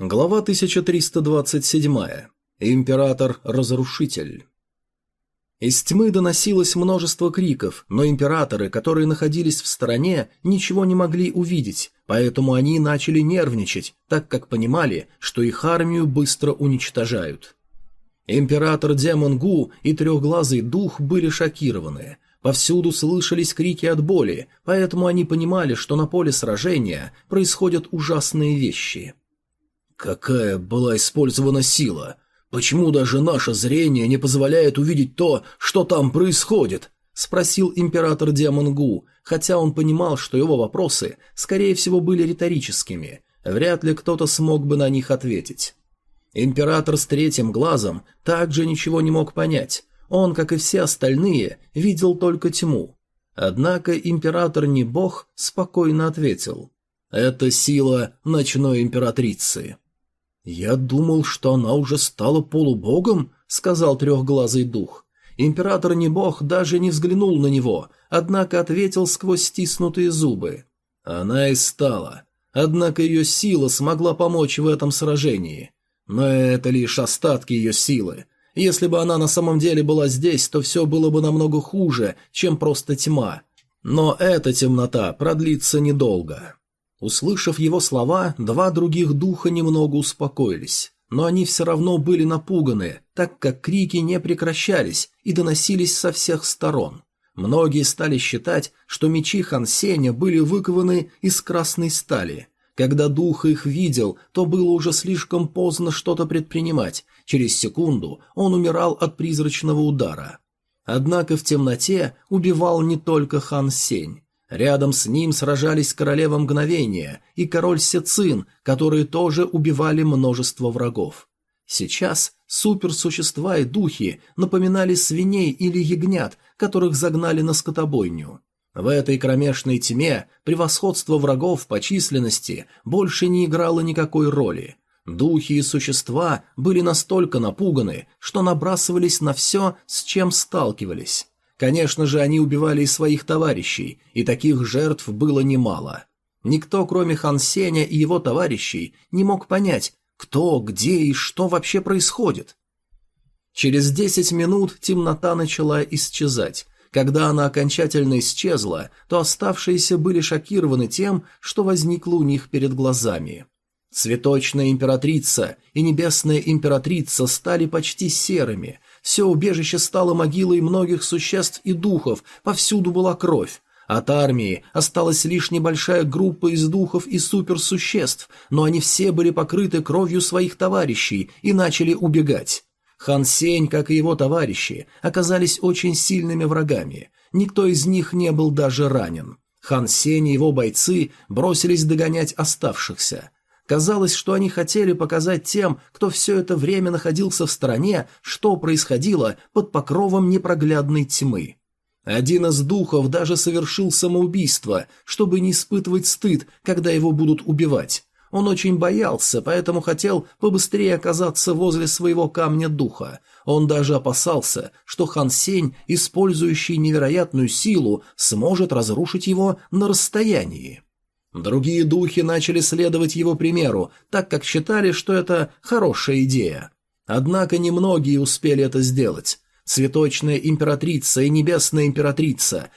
Глава 1327. Император-разрушитель. Из тьмы доносилось множество криков, но императоры, которые находились в стороне, ничего не могли увидеть, поэтому они начали нервничать, так как понимали, что их армию быстро уничтожают. Император Демон Гу и Трехглазый Дух были шокированы. Повсюду слышались крики от боли, поэтому они понимали, что на поле сражения происходят ужасные вещи – Какая была использована сила? Почему даже наше зрение не позволяет увидеть то, что там происходит? Спросил император Диамонгу, хотя он понимал, что его вопросы, скорее всего, были риторическими. Вряд ли кто-то смог бы на них ответить. Император с третьим глазом также ничего не мог понять. Он, как и все остальные, видел только тьму. Однако император не бог спокойно ответил. «Это сила ночной императрицы». «Я думал, что она уже стала полубогом», — сказал трехглазый дух. Император не бог даже не взглянул на него, однако ответил сквозь стиснутые зубы. Она и стала. Однако ее сила смогла помочь в этом сражении. Но это лишь остатки ее силы. Если бы она на самом деле была здесь, то все было бы намного хуже, чем просто тьма. Но эта темнота продлится недолго. Услышав его слова, два других духа немного успокоились, но они все равно были напуганы, так как крики не прекращались и доносились со всех сторон. Многие стали считать, что мечи Хан Сеня были выкованы из красной стали. Когда дух их видел, то было уже слишком поздно что-то предпринимать, через секунду он умирал от призрачного удара. Однако в темноте убивал не только Хан Сень. Рядом с ним сражались королева Мгновения и король Сецин, которые тоже убивали множество врагов. Сейчас суперсущества и духи напоминали свиней или ягнят, которых загнали на скотобойню. В этой кромешной тьме превосходство врагов по численности больше не играло никакой роли. Духи и существа были настолько напуганы, что набрасывались на все, с чем сталкивались. Конечно же, они убивали и своих товарищей, и таких жертв было немало. Никто, кроме Хан Сеня и его товарищей, не мог понять, кто, где и что вообще происходит. Через десять минут темнота начала исчезать. Когда она окончательно исчезла, то оставшиеся были шокированы тем, что возникло у них перед глазами. Цветочная императрица и небесная императрица стали почти серыми, все убежище стало могилой многих существ и духов, повсюду была кровь. От армии осталась лишь небольшая группа из духов и суперсуществ, но они все были покрыты кровью своих товарищей и начали убегать. Хан Сень, как и его товарищи, оказались очень сильными врагами. Никто из них не был даже ранен. Хан Сень и его бойцы бросились догонять оставшихся. Казалось, что они хотели показать тем, кто все это время находился в стороне, что происходило под покровом непроглядной тьмы. Один из духов даже совершил самоубийство, чтобы не испытывать стыд, когда его будут убивать. Он очень боялся, поэтому хотел побыстрее оказаться возле своего камня духа. Он даже опасался, что Хан Сень, использующий невероятную силу, сможет разрушить его на расстоянии. Другие духи начали следовать его примеру, так как считали, что это хорошая идея. Однако немногие успели это сделать. Цветочная императрица и небесная императрица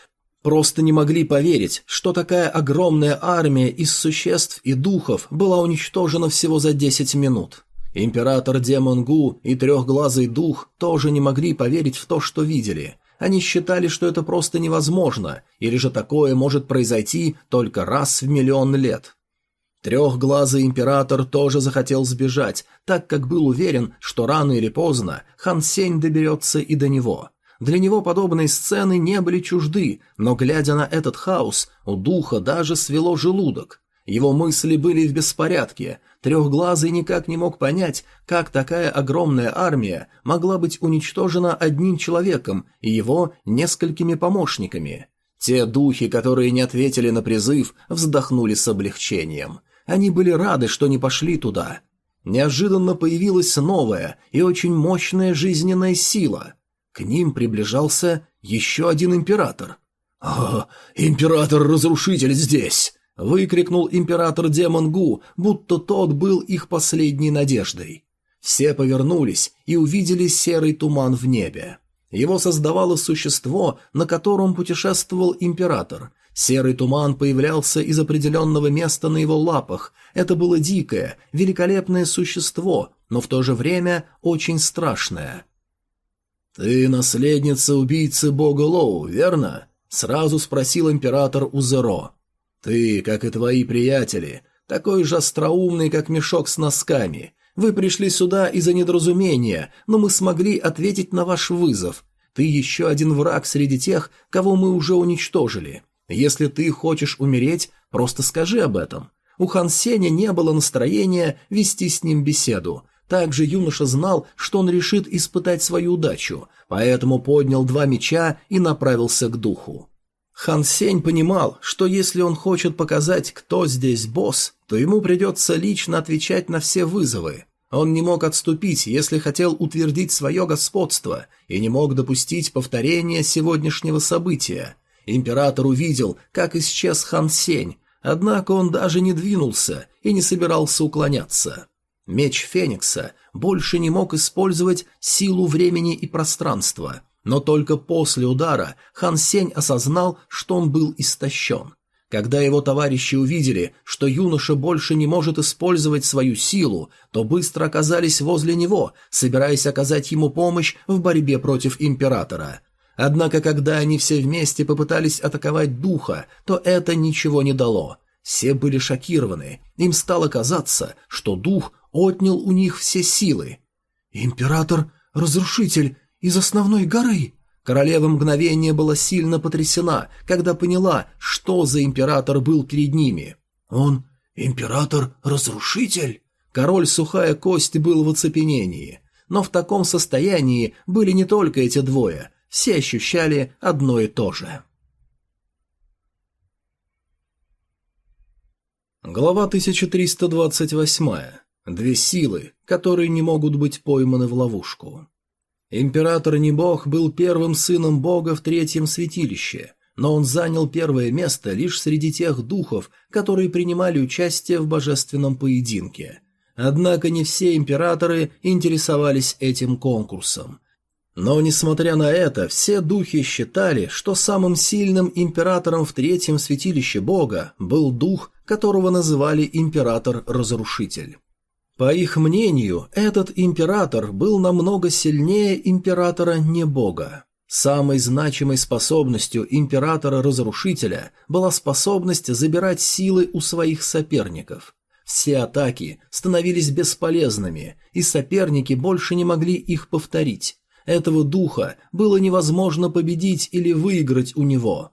просто не могли поверить, что такая огромная армия из существ и духов была уничтожена всего за 10 минут. Император Демон Гу и Трехглазый Дух тоже не могли поверить в то, что видели. Они считали, что это просто невозможно, или же такое может произойти только раз в миллион лет. Трехглазый император тоже захотел сбежать, так как был уверен, что рано или поздно Хан Сень доберется и до него. Для него подобные сцены не были чужды, но, глядя на этот хаос, у духа даже свело желудок. Его мысли были в беспорядке, Трехглазый никак не мог понять, как такая огромная армия могла быть уничтожена одним человеком и его несколькими помощниками. Те духи, которые не ответили на призыв, вздохнули с облегчением. Они были рады, что не пошли туда. Неожиданно появилась новая и очень мощная жизненная сила. К ним приближался еще один император. «О, император-разрушитель здесь!» Выкрикнул император-демон Гу, будто тот был их последней надеждой. Все повернулись и увидели серый туман в небе. Его создавало существо, на котором путешествовал император. Серый туман появлялся из определенного места на его лапах. Это было дикое, великолепное существо, но в то же время очень страшное. «Ты наследница убийцы бога Лоу, верно?» — сразу спросил император Узеро. «Ты, как и твои приятели, такой же остроумный, как мешок с носками. Вы пришли сюда из-за недоразумения, но мы смогли ответить на ваш вызов. Ты еще один враг среди тех, кого мы уже уничтожили. Если ты хочешь умереть, просто скажи об этом». У Хан Сеня не было настроения вести с ним беседу, также юноша знал, что он решит испытать свою удачу, поэтому поднял два меча и направился к духу. Хан Сень понимал, что если он хочет показать, кто здесь босс, то ему придется лично отвечать на все вызовы. Он не мог отступить, если хотел утвердить свое господство, и не мог допустить повторения сегодняшнего события. Император увидел, как исчез Хан Сень, однако он даже не двинулся и не собирался уклоняться. Меч Феникса больше не мог использовать силу времени и пространства, но только после удара Хан Сень осознал, что он был истощен. Когда его товарищи увидели, что юноша больше не может использовать свою силу, то быстро оказались возле него, собираясь оказать ему помощь в борьбе против императора. Однако, когда они все вместе попытались атаковать духа, то это ничего не дало. Все были шокированы. Им стало казаться, что дух отнял у них все силы. «Император — разрушитель из основной горы!» Королева мгновение была сильно потрясена, когда поняла, что за император был перед ними. «Он император-разрушитель?» Король Сухая Кость был в оцепенении. Но в таком состоянии были не только эти двое, все ощущали одно и то же. Глава 1328. Две силы, которые не могут быть пойманы в ловушку. Император Небог был первым сыном бога в третьем святилище, но он занял первое место лишь среди тех духов, которые принимали участие в божественном поединке. Однако не все императоры интересовались этим конкурсом. Но, несмотря на это, все духи считали, что самым сильным императором в третьем святилище бога был дух, которого называли император-разрушитель. По их мнению, этот император был намного сильнее императора не бога. Самой значимой способностью императора-разрушителя была способность забирать силы у своих соперников. Все атаки становились бесполезными, и соперники больше не могли их повторить. Этого духа было невозможно победить или выиграть у него.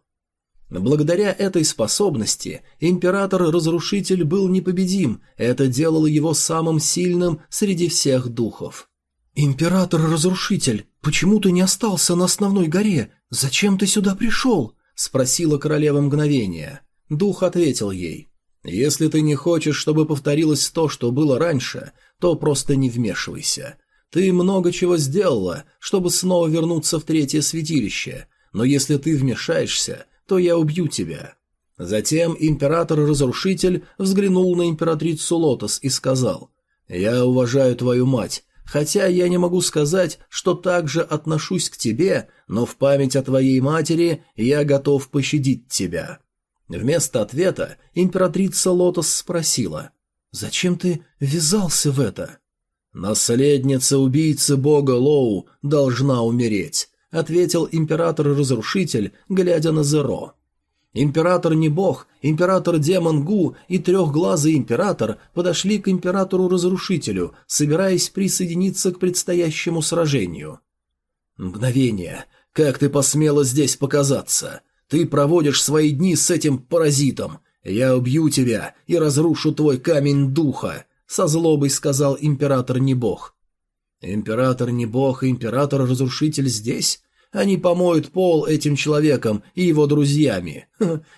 Благодаря этой способности император-разрушитель был непобедим, это делало его самым сильным среди всех духов. «Император-разрушитель, почему ты не остался на основной горе? Зачем ты сюда пришел?» – спросила королева мгновения. Дух ответил ей. «Если ты не хочешь, чтобы повторилось то, что было раньше, то просто не вмешивайся. Ты много чего сделала, чтобы снова вернуться в третье святилище, но если ты вмешаешься, то я убью тебя». Затем император-разрушитель взглянул на императрицу Лотос и сказал, «Я уважаю твою мать, хотя я не могу сказать, что также отношусь к тебе, но в память о твоей матери я готов пощадить тебя». Вместо ответа императрица Лотос спросила, «Зачем ты ввязался в это?» «Наследница убийцы бога Лоу должна умереть. — ответил император-разрушитель, глядя на Зеро. Император не бог, император-демон Гу и трехглазый император подошли к императору-разрушителю, собираясь присоединиться к предстоящему сражению. «Мгновение! Как ты посмела здесь показаться? Ты проводишь свои дни с этим паразитом! Я убью тебя и разрушу твой камень духа!» — со злобой сказал император не бог. Император не бог, император-разрушитель здесь? Они помоют пол этим человеком и его друзьями.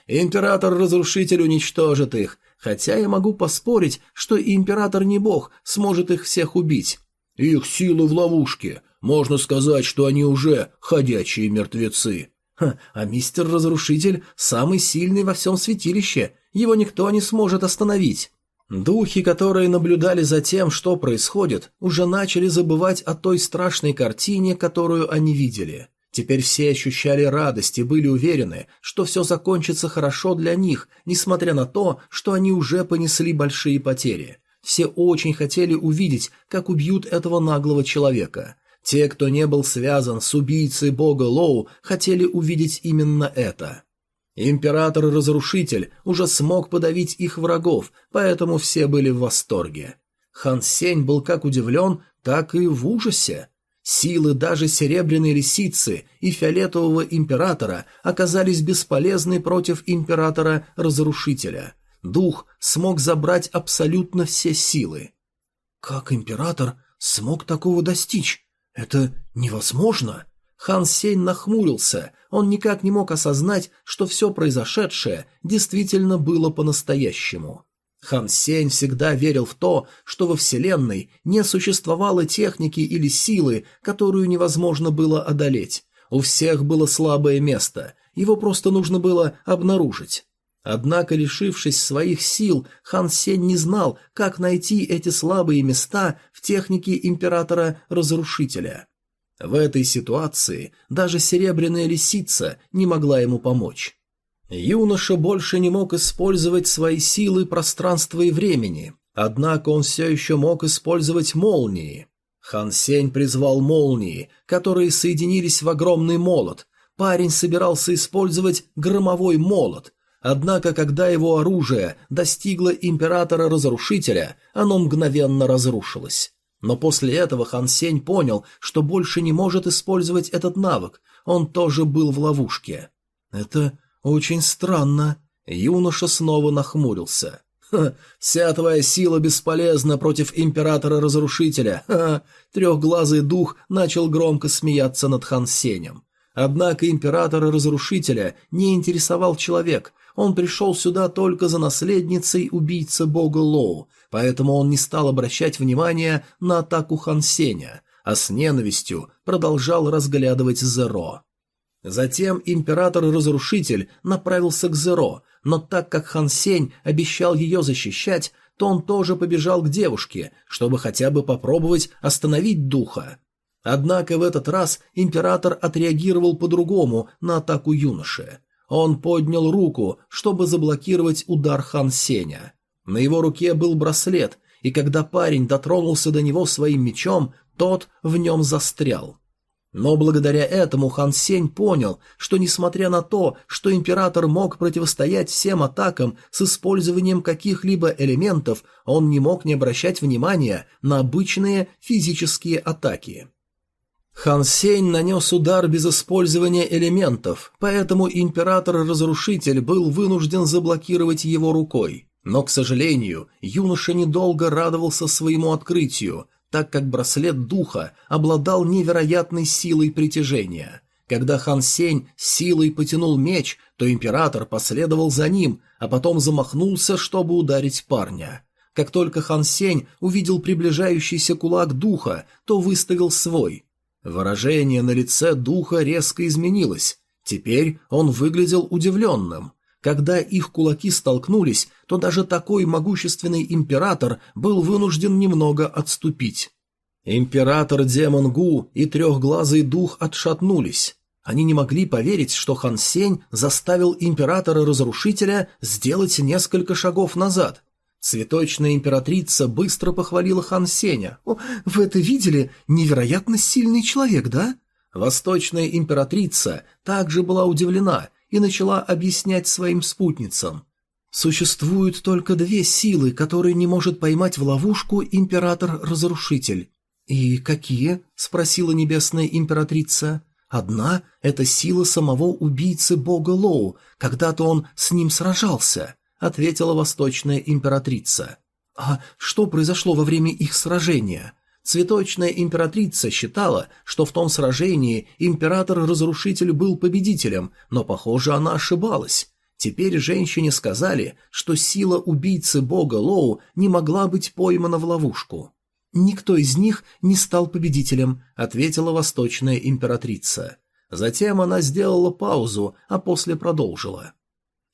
Император-разрушитель уничтожит их, хотя я могу поспорить, что император не бог сможет их всех убить. Их силы в ловушке. Можно сказать, что они уже ходячие мертвецы. А мистер-разрушитель самый сильный во всем святилище. Его никто не сможет остановить. Духи, которые наблюдали за тем, что происходит, уже начали забывать о той страшной картине, которую они видели. Теперь все ощущали радость и были уверены, что все закончится хорошо для них, несмотря на то, что они уже понесли большие потери. Все очень хотели увидеть, как убьют этого наглого человека. Те, кто не был связан с убийцей бога Лоу, хотели увидеть именно это. Император-разрушитель уже смог подавить их врагов, поэтому все были в восторге. Хан Сень был как удивлен, так и в ужасе. Силы даже Серебряной Лисицы и Фиолетового Императора оказались бесполезны против Императора-Разрушителя. Дух смог забрать абсолютно все силы. Как Император смог такого достичь? Это невозможно. Хан Сень нахмурился, он никак не мог осознать, что все произошедшее действительно было по-настоящему. Хан Сень всегда верил в то, что во Вселенной не существовало техники или силы, которую невозможно было одолеть. У всех было слабое место, его просто нужно было обнаружить. Однако, лишившись своих сил, Хан Сень не знал, как найти эти слабые места в технике Императора-Разрушителя. В этой ситуации даже серебряная лисица не могла ему помочь. Юноша больше не мог использовать свои силы пространства и времени, однако он все еще мог использовать молнии. Хан Сень призвал молнии, которые соединились в огромный молот. Парень собирался использовать громовой молот, однако когда его оружие достигло императора-разрушителя, оно мгновенно разрушилось. Но после этого Хан Сень понял, что больше не может использовать этот навык, он тоже был в ловушке. «Это очень странно». Юноша снова нахмурился. «Ха, вся твоя сила бесполезна против Императора-Разрушителя!» Трехглазый дух начал громко смеяться над Хан Сенем. Однако Императора-Разрушителя не интересовал человек, он пришел сюда только за наследницей убийцы бога Лоу, поэтому он не стал обращать внимания на атаку Хан Сеня, а с ненавистью продолжал разглядывать Зеро. Затем император-разрушитель направился к Зеро, но так как Хан Сень обещал ее защищать, то он тоже побежал к девушке, чтобы хотя бы попробовать остановить духа. Однако в этот раз император отреагировал по-другому на атаку юноши. Он поднял руку, чтобы заблокировать удар Хан Сеня. На его руке был браслет, и когда парень дотронулся до него своим мечом, тот в нем застрял. Но благодаря этому Хан Сень понял, что несмотря на то, что император мог противостоять всем атакам с использованием каких-либо элементов, он не мог не обращать внимания на обычные физические атаки. Хан Сень нанес удар без использования элементов, поэтому император-разрушитель был вынужден заблокировать его рукой. Но, к сожалению, юноша недолго радовался своему открытию, так как браслет духа обладал невероятной силой притяжения. Когда Хан Сень силой потянул меч, то император последовал за ним, а потом замахнулся, чтобы ударить парня. Как только Хан Сень увидел приближающийся кулак духа, то выставил свой – Выражение на лице духа резко изменилось. Теперь он выглядел удивленным. Когда их кулаки столкнулись, то даже такой могущественный император был вынужден немного отступить. Император-демон Гу и трехглазый дух отшатнулись. Они не могли поверить, что Хан Сень заставил императора-разрушителя сделать несколько шагов назад. Цветочная императрица быстро похвалила хан Сеня. «О, вы это видели? Невероятно сильный человек, да?» Восточная императрица также была удивлена и начала объяснять своим спутницам. «Существуют только две силы, которые не может поймать в ловушку император-разрушитель». «И какие?» – спросила небесная императрица. «Одна – это сила самого убийцы бога Лоу, когда-то он с ним сражался» ответила восточная императрица. А что произошло во время их сражения? Цветочная императрица считала, что в том сражении император-разрушитель был победителем, но, похоже, она ошибалась. Теперь женщине сказали, что сила убийцы бога Лоу не могла быть поймана в ловушку. «Никто из них не стал победителем», — ответила восточная императрица. Затем она сделала паузу, а после продолжила.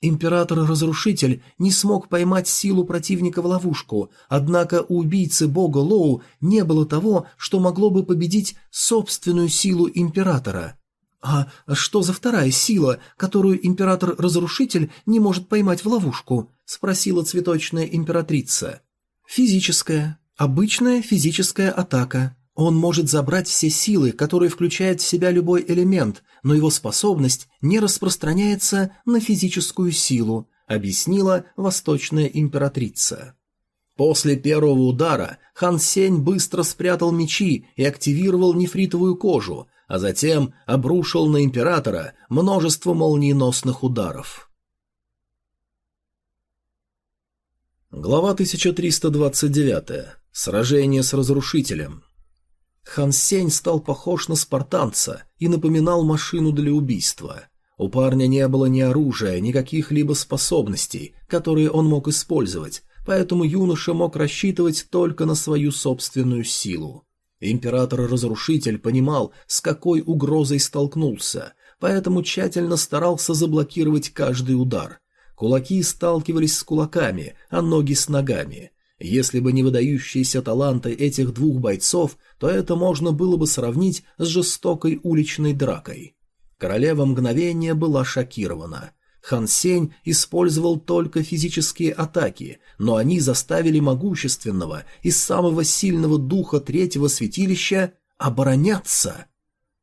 Император-разрушитель не смог поймать силу противника в ловушку, однако у убийцы бога Лоу не было того, что могло бы победить собственную силу императора. А что за вторая сила, которую император-разрушитель не может поймать в ловушку? спросила цветочная императрица. Физическая. Обычная физическая атака. Он может забрать все силы, которые включают в себя любой элемент, но его способность не распространяется на физическую силу, объяснила восточная императрица. После первого удара Хан Сень быстро спрятал мечи и активировал нефритовую кожу, а затем обрушил на императора множество молниеносных ударов. Глава 1329. Сражение с разрушителем. Хан Сень стал похож на спартанца и напоминал машину для убийства. У парня не было ни оружия, ни каких-либо способностей, которые он мог использовать, поэтому юноша мог рассчитывать только на свою собственную силу. Император-разрушитель понимал, с какой угрозой столкнулся, поэтому тщательно старался заблокировать каждый удар. Кулаки сталкивались с кулаками, а ноги с ногами. Если бы не выдающиеся таланты этих двух бойцов, то это можно было бы сравнить с жестокой уличной дракой. Королева мгновения была шокирована. Хан Сень использовал только физические атаки, но они заставили могущественного и самого сильного духа третьего святилища обороняться.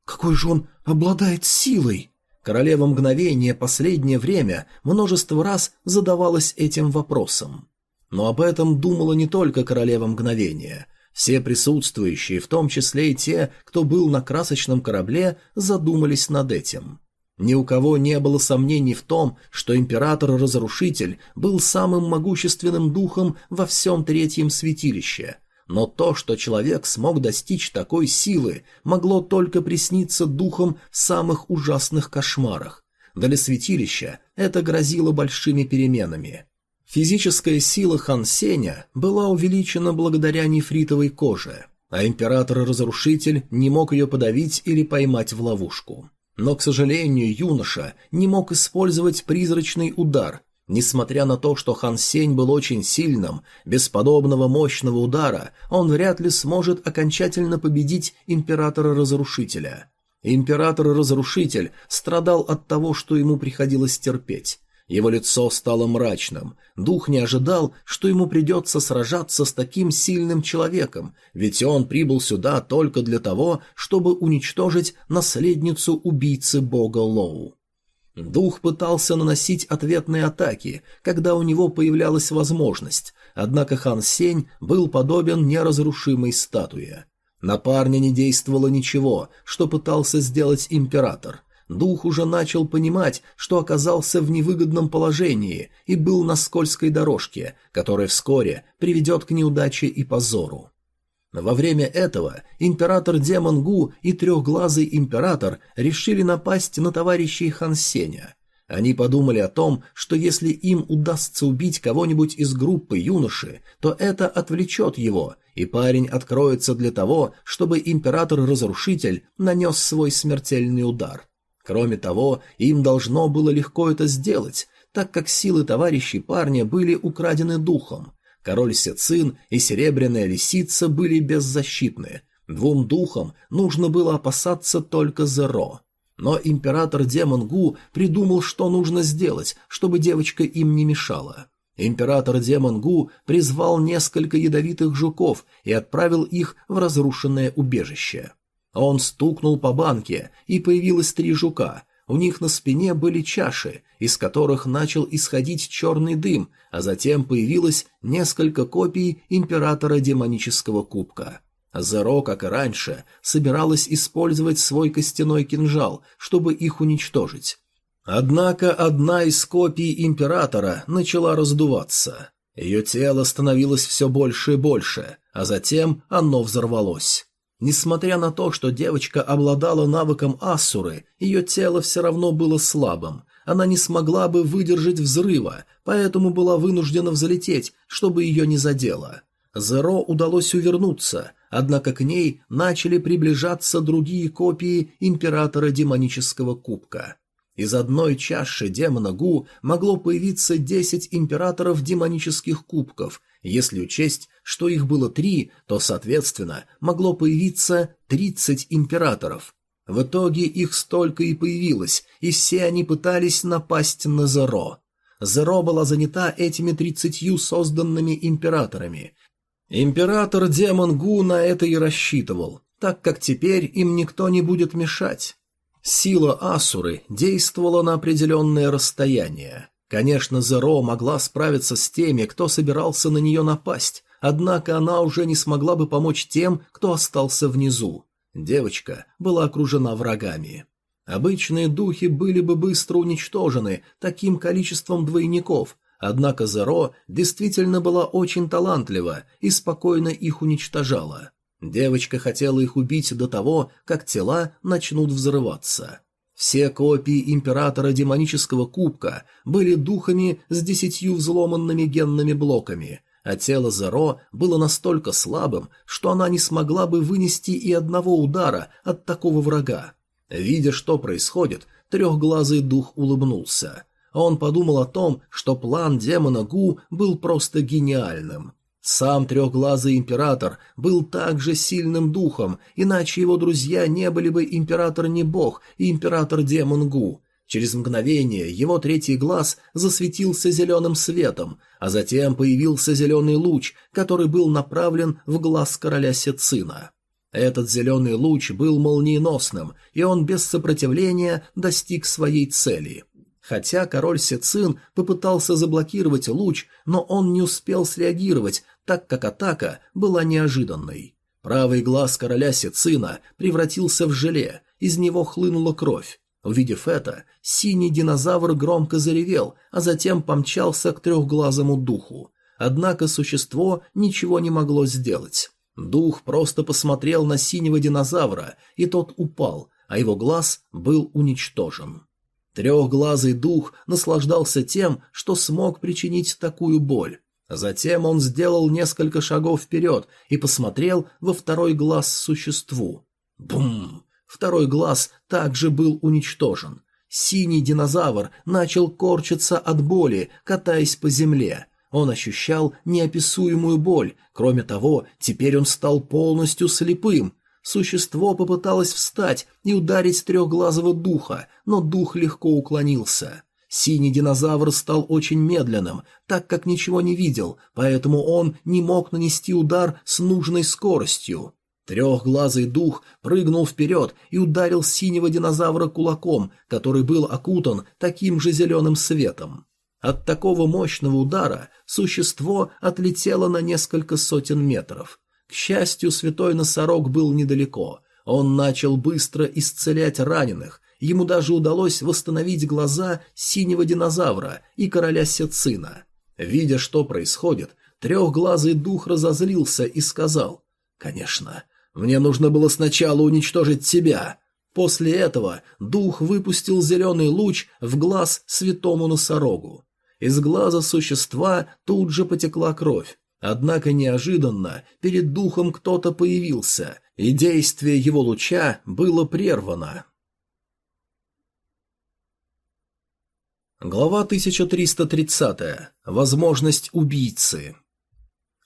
Какой же он обладает силой? Королева мгновения последнее время множество раз задавалась этим вопросом. Но об этом думала не только королева мгновения. Все присутствующие, в том числе и те, кто был на красочном корабле, задумались над этим. Ни у кого не было сомнений в том, что император-разрушитель был самым могущественным духом во всем третьем святилище. Но то, что человек смог достичь такой силы, могло только присниться духом в самых ужасных кошмарах. Для святилища это грозило большими переменами. Физическая сила Хан Сеня была увеличена благодаря нефритовой коже, а император-разрушитель не мог ее подавить или поймать в ловушку. Но, к сожалению, юноша не мог использовать призрачный удар, Несмотря на то, что Хан Сень был очень сильным, без подобного мощного удара он вряд ли сможет окончательно победить Императора-Разрушителя. Император-Разрушитель страдал от того, что ему приходилось терпеть. Его лицо стало мрачным. Дух не ожидал, что ему придется сражаться с таким сильным человеком, ведь он прибыл сюда только для того, чтобы уничтожить наследницу убийцы бога Лоу. Дух пытался наносить ответные атаки, когда у него появлялась возможность, однако Хан Сень был подобен неразрушимой статуе. На парня не действовало ничего, что пытался сделать император – Дух уже начал понимать, что оказался в невыгодном положении и был на скользкой дорожке, которая вскоре приведет к неудаче и позору. Во время этого император-демон Гу и трехглазый император решили напасть на товарищей Хан Сеня. Они подумали о том, что если им удастся убить кого-нибудь из группы юноши, то это отвлечет его, и парень откроется для того, чтобы император-разрушитель нанес свой смертельный удар. Кроме того, им должно было легко это сделать, так как силы товарищей парня были украдены духом. Король Сецин и Серебряная Лисица были беззащитны. Двум духам нужно было опасаться только Зеро. Но император-демон Гу придумал, что нужно сделать, чтобы девочка им не мешала. Император-демон Гу призвал несколько ядовитых жуков и отправил их в разрушенное убежище. Он стукнул по банке, и появилось три жука. У них на спине были чаши, из которых начал исходить черный дым, а затем появилось несколько копий императора демонического кубка. Зеро, как и раньше, собиралась использовать свой костяной кинжал, чтобы их уничтожить. Однако одна из копий императора начала раздуваться. Ее тело становилось все больше и больше, а затем оно взорвалось. Несмотря на то, что девочка обладала навыком Ассуры, ее тело все равно было слабым. Она не смогла бы выдержать взрыва, поэтому была вынуждена взлететь, чтобы ее не задело. Зеро удалось увернуться, однако к ней начали приближаться другие копии Императора Демонического Кубка. Из одной чаши демона Гу могло появиться десять императоров демонических кубков. Если учесть, что их было три, то, соответственно, могло появиться тридцать императоров. В итоге их столько и появилось, и все они пытались напасть на Зеро. Зеро была занята этими тридцатью созданными императорами. Император-демон Гу на это и рассчитывал, так как теперь им никто не будет мешать. Сила Асуры действовала на определенное расстояние. Конечно, Зеро могла справиться с теми, кто собирался на нее напасть, однако она уже не смогла бы помочь тем, кто остался внизу. Девочка была окружена врагами. Обычные духи были бы быстро уничтожены таким количеством двойников, однако Зеро действительно была очень талантлива и спокойно их уничтожала. Девочка хотела их убить до того, как тела начнут взрываться. Все копии императора демонического кубка были духами с десятью взломанными генными блоками, а тело Зеро было настолько слабым, что она не смогла бы вынести и одного удара от такого врага. Видя, что происходит, трехглазый дух улыбнулся. Он подумал о том, что план демона Гу был просто гениальным. Сам трехглазый император был также сильным духом, иначе его друзья не были бы император не бог и император демон Гу. Через мгновение его третий глаз засветился зеленым светом, а затем появился зеленый луч, который был направлен в глаз короля Сецина. Этот зеленый луч был молниеносным, и он без сопротивления достиг своей цели – Хотя король Сецин попытался заблокировать луч, но он не успел среагировать, так как атака была неожиданной. Правый глаз короля Сецина превратился в желе, из него хлынула кровь. Увидев это, синий динозавр громко заревел, а затем помчался к трехглазому духу. Однако существо ничего не могло сделать. Дух просто посмотрел на синего динозавра, и тот упал, а его глаз был уничтожен. Трехглазый дух наслаждался тем, что смог причинить такую боль. Затем он сделал несколько шагов вперед и посмотрел во второй глаз существу. Бум! Второй глаз также был уничтожен. Синий динозавр начал корчиться от боли, катаясь по земле. Он ощущал неописуемую боль. Кроме того, теперь он стал полностью слепым. Существо попыталось встать и ударить трехглазого духа, но дух легко уклонился. Синий динозавр стал очень медленным, так как ничего не видел, поэтому он не мог нанести удар с нужной скоростью. Трехглазый дух прыгнул вперед и ударил синего динозавра кулаком, который был окутан таким же зеленым светом. От такого мощного удара существо отлетело на несколько сотен метров. К счастью, святой носорог был недалеко. Он начал быстро исцелять раненых. Ему даже удалось восстановить глаза синего динозавра и короля Сецина. Видя, что происходит, трехглазый дух разозлился и сказал «Конечно, мне нужно было сначала уничтожить тебя». После этого дух выпустил зеленый луч в глаз святому носорогу. Из глаза существа тут же потекла кровь. Однако неожиданно перед духом кто-то появился, и действие его луча было прервано. Глава 1330. Возможность убийцы.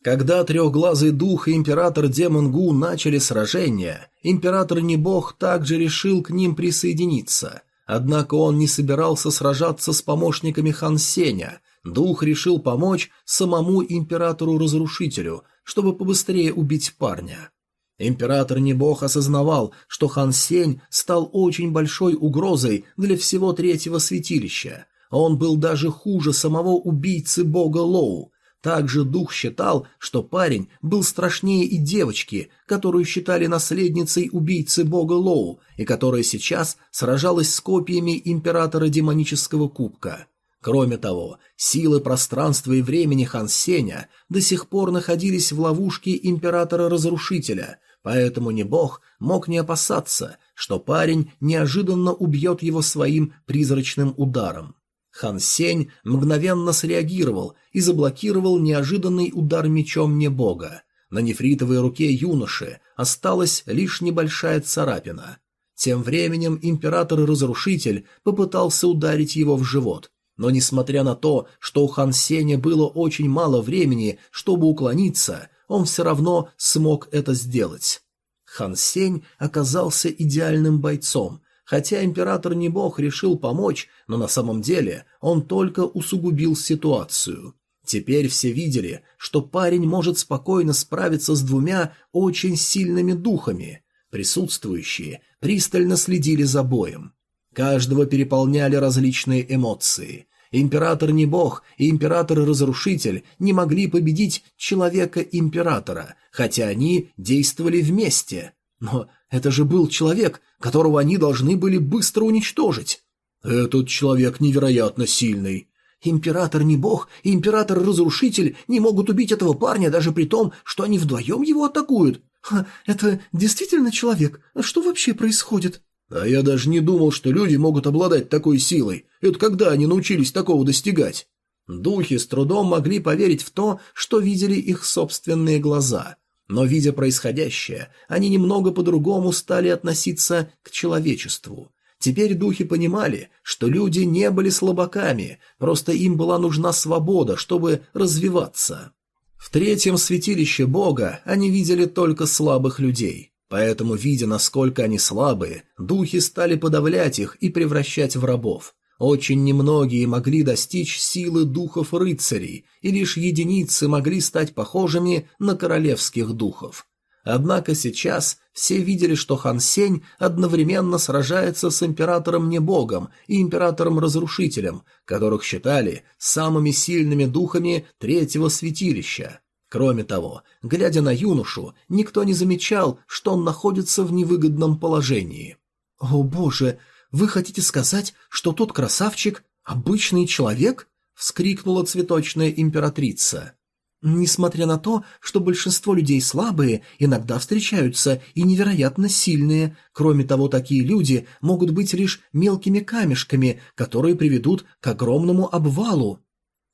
Когда трехглазый дух и император Демон Гу начали сражение, император Небог также решил к ним присоединиться. Однако он не собирался сражаться с помощниками Хан Сеня, Дух решил помочь самому императору-разрушителю, чтобы побыстрее убить парня. Император не бог осознавал, что Хан Сень стал очень большой угрозой для всего третьего святилища. Он был даже хуже самого убийцы бога Лоу. Также дух считал, что парень был страшнее и девочки, которую считали наследницей убийцы бога Лоу и которая сейчас сражалась с копиями императора демонического кубка. Кроме того, силы пространства и времени Хан Сеня до сих пор находились в ловушке императора-разрушителя, поэтому не бог мог не опасаться, что парень неожиданно убьет его своим призрачным ударом. Хан Сень мгновенно среагировал и заблокировал неожиданный удар мечом небога. На нефритовой руке юноши осталась лишь небольшая царапина. Тем временем император-разрушитель попытался ударить его в живот, но несмотря на то, что у Хан Сеня было очень мало времени, чтобы уклониться, он все равно смог это сделать. Хан Сень оказался идеальным бойцом, хотя император не бог решил помочь, но на самом деле он только усугубил ситуацию. Теперь все видели, что парень может спокойно справиться с двумя очень сильными духами. Присутствующие пристально следили за боем. Каждого переполняли различные эмоции. Император не бог, и император-разрушитель не могли победить человека-императора, хотя они действовали вместе. Но это же был человек, которого они должны были быстро уничтожить. Этот человек невероятно сильный. Император не бог, и император-разрушитель не могут убить этого парня даже при том, что они вдвоем его атакуют. Ха, это действительно человек? Что вообще происходит? А я даже не думал, что люди могут обладать такой силой. Это когда они научились такого достигать? Духи с трудом могли поверить в то, что видели их собственные глаза. Но, видя происходящее, они немного по-другому стали относиться к человечеству. Теперь духи понимали, что люди не были слабаками, просто им была нужна свобода, чтобы развиваться. В третьем святилище Бога они видели только слабых людей. Поэтому, видя, насколько они слабые, духи стали подавлять их и превращать в рабов. Очень немногие могли достичь силы духов рыцарей, и лишь единицы могли стать похожими на королевских духов. Однако сейчас все видели, что Хан Сень одновременно сражается с императором-небогом и императором-разрушителем, которых считали самыми сильными духами третьего святилища. Кроме того, глядя на юношу, никто не замечал, что он находится в невыгодном положении. «О боже, вы хотите сказать, что тот красавчик – обычный человек?» – вскрикнула цветочная императрица. Несмотря на то, что большинство людей слабые, иногда встречаются и невероятно сильные. Кроме того, такие люди могут быть лишь мелкими камешками, которые приведут к огромному обвалу,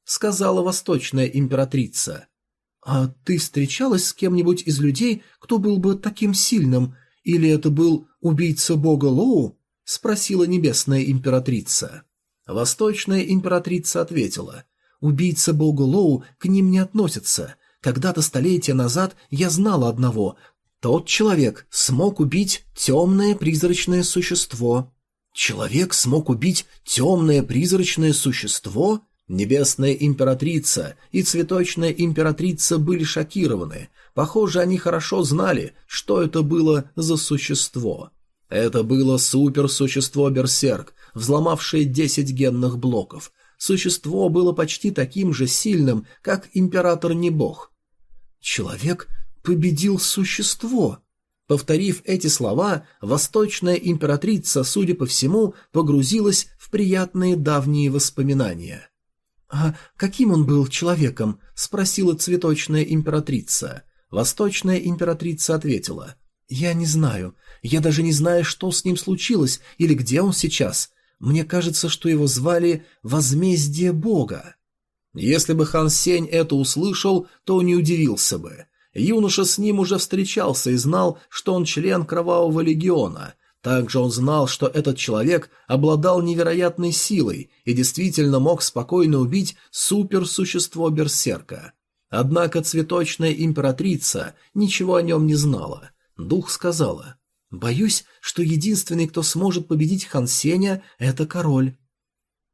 сказала восточная императрица. А ты встречалась с кем-нибудь из людей, кто был бы таким сильным? Или это был убийца бога Лоу? Спросила небесная императрица. Восточная императрица ответила: Убийца бога Лоу к ним не относится. Когда-то столетия назад я знала одного. Тот человек смог убить темное призрачное существо. Человек смог убить темное призрачное существо? Небесная императрица и цветочная императрица были шокированы. Похоже, они хорошо знали, что это было за существо. Это было суперсущество Берсерк, взломавшее 10 генных блоков – Существо было почти таким же сильным, как император не бог. Человек победил существо. Повторив эти слова, восточная императрица, судя по всему, погрузилась в приятные давние воспоминания. «А каким он был человеком?» – спросила цветочная императрица. Восточная императрица ответила. «Я не знаю. Я даже не знаю, что с ним случилось или где он сейчас. Мне кажется, что его звали «Возмездие Бога». Если бы Хан Сень это услышал, то не удивился бы. Юноша с ним уже встречался и знал, что он член Кровавого Легиона. Также он знал, что этот человек обладал невероятной силой и действительно мог спокойно убить суперсущество Берсерка. Однако цветочная императрица ничего о нем не знала. Дух сказала – Боюсь, что единственный, кто сможет победить Хан Сеня, это король.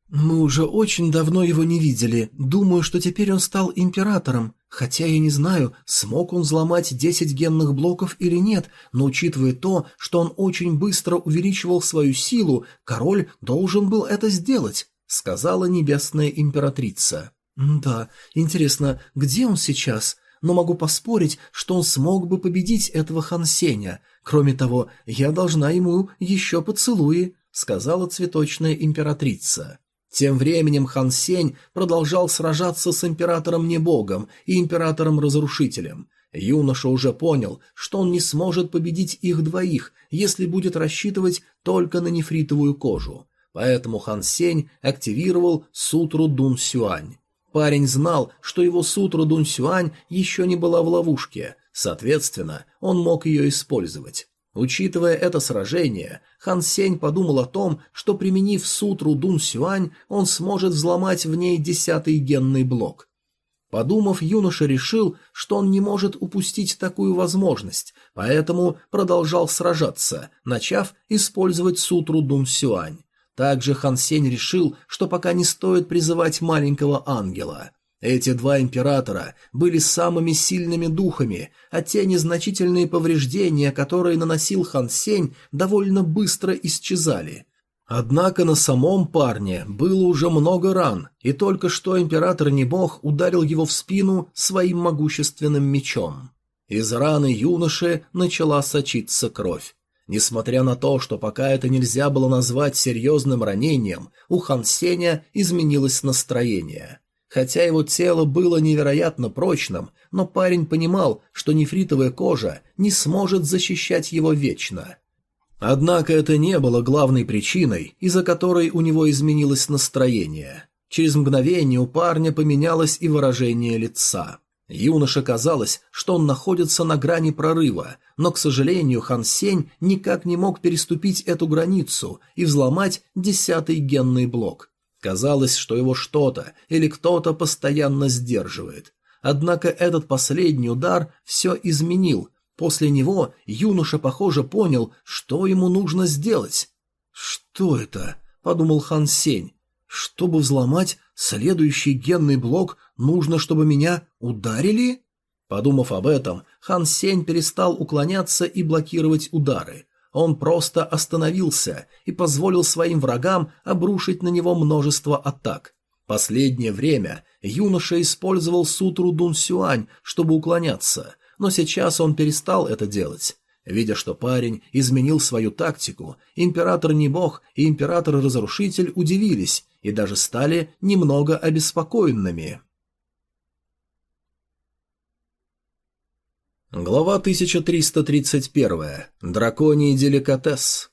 Мы уже очень давно его не видели. Думаю, что теперь он стал императором. Хотя я не знаю, смог он взломать 10 генных блоков или нет, но учитывая то, что он очень быстро увеличивал свою силу, король должен был это сделать, сказала небесная императрица. Да, интересно, где он сейчас? Но могу поспорить, что он смог бы победить этого Хан Сеня. Кроме того, я должна ему еще поцелуи», — сказала цветочная императрица. Тем временем Хан Сень продолжал сражаться с императором-небогом и императором-разрушителем. Юноша уже понял, что он не сможет победить их двоих, если будет рассчитывать только на нефритовую кожу. Поэтому Хан Сень активировал сутру Дун Сюань. Парень знал, что его сутра Дун Сюань еще не была в ловушке, Соответственно, он мог ее использовать. Учитывая это сражение, Хан Сень подумал о том, что применив сутру Дун Сюань, он сможет взломать в ней десятый генный блок. Подумав, юноша решил, что он не может упустить такую возможность, поэтому продолжал сражаться, начав использовать сутру Дун Сюань. Также Хан Сень решил, что пока не стоит призывать маленького ангела. Эти два императора были самыми сильными духами, а те незначительные повреждения, которые наносил Хан Сень, довольно быстро исчезали. Однако на самом парне было уже много ран, и только что император Небог ударил его в спину своим могущественным мечом. Из раны юноши начала сочиться кровь. Несмотря на то, что пока это нельзя было назвать серьезным ранением, у Хан Сеня изменилось настроение. Хотя его тело было невероятно прочным, но парень понимал, что нефритовая кожа не сможет защищать его вечно. Однако это не было главной причиной, из-за которой у него изменилось настроение. Через мгновение у парня поменялось и выражение лица. Юноше казалось, что он находится на грани прорыва, но, к сожалению, Хан Сень никак не мог переступить эту границу и взломать десятый генный блок. Казалось, что его что-то или кто-то постоянно сдерживает. Однако этот последний удар все изменил. После него юноша, похоже, понял, что ему нужно сделать. «Что это?» – подумал Хан Сень. «Чтобы взломать следующий генный блок, нужно, чтобы меня ударили?» Подумав об этом, Хан Сень перестал уклоняться и блокировать удары. Он просто остановился и позволил своим врагам обрушить на него множество атак. Последнее время юноша использовал сутру Дун Сюань, чтобы уклоняться, но сейчас он перестал это делать. Видя, что парень изменил свою тактику, император Небог и император-разрушитель удивились и даже стали немного обеспокоенными. Глава 1331. Драконий деликатес.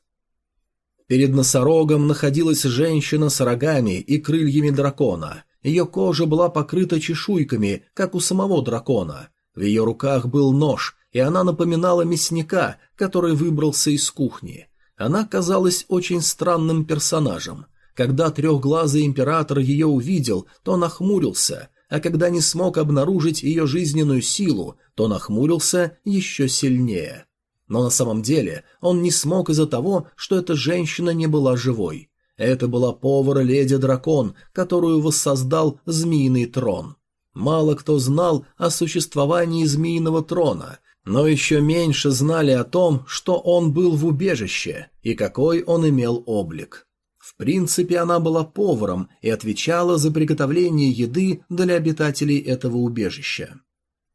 Перед носорогом находилась женщина с рогами и крыльями дракона. Ее кожа была покрыта чешуйками, как у самого дракона. В ее руках был нож, и она напоминала мясника, который выбрался из кухни. Она казалась очень странным персонажем. Когда трехглазый император ее увидел, то нахмурился – а когда не смог обнаружить ее жизненную силу, то нахмурился еще сильнее. Но на самом деле он не смог из-за того, что эта женщина не была живой. Это была повар-леди-дракон, которую воссоздал Змеиный трон. Мало кто знал о существовании Змеиного трона, но еще меньше знали о том, что он был в убежище и какой он имел облик. В принципе, она была поваром и отвечала за приготовление еды для обитателей этого убежища.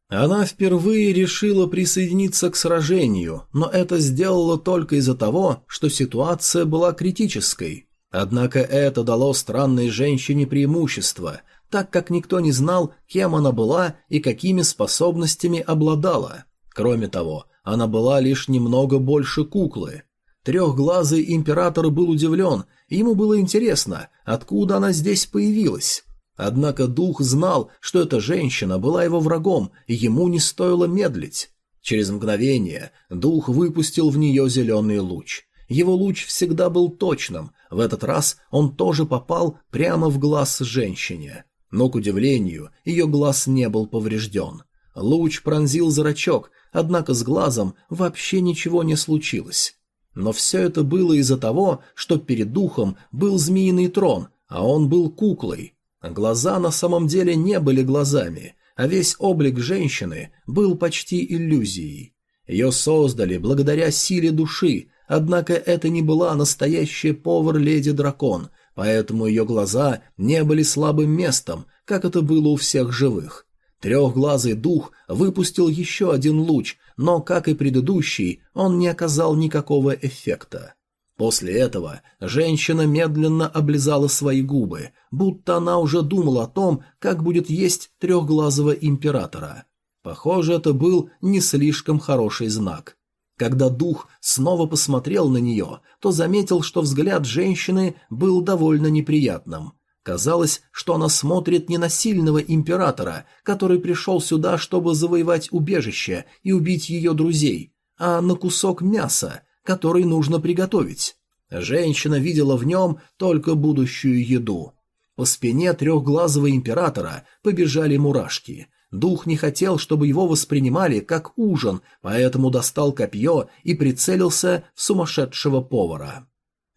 Она впервые решила присоединиться к сражению, но это сделала только из-за того, что ситуация была критической. Однако это дало странной женщине преимущество, так как никто не знал, кем она была и какими способностями обладала. Кроме того, она была лишь немного больше куклы. Трехглазый император был удивлен, ему было интересно, откуда она здесь появилась. Однако дух знал, что эта женщина была его врагом, и ему не стоило медлить. Через мгновение дух выпустил в нее зеленый луч. Его луч всегда был точным, в этот раз он тоже попал прямо в глаз женщине. Но, к удивлению, ее глаз не был поврежден. Луч пронзил зрачок, однако с глазом вообще ничего не случилось. Но все это было из-за того, что перед духом был змеиный трон, а он был куклой. Глаза на самом деле не были глазами, а весь облик женщины был почти иллюзией. Ее создали благодаря силе души, однако это не была настоящая повар-леди-дракон, поэтому ее глаза не были слабым местом, как это было у всех живых. Трехглазый дух выпустил еще один луч, но, как и предыдущий, он не оказал никакого эффекта. После этого женщина медленно облизала свои губы, будто она уже думала о том, как будет есть трехглазого императора. Похоже, это был не слишком хороший знак. Когда дух снова посмотрел на нее, то заметил, что взгляд женщины был довольно неприятным. Казалось, что она смотрит не на сильного императора, который пришел сюда, чтобы завоевать убежище и убить ее друзей, а на кусок мяса, который нужно приготовить. Женщина видела в нем только будущую еду. По спине трехглазого императора побежали мурашки. Дух не хотел, чтобы его воспринимали как ужин, поэтому достал копье и прицелился в сумасшедшего повара.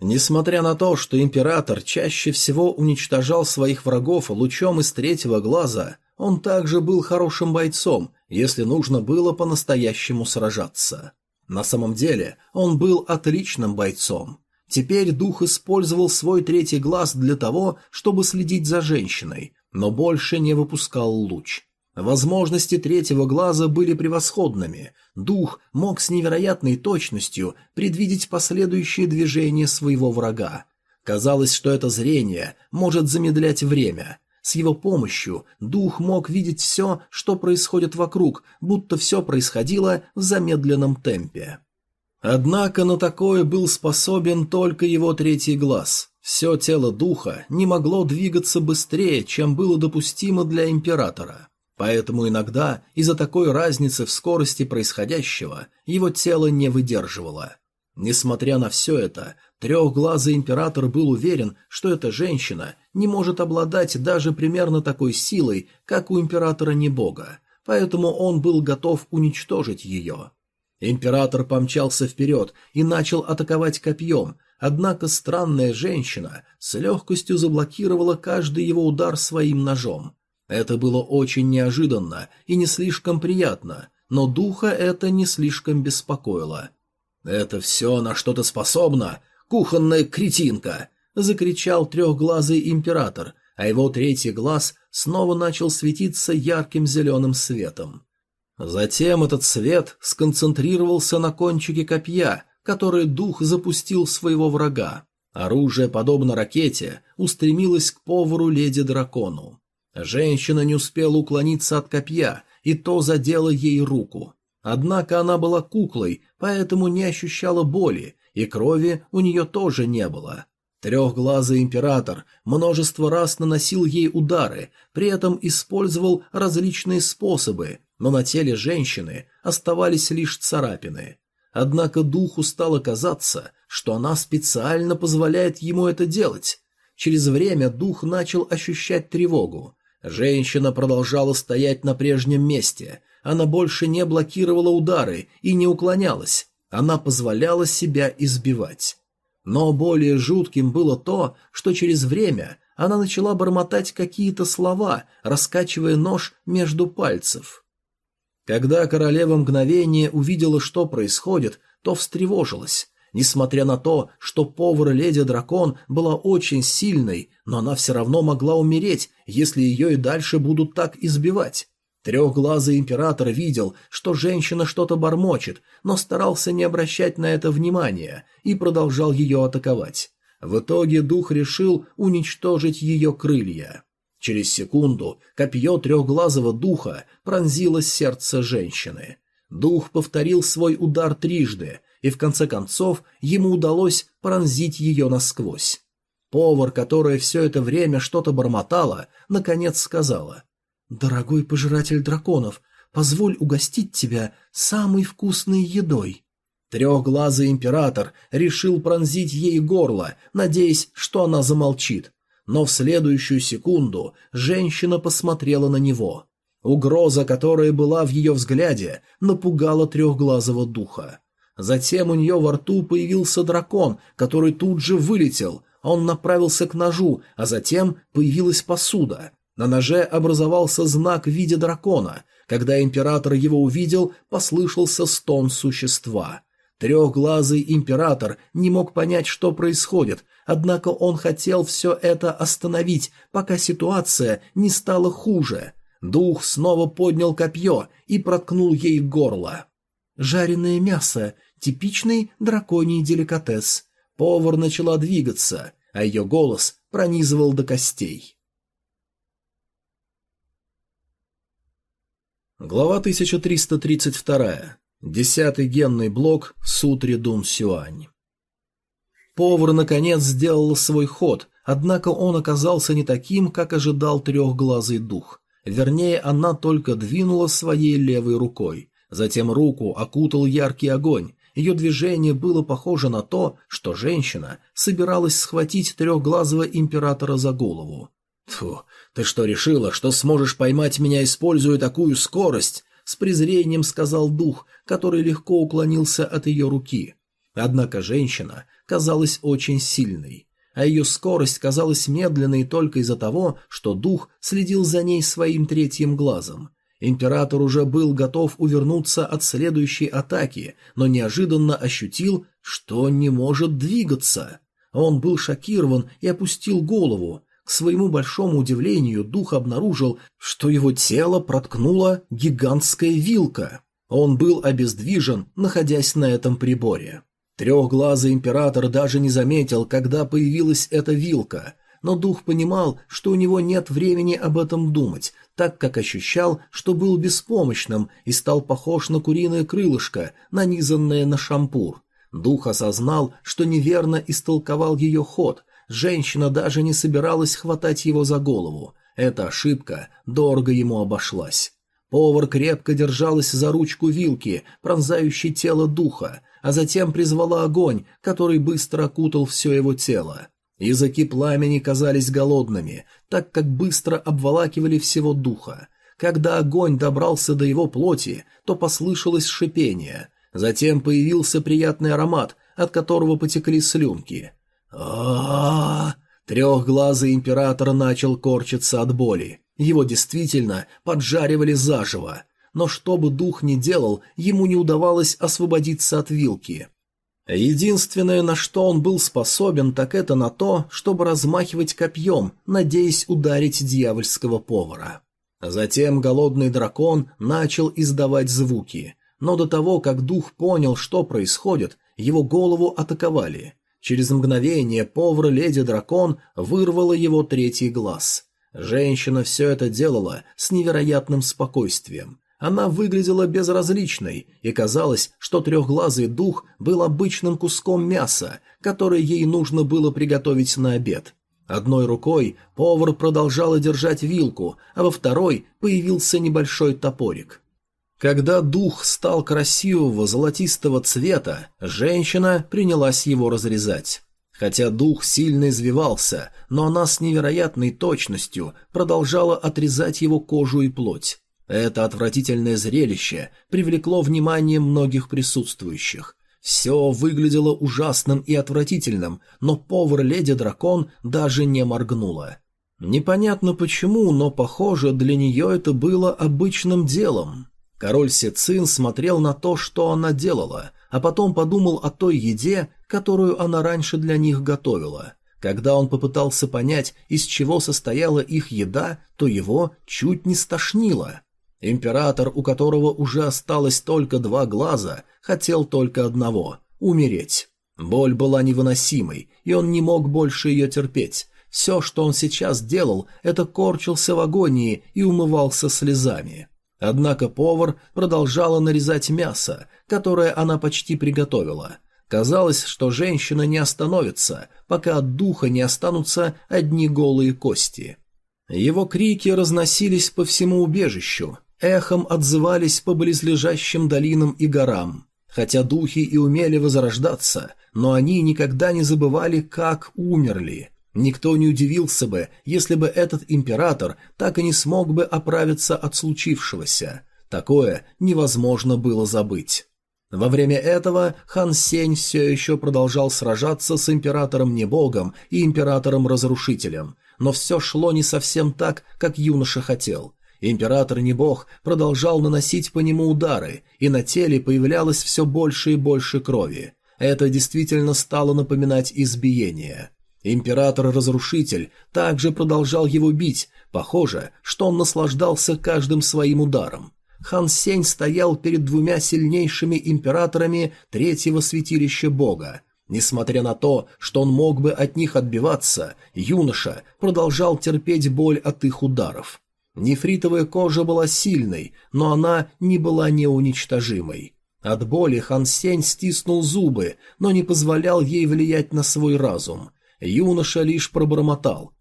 Несмотря на то, что император чаще всего уничтожал своих врагов лучом из третьего глаза, он также был хорошим бойцом, если нужно было по-настоящему сражаться. На самом деле он был отличным бойцом. Теперь дух использовал свой третий глаз для того, чтобы следить за женщиной, но больше не выпускал луч. Возможности третьего глаза были превосходными. Дух мог с невероятной точностью предвидеть последующие движения своего врага. Казалось, что это зрение может замедлять время. С его помощью дух мог видеть все, что происходит вокруг, будто все происходило в замедленном темпе. Однако на такое был способен только его третий глаз. Все тело духа не могло двигаться быстрее, чем было допустимо для императора. Поэтому иногда из-за такой разницы в скорости происходящего его тело не выдерживало. Несмотря на все это, трехглазый император был уверен, что эта женщина не может обладать даже примерно такой силой, как у императора Небога, поэтому он был готов уничтожить ее. Император помчался вперед и начал атаковать копьем, однако странная женщина с легкостью заблокировала каждый его удар своим ножом. Это было очень неожиданно и не слишком приятно, но духа это не слишком беспокоило. «Это все на что-то способно, кухонная кретинка!» — закричал трехглазый император, а его третий глаз снова начал светиться ярким зеленым светом. Затем этот свет сконцентрировался на кончике копья, который дух запустил своего врага. Оружие, подобно ракете, устремилось к повару леди-дракону. Женщина не успела уклониться от копья, и то задело ей руку. Однако она была куклой, поэтому не ощущала боли, и крови у нее тоже не было. Трехглазый император множество раз наносил ей удары, при этом использовал различные способы, но на теле женщины оставались лишь царапины. Однако духу стало казаться, что она специально позволяет ему это делать. Через время дух начал ощущать тревогу. Женщина продолжала стоять на прежнем месте. Она больше не блокировала удары и не уклонялась. Она позволяла себя избивать. Но более жутким было то, что через время она начала бормотать какие-то слова, раскачивая нож между пальцев. Когда королева мгновение увидела, что происходит, то встревожилась. Несмотря на то, что повар леди Дракон была очень сильной, но она все равно могла умереть, если ее и дальше будут так избивать. Трехглазый император видел, что женщина что-то бормочет, но старался не обращать на это внимания и продолжал ее атаковать. В итоге дух решил уничтожить ее крылья. Через секунду копье трехглазого духа пронзило сердце женщины. Дух повторил свой удар трижды, и в конце концов ему удалось пронзить ее насквозь. Повар, которая все это время что-то бормотала, наконец сказала «Дорогой пожиратель драконов, позволь угостить тебя самой вкусной едой». Трехглазый император решил пронзить ей горло, надеясь, что она замолчит, но в следующую секунду женщина посмотрела на него. Угроза, которая была в ее взгляде, напугала трехглазого духа. Затем у нее во рту появился дракон, который тут же вылетел. Он направился к ножу, а затем появилась посуда. На ноже образовался знак в виде дракона. Когда император его увидел, послышался стон существа. Трехглазый император не мог понять, что происходит, однако он хотел все это остановить, пока ситуация не стала хуже. Дух снова поднял копье и проткнул ей горло. Жареное мясо – типичный драконий деликатес. Повар начала двигаться, а ее голос пронизывал до костей. Глава 1332. Десятый генный блок Сутри Дун Сюань. Повар, наконец, сделал свой ход, однако он оказался не таким, как ожидал трехглазый дух. Вернее, она только двинула своей левой рукой. Затем руку окутал яркий огонь. Ее движение было похоже на то, что женщина собиралась схватить трехглазого императора за голову. «Фу, ты что, решила, что сможешь поймать меня, используя такую скорость?» С презрением сказал дух, который легко уклонился от ее руки. Однако женщина казалась очень сильной, а ее скорость казалась медленной только из-за того, что дух следил за ней своим третьим глазом. Император уже был готов увернуться от следующей атаки, но неожиданно ощутил, что не может двигаться. Он был шокирован и опустил голову. К своему большому удивлению дух обнаружил, что его тело проткнула гигантская вилка. Он был обездвижен, находясь на этом приборе. Трехглазый император даже не заметил, когда появилась эта вилка, но дух понимал, что у него нет времени об этом думать, так как ощущал, что был беспомощным и стал похож на куриное крылышко, нанизанное на шампур. Дух осознал, что неверно истолковал ее ход, женщина даже не собиралась хватать его за голову. Эта ошибка дорого ему обошлась. Повар крепко держалась за ручку вилки, пронзающей тело духа, а затем призвала огонь, который быстро окутал все его тело. Языки пламени казались голодными, так как быстро обволакивали всего духа. Когда огонь добрался до его плоти, то послышалось шипение. Затем появился приятный аромат, от которого потекли слюнки. а Трехглазый император начал корчиться от боли. Его действительно поджаривали заживо. Но что бы дух ни делал, ему не удавалось освободиться от вилки. Единственное, на что он был способен, так это на то, чтобы размахивать копьем, надеясь ударить дьявольского повара. Затем голодный дракон начал издавать звуки, но до того, как дух понял, что происходит, его голову атаковали. Через мгновение повар леди-дракон вырвала его третий глаз. Женщина все это делала с невероятным спокойствием. Она выглядела безразличной, и казалось, что трехглазый дух был обычным куском мяса, который ей нужно было приготовить на обед. Одной рукой повар продолжала держать вилку, а во второй появился небольшой топорик. Когда дух стал красивого золотистого цвета, женщина принялась его разрезать. Хотя дух сильно извивался, но она с невероятной точностью продолжала отрезать его кожу и плоть. Это отвратительное зрелище привлекло внимание многих присутствующих. Все выглядело ужасным и отвратительным, но повар-леди-дракон даже не моргнула. Непонятно почему, но, похоже, для нее это было обычным делом. Король Сецин смотрел на то, что она делала, а потом подумал о той еде, которую она раньше для них готовила. Когда он попытался понять, из чего состояла их еда, то его чуть не стошнило. Император, у которого уже осталось только два глаза, хотел только одного – умереть. Боль была невыносимой, и он не мог больше ее терпеть. Все, что он сейчас делал, это корчился в агонии и умывался слезами. Однако повар продолжала нарезать мясо, которое она почти приготовила. Казалось, что женщина не остановится, пока от духа не останутся одни голые кости. Его крики разносились по всему убежищу, эхом отзывались по близлежащим долинам и горам. Хотя духи и умели возрождаться, но они никогда не забывали, как умерли. Никто не удивился бы, если бы этот император так и не смог бы оправиться от случившегося. Такое невозможно было забыть. Во время этого Хан Сень все еще продолжал сражаться с императором-небогом и императором-разрушителем, но все шло не совсем так, как юноша хотел. Император не бог продолжал наносить по нему удары, и на теле появлялось все больше и больше крови. Это действительно стало напоминать избиение. Император-разрушитель также продолжал его бить, похоже, что он наслаждался каждым своим ударом. Хан Сень стоял перед двумя сильнейшими императорами третьего святилища бога. Несмотря на то, что он мог бы от них отбиваться, юноша продолжал терпеть боль от их ударов. Нефритовая кожа была сильной, но она не была неуничтожимой. От боли Хан Сень стиснул зубы, но не позволял ей влиять на свой разум. Юноша лишь пробормотал.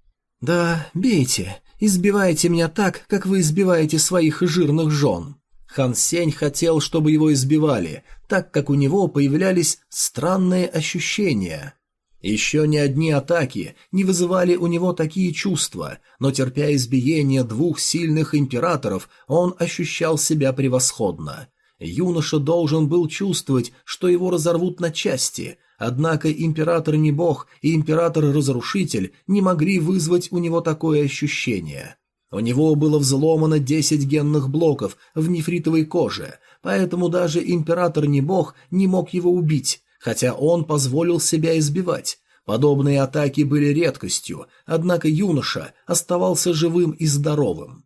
«Да, бейте, избивайте меня так, как вы избиваете своих жирных жен». Хан Сень хотел, чтобы его избивали, так как у него появлялись странные ощущения. Еще ни одни атаки не вызывали у него такие чувства, но терпя избиение двух сильных императоров, он ощущал себя превосходно. Юноша должен был чувствовать, что его разорвут на части, однако император не бог и император-разрушитель не могли вызвать у него такое ощущение. У него было взломано 10 генных блоков в нефритовой коже, поэтому даже император не бог не мог его убить, хотя он позволил себя избивать. Подобные атаки были редкостью, однако юноша оставался живым и здоровым.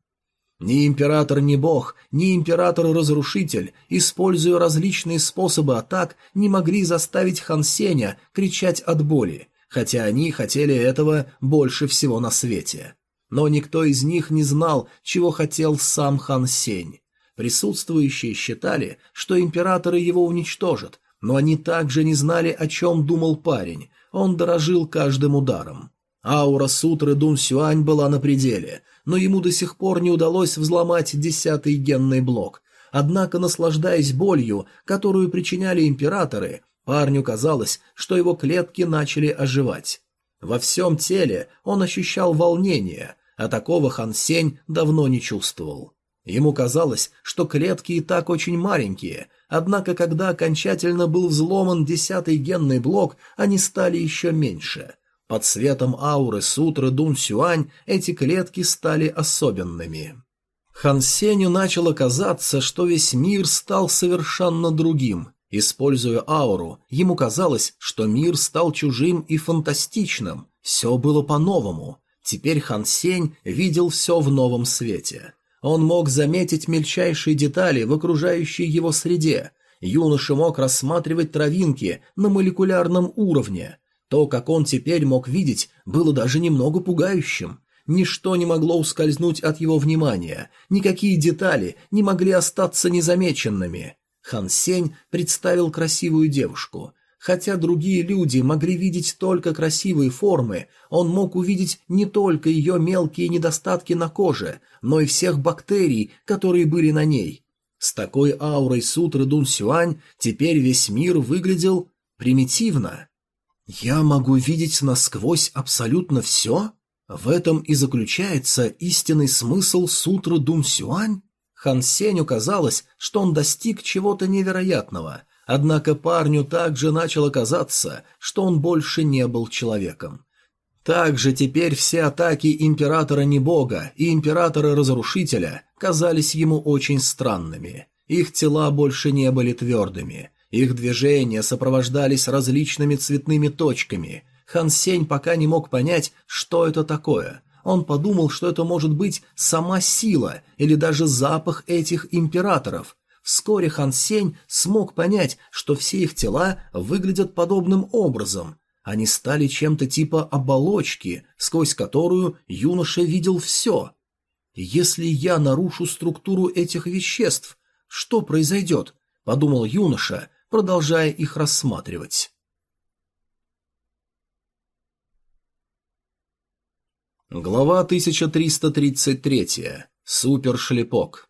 Ни император ни бог, ни император-разрушитель, используя различные способы атак, не могли заставить Хан Сеня кричать от боли, хотя они хотели этого больше всего на свете. Но никто из них не знал, чего хотел сам Хан Сень. Присутствующие считали, что императоры его уничтожат, но они также не знали, о чем думал парень, он дорожил каждым ударом. Аура сутры Дун Сюань была на пределе, но ему до сих пор не удалось взломать десятый генный блок. Однако, наслаждаясь болью, которую причиняли императоры, парню казалось, что его клетки начали оживать. Во всем теле он ощущал волнение, а такого Хан Сень давно не чувствовал. Ему казалось, что клетки и так очень маленькие, однако когда окончательно был взломан десятый генный блок, они стали еще меньше. Под светом ауры сутры Дун Сюань эти клетки стали особенными. Хан Сеню начало казаться, что весь мир стал совершенно другим. Используя ауру, ему казалось, что мир стал чужим и фантастичным. Все было по-новому. Теперь Хан Сень видел все в новом свете. Он мог заметить мельчайшие детали в окружающей его среде. Юноша мог рассматривать травинки на молекулярном уровне. То, как он теперь мог видеть, было даже немного пугающим. Ничто не могло ускользнуть от его внимания, никакие детали не могли остаться незамеченными. Хан Сень представил красивую девушку. Хотя другие люди могли видеть только красивые формы, он мог увидеть не только ее мелкие недостатки на коже, но и всех бактерий, которые были на ней. С такой аурой сутры Дун Сюань теперь весь мир выглядел примитивно. «Я могу видеть насквозь абсолютно все?» В этом и заключается истинный смысл сутры Дун Сюань? Хан Сеню казалось, что он достиг чего-то невероятного, Однако парню также начало казаться, что он больше не был человеком. Также теперь все атаки Императора Небога и Императора-Разрушителя казались ему очень странными. Их тела больше не были твердыми. Их движения сопровождались различными цветными точками. Хан Сень пока не мог понять, что это такое. Он подумал, что это может быть сама сила или даже запах этих императоров, Вскоре Хан Сень смог понять, что все их тела выглядят подобным образом. Они стали чем-то типа оболочки, сквозь которую юноша видел все. «Если я нарушу структуру этих веществ, что произойдет?» – подумал юноша, продолжая их рассматривать. Глава 1333. Супершлепок.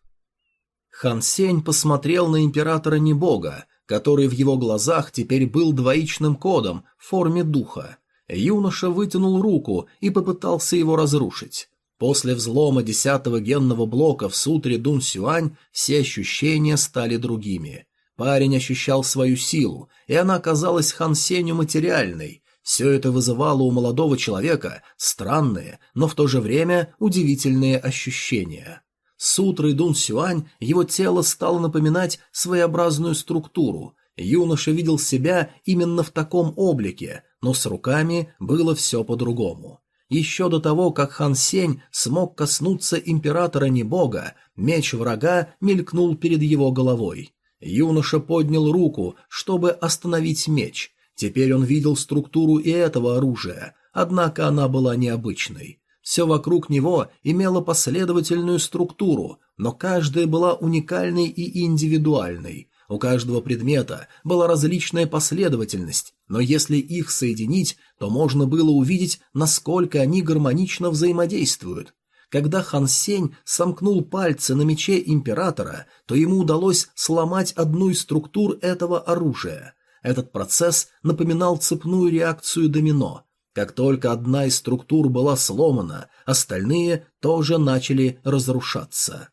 Хан Сень посмотрел на императора Небога, который в его глазах теперь был двоичным кодом в форме духа. Юноша вытянул руку и попытался его разрушить. После взлома десятого генного блока в сутре Дун Сюань все ощущения стали другими. Парень ощущал свою силу, и она казалась Хан Сенью материальной. Все это вызывало у молодого человека странные, но в то же время удивительные ощущения. С утрой Дун Сюань его тело стало напоминать своеобразную структуру. Юноша видел себя именно в таком облике, но с руками было все по-другому. Еще до того, как Хан Сень смог коснуться императора Небога, меч врага мелькнул перед его головой. Юноша поднял руку, чтобы остановить меч. Теперь он видел структуру и этого оружия, однако она была необычной. Все вокруг него имело последовательную структуру, но каждая была уникальной и индивидуальной. У каждого предмета была различная последовательность, но если их соединить, то можно было увидеть, насколько они гармонично взаимодействуют. Когда Хан Сень сомкнул пальцы на мече императора, то ему удалось сломать одну из структур этого оружия. Этот процесс напоминал цепную реакцию домино. Как только одна из структур была сломана, остальные тоже начали разрушаться.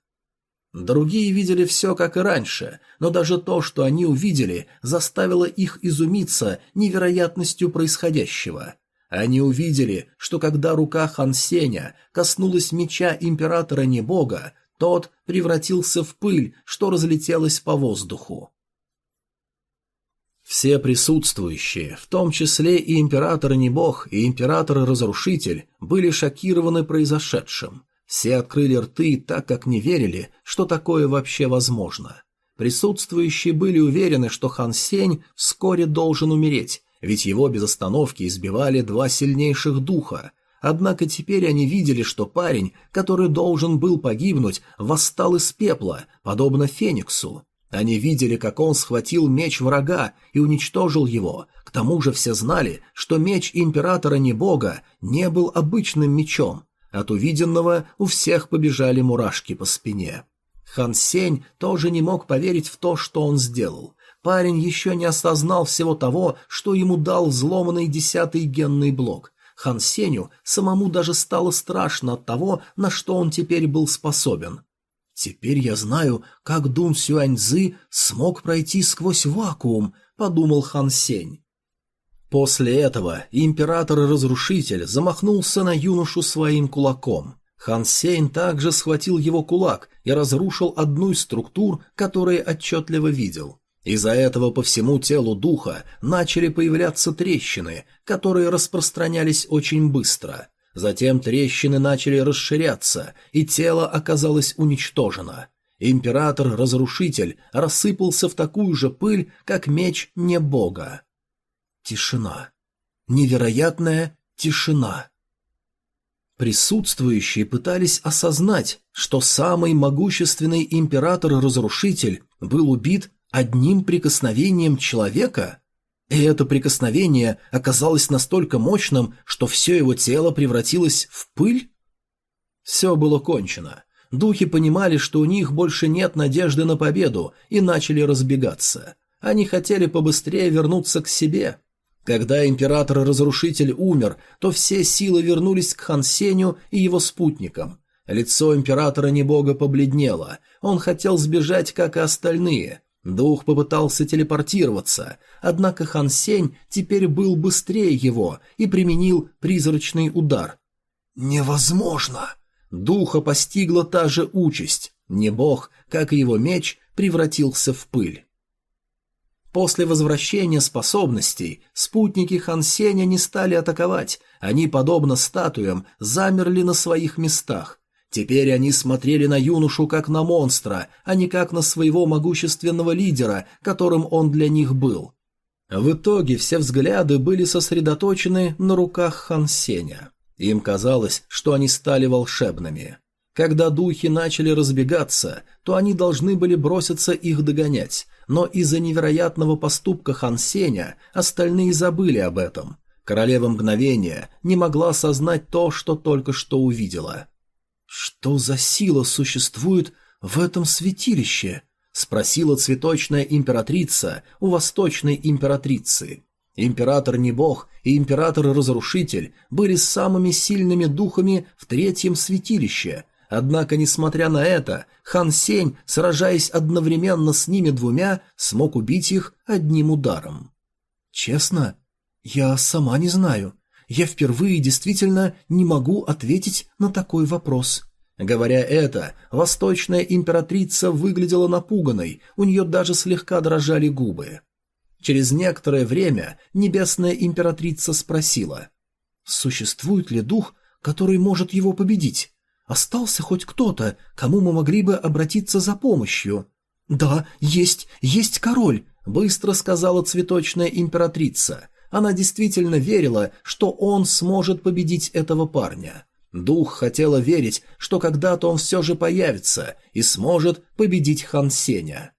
Другие видели все, как и раньше, но даже то, что они увидели, заставило их изумиться невероятностью происходящего. Они увидели, что когда рука Хан Сеня коснулась меча императора Небога, тот превратился в пыль, что разлетелась по воздуху. Все присутствующие, в том числе и император Небог и император-разрушитель, были шокированы произошедшим. Все открыли рты, так как не верили, что такое вообще возможно. Присутствующие были уверены, что Хан Сень вскоре должен умереть, ведь его без остановки избивали два сильнейших духа. Однако теперь они видели, что парень, который должен был погибнуть, восстал из пепла, подобно Фениксу. Они видели, как он схватил меч врага и уничтожил его. К тому же все знали, что меч императора Небога не был обычным мечом. От увиденного у всех побежали мурашки по спине. Хан Сень тоже не мог поверить в то, что он сделал. Парень еще не осознал всего того, что ему дал взломанный десятый генный блок. Хан Сеню самому даже стало страшно от того, на что он теперь был способен. «Теперь я знаю, как Дун Сюаньзы смог пройти сквозь вакуум», — подумал Хан Сень. После этого император-разрушитель замахнулся на юношу своим кулаком. Хан Сейн также схватил его кулак и разрушил одну из структур, которые отчетливо видел. Из-за этого по всему телу духа начали появляться трещины, которые распространялись очень быстро. Затем трещины начали расширяться, и тело оказалось уничтожено. Император-разрушитель рассыпался в такую же пыль, как меч не бога. Тишина. Невероятная тишина. Присутствующие пытались осознать, что самый могущественный император-разрушитель был убит одним прикосновением человека, и это прикосновение оказалось настолько мощным, что все его тело превратилось в пыль? Все было кончено. Духи понимали, что у них больше нет надежды на победу, и начали разбегаться. Они хотели побыстрее вернуться к себе, когда император-разрушитель умер, то все силы вернулись к Хан Сеню и его спутникам. Лицо императора Небога побледнело, он хотел сбежать, как и остальные. Дух попытался телепортироваться, однако Хан Сень теперь был быстрее его и применил призрачный удар. «Невозможно!» Духа постигла та же участь. Небог, как и его меч, превратился в пыль. После возвращения способностей спутники Хан Сеня не стали атаковать, они, подобно статуям, замерли на своих местах. Теперь они смотрели на юношу как на монстра, а не как на своего могущественного лидера, которым он для них был. В итоге все взгляды были сосредоточены на руках Хан Сеня. Им казалось, что они стали волшебными. Когда духи начали разбегаться, то они должны были броситься их догонять, но из-за невероятного поступка Хан Сеня остальные забыли об этом. Королева мгновения не могла осознать то, что только что увидела. «Что за сила существует в этом святилище?» — спросила цветочная императрица у восточной императрицы. Император Небог и император-разрушитель были самыми сильными духами в третьем святилище — Однако, несмотря на это, Хан Сень, сражаясь одновременно с ними двумя, смог убить их одним ударом. Честно, я сама не знаю. Я впервые действительно не могу ответить на такой вопрос. Говоря это, восточная императрица выглядела напуганной, у нее даже слегка дрожали губы. Через некоторое время небесная императрица спросила, «Существует ли дух, который может его победить?» Остался хоть кто-то, кому мы могли бы обратиться за помощью. Да, есть, есть король, быстро сказала цветочная императрица. Она действительно верила, что он сможет победить этого парня. Дух хотела верить, что когда-то он все же появится и сможет победить Хан Сеня.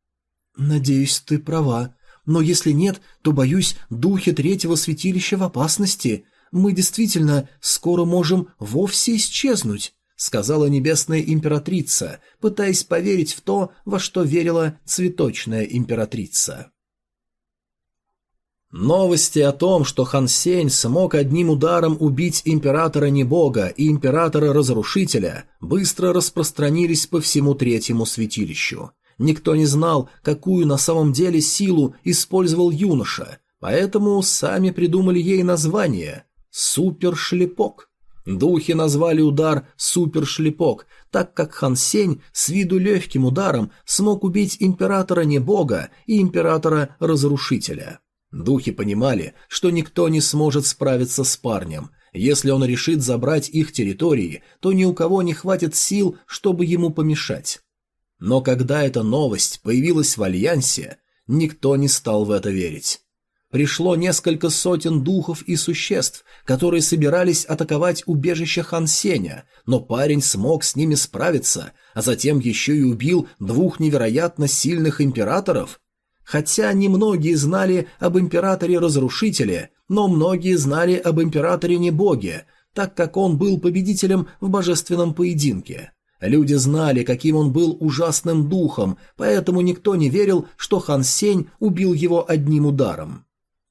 «Надеюсь, ты права. Но если нет, то, боюсь, духи третьего святилища в опасности. Мы действительно скоро можем вовсе исчезнуть. сказала небесная императрица, пытаясь поверить в то, во что верила цветочная императрица. Новости о том, что Хан Сень смог одним ударом убить императора Небога и императора-разрушителя, быстро распространились по всему третьему святилищу. Никто не знал, какую на самом деле силу использовал юноша, поэтому сами придумали ей название – «Супершлепок». Духи назвали удар «Супершлепок», так как Хан Сень с виду легким ударом смог убить императора Небога и императора-разрушителя. Духи понимали, что никто не сможет справиться с парнем. Если он решит забрать их территории, то ни у кого не хватит сил, чтобы ему помешать. Но когда эта новость появилась в Альянсе, никто не стал в это верить. Пришло несколько сотен духов и существ, которые собирались атаковать убежище Хан Сеня, но парень смог с ними справиться, а затем еще и убил двух невероятно сильных императоров. Хотя немногие знали об императоре-разрушителе, но многие знали об императоре-небоге, так как он был победителем в божественном поединке. Люди знали, каким он был ужасным духом, поэтому никто не верил, что Хан Сень убил его одним ударом.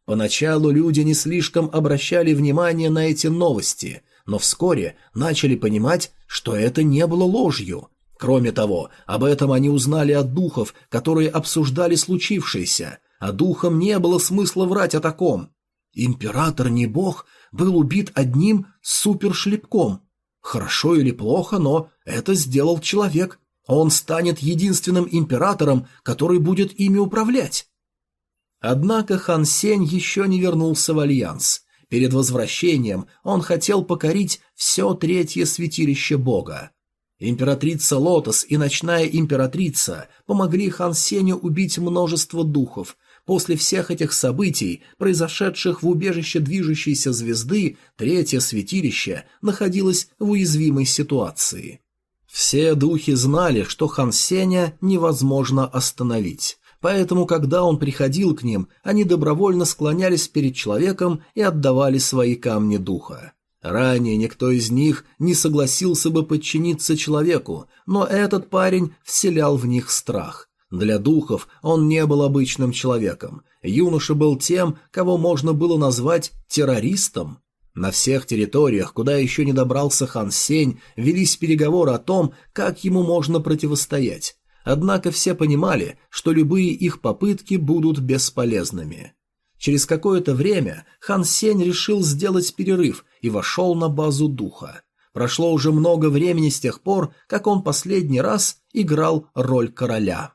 Поначалу люди не слишком обращали внимание на эти новости, но вскоре начали понимать, что это не было ложью. Кроме того, об этом они узнали от духов, которые обсуждали случившееся, а духам не было смысла врать о таком. Император не бог был убит одним супершлепком. Хорошо или плохо, но это сделал человек. Он станет единственным императором, который будет ими управлять. Однако Хан Сень еще не вернулся в Альянс. Перед возвращением он хотел покорить все третье святилище бога. Императрица Лотос и Ночная Императрица помогли Хан Сеню убить множество духов. После всех этих событий, произошедших в убежище движущейся звезды, третье святилище находилось в уязвимой ситуации. Все духи знали, что Хан Сеня невозможно остановить. Поэтому, когда он приходил к ним, они добровольно склонялись перед человеком и отдавали свои камни духа. Ранее никто из них не согласился бы подчиниться человеку, но этот парень вселял в них страх. Для духов он не был обычным человеком. Юноша был тем, кого можно было назвать террористом. На всех территориях, куда еще не добрался хан Сень, велись переговоры о том, как ему можно противостоять. Однако все понимали, что любые их попытки будут бесполезными. Через какое-то время Хан Сень решил сделать перерыв и вошел на базу духа. Прошло уже много времени с тех пор, как он последний раз играл роль короля.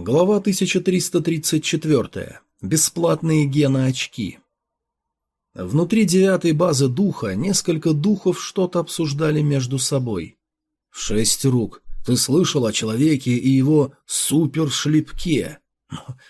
Глава 1334. Бесплатные геноочки. Внутри девятой базы духа несколько духов что-то обсуждали между собой. «Шесть рук. Ты слышал о человеке и его супершлепке?»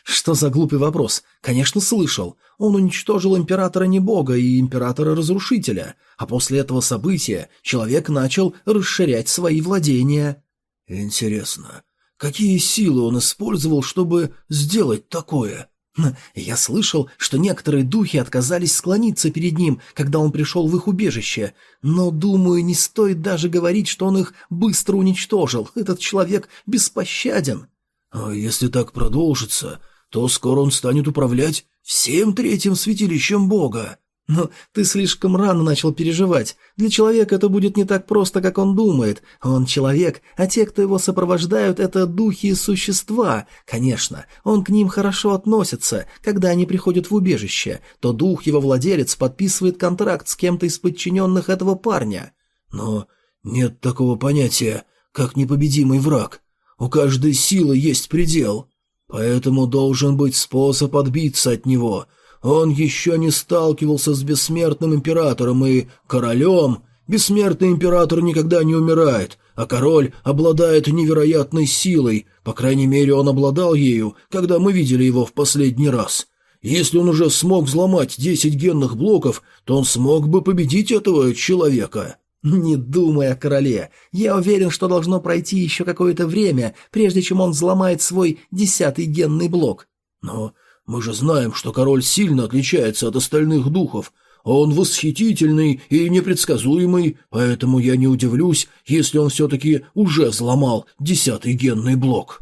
«Что за глупый вопрос? Конечно, слышал. Он уничтожил императора Небога и императора-разрушителя, а после этого события человек начал расширять свои владения». «Интересно, Какие силы он использовал, чтобы сделать такое? Я слышал, что некоторые духи отказались склониться перед ним, когда он пришел в их убежище, но, думаю, не стоит даже говорить, что он их быстро уничтожил. Этот человек беспощаден. А если так продолжится, то скоро он станет управлять всем третьим святилищем Бога. Но ты слишком рано начал переживать. Для человека это будет не так просто, как он думает. Он человек, а те, кто его сопровождают, это духи и существа. Конечно, он к ним хорошо относится. Когда они приходят в убежище, то дух его владелец подписывает контракт с кем-то из подчиненных этого парня. Но нет такого понятия, как непобедимый враг. У каждой силы есть предел. Поэтому должен быть способ отбиться от него – Он еще не сталкивался с бессмертным императором и королем. Бессмертный император никогда не умирает, а король обладает невероятной силой. По крайней мере, он обладал ею, когда мы видели его в последний раз. Если он уже смог взломать десять генных блоков, то он смог бы победить этого человека. «Не думай о короле. Я уверен, что должно пройти еще какое-то время, прежде чем он взломает свой десятый генный блок». «Но мы же знаем, что король сильно отличается от остальных духов. Он восхитительный и непредсказуемый, поэтому я не удивлюсь, если он все-таки уже взломал десятый генный блок».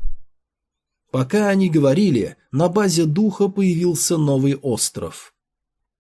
Пока они говорили, на базе духа появился новый остров.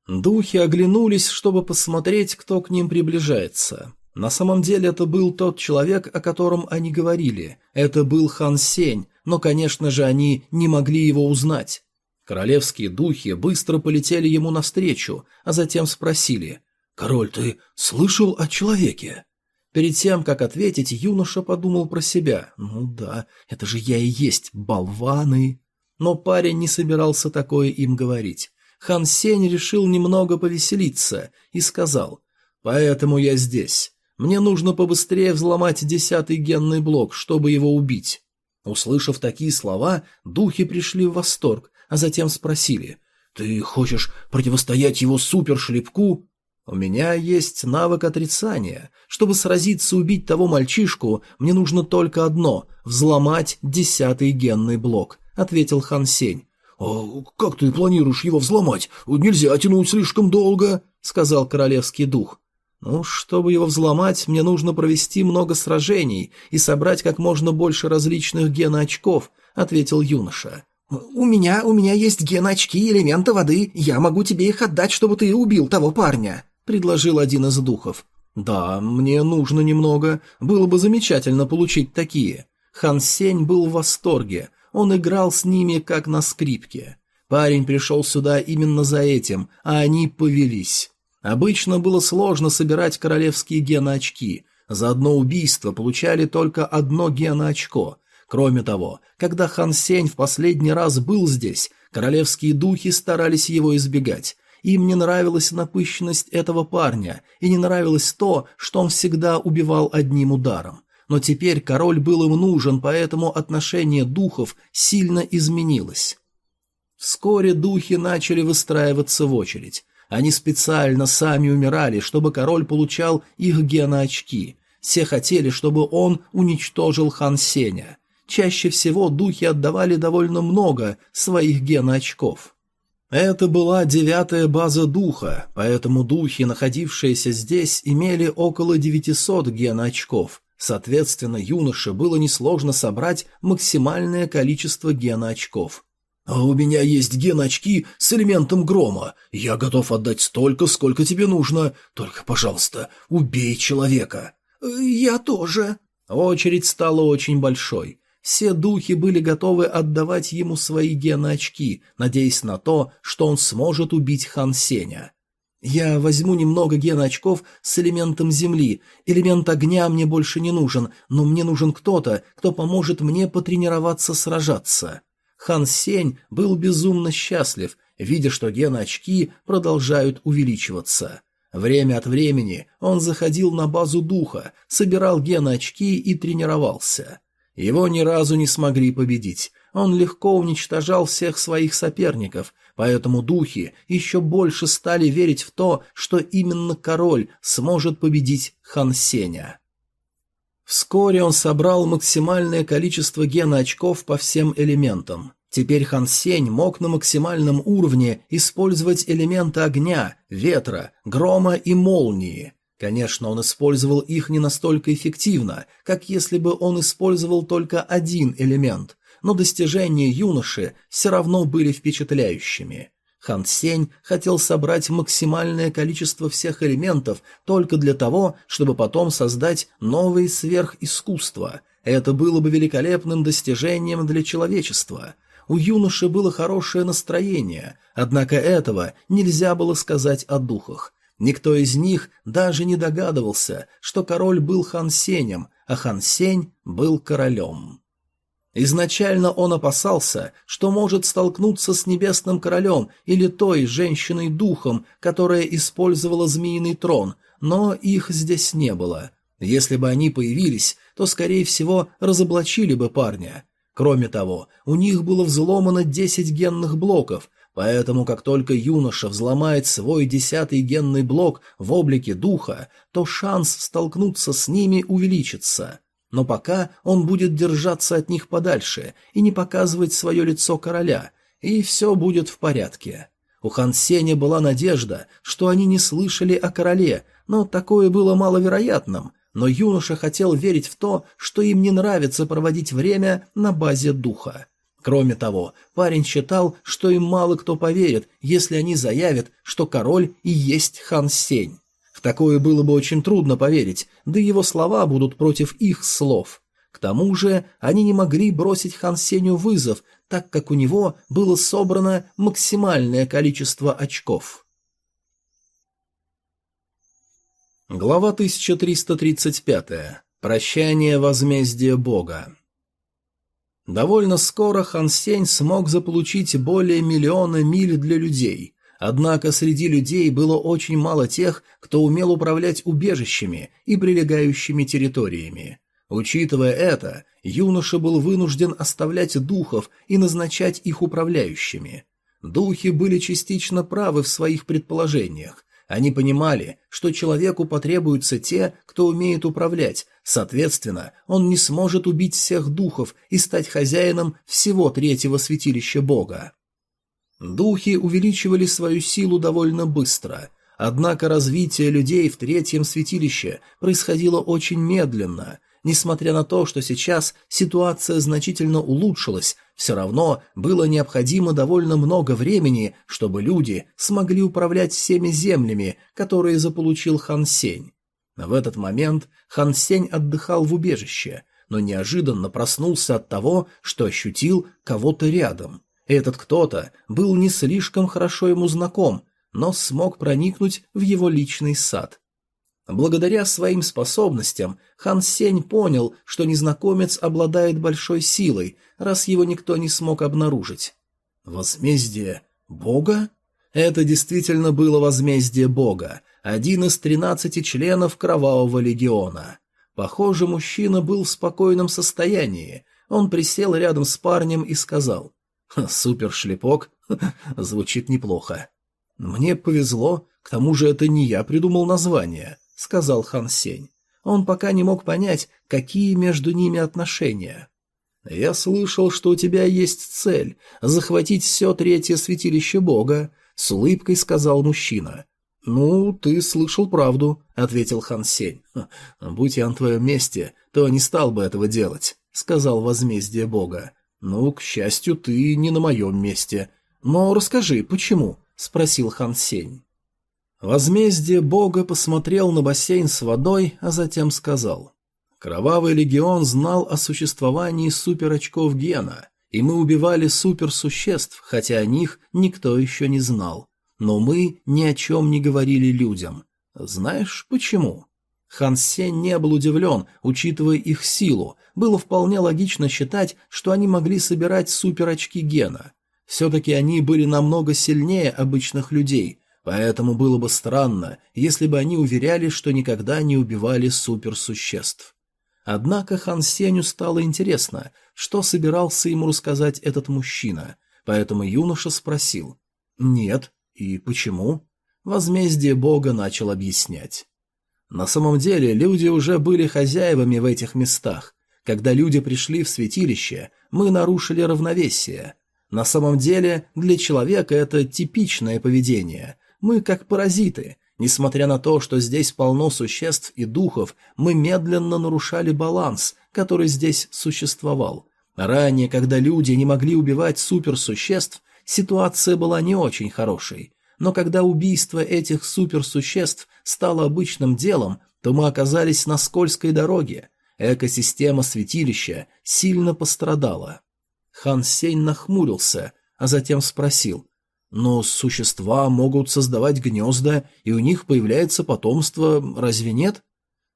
Духи оглянулись, чтобы посмотреть, кто к ним приближается. На самом деле это был тот человек, о котором они говорили. Это был Хан Сень, но, конечно же, они не могли его узнать. Королевские духи быстро полетели ему навстречу, а затем спросили «Король, ты слышал о человеке?» Перед тем, как ответить, юноша подумал про себя «Ну да, это же я и есть, болваны!» Но парень не собирался такое им говорить. Хан Сень решил немного повеселиться и сказал, «Поэтому я здесь. Мне нужно побыстрее взломать десятый генный блок, чтобы его убить». Услышав такие слова, духи пришли в восторг, а затем спросили, «Ты хочешь противостоять его супершлепку?» «У меня есть навык отрицания. Чтобы сразиться убить того мальчишку, мне нужно только одно — взломать десятый генный блок», — ответил Хан Сень. «А как ты планируешь его взломать? Нельзя тянуть слишком долго», — сказал королевский дух. «Ну, чтобы его взломать, мне нужно провести много сражений и собрать как можно больше различных геноочков», — ответил юноша. «У меня, у меня есть геноочки элемента воды, я могу тебе их отдать, чтобы ты убил того парня», — предложил один из духов. «Да, мне нужно немного. Было бы замечательно получить такие». Хан Сень был в восторге. Он играл с ними, как на скрипке. Парень пришел сюда именно за этим, а они повелись. Обычно было сложно собирать королевские геноочки. За одно убийство получали только одно геноочко. Кроме того, когда Хан Сень в последний раз был здесь, королевские духи старались его избегать. Им не нравилась напыщенность этого парня, и не нравилось то, что он всегда убивал одним ударом но теперь король был им нужен, поэтому отношение духов сильно изменилось. Вскоре духи начали выстраиваться в очередь. Они специально сами умирали, чтобы король получал их геноочки. Все хотели, чтобы он уничтожил хан Сеня. Чаще всего духи отдавали довольно много своих геноочков. Это была девятая база духа, поэтому духи, находившиеся здесь, имели около 900 геноочков, Соответственно, юноше было несложно собрать максимальное количество геноочков. «А у меня есть геноочки с элементом грома. Я готов отдать столько, сколько тебе нужно. Только, пожалуйста, убей человека». «Я тоже». Очередь стала очень большой. Все духи были готовы отдавать ему свои геноочки, надеясь на то, что он сможет убить Хан Сеня. Я возьму немного геноочков с элементом земли. Элемент огня мне больше не нужен, но мне нужен кто-то, кто поможет мне потренироваться сражаться. Хан Сень был безумно счастлив, видя, что геноочки продолжают увеличиваться. Время от времени он заходил на базу духа, собирал геноочки и тренировался. Его ни разу не смогли победить. Он легко уничтожал всех своих соперников – Поэтому духи еще больше стали верить в то, что именно король сможет победить Хан Сеня. Вскоре он собрал максимальное количество геноочков по всем элементам. Теперь Хан Сень мог на максимальном уровне использовать элементы огня, ветра, грома и молнии. Конечно, он использовал их не настолько эффективно, как если бы он использовал только один элемент, но достижения юноши все равно были впечатляющими. Хан Сень хотел собрать максимальное количество всех элементов только для того, чтобы потом создать новые сверхискусства. Это было бы великолепным достижением для человечества. У юноши было хорошее настроение, однако этого нельзя было сказать о духах. Никто из них даже не догадывался, что король был Хан Сенем, а Хан Сень был королем. Изначально он опасался, что может столкнуться с Небесным Королем или той женщиной-духом, которая использовала Змеиный Трон, но их здесь не было. Если бы они появились, то, скорее всего, разоблачили бы парня. Кроме того, у них было взломано 10 генных блоков, поэтому как только юноша взломает свой десятый генный блок в облике духа, то шанс столкнуться с ними увеличится. Но пока он будет держаться от них подальше и не показывать свое лицо короля, и все будет в порядке. У Хан Сеня была надежда, что они не слышали о короле, но такое было маловероятным, но юноша хотел верить в то, что им не нравится проводить время на базе духа. Кроме того, парень считал, что им мало кто поверит, если они заявят, что король и есть хан Сень. В такое было бы очень трудно поверить, да его слова будут против их слов. К тому же они не могли бросить хан Сенью вызов, так как у него было собрано максимальное количество очков. Глава 1335. Прощание возмездия Бога. Довольно скоро Хан Сень смог заполучить более миллиона миль для людей. Однако среди людей было очень мало тех, кто умел управлять убежищами и прилегающими территориями. Учитывая это, юноша был вынужден оставлять духов и назначать их управляющими. Духи были частично правы в своих предположениях, они понимали, что человеку потребуются те, кто умеет управлять, соответственно, он не сможет убить всех духов и стать хозяином всего третьего святилища Бога. Духи увеличивали свою силу довольно быстро, однако развитие людей в третьем святилище происходило очень медленно, Несмотря на то, что сейчас ситуация значительно улучшилась, все равно было необходимо довольно много времени, чтобы люди смогли управлять всеми землями, которые заполучил Хан Сень. В этот момент Хан Сень отдыхал в убежище, но неожиданно проснулся от того, что ощутил кого-то рядом. Этот кто-то был не слишком хорошо ему знаком, но смог проникнуть в его личный сад. Благодаря своим способностям Хан Сень понял, что незнакомец обладает большой силой, раз его никто не смог обнаружить. Возмездие Бога? Это действительно было возмездие Бога, один из тринадцати членов Кровавого Легиона. Похоже, мужчина был в спокойном состоянии. Он присел рядом с парнем и сказал, «Супершлепок? Звучит неплохо. Мне повезло, к тому же это не я придумал название сказал Хан Сень. Он пока не мог понять, какие между ними отношения. «Я слышал, что у тебя есть цель — захватить все третье святилище Бога», — с улыбкой сказал мужчина. «Ну, ты слышал правду», — ответил Хан Сень. «Будь я на твоем месте, то не стал бы этого делать», — сказал возмездие Бога. «Ну, к счастью, ты не на моем месте. Но расскажи, почему?» — спросил Хан Сень. Возмездие бога посмотрел на бассейн с водой, а затем сказал. «Кровавый легион знал о существовании суперочков гена, и мы убивали суперсуществ, хотя о них никто еще не знал. Но мы ни о чем не говорили людям. Знаешь, почему?» Хан Сень не был удивлен, учитывая их силу. Было вполне логично считать, что они могли собирать суперочки гена. Все-таки они были намного сильнее обычных людей – Поэтому было бы странно, если бы они уверяли, что никогда не убивали суперсуществ. Однако Хан Сеню стало интересно, что собирался ему рассказать этот мужчина, поэтому юноша спросил «Нет, и почему?» Возмездие бога начал объяснять. На самом деле люди уже были хозяевами в этих местах. Когда люди пришли в святилище, мы нарушили равновесие. На самом деле для человека это типичное поведение – мы как паразиты. Несмотря на то, что здесь полно существ и духов, мы медленно нарушали баланс, который здесь существовал. Ранее, когда люди не могли убивать суперсуществ, ситуация была не очень хорошей. Но когда убийство этих суперсуществ стало обычным делом, то мы оказались на скользкой дороге. Экосистема святилища сильно пострадала. Хан Сень нахмурился, а затем спросил, но существа могут создавать гнезда, и у них появляется потомство, разве нет?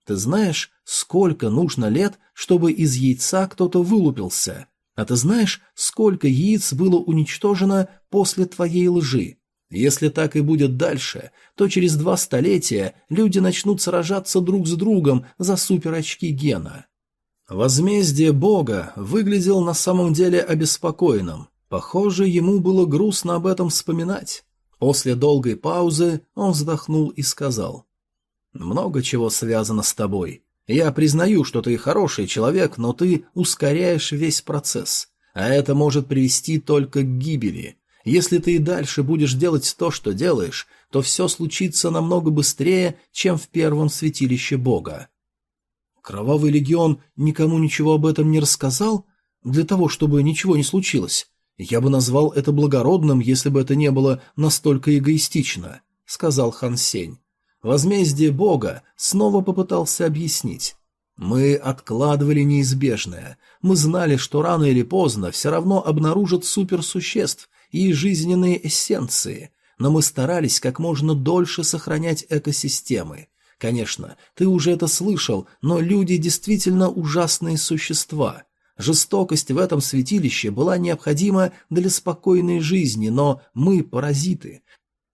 Ты знаешь, сколько нужно лет, чтобы из яйца кто-то вылупился? А ты знаешь, сколько яиц было уничтожено после твоей лжи? Если так и будет дальше, то через два столетия люди начнут сражаться друг с другом за суперочки гена. Возмездие бога выглядел на самом деле обеспокоенным. Похоже, ему было грустно об этом вспоминать. После долгой паузы он вздохнул и сказал. «Много чего связано с тобой. Я признаю, что ты хороший человек, но ты ускоряешь весь процесс. А это может привести только к гибели. Если ты и дальше будешь делать то, что делаешь, то все случится намного быстрее, чем в первом святилище Бога. Кровавый легион никому ничего об этом не рассказал? Для того, чтобы ничего не случилось. Я бы назвал это благородным, если бы это не было настолько эгоистично, сказал Хан Сень. Возмездие Бога снова попытался объяснить. Мы откладывали неизбежное. Мы знали, что рано или поздно все равно обнаружат суперсуществ, и жизненные эссенции, но мы старались как можно дольше сохранять экосистемы. Конечно, ты уже это слышал, но люди действительно ужасные существа. Жестокость в этом святилище была необходима для спокойной жизни, но мы паразиты.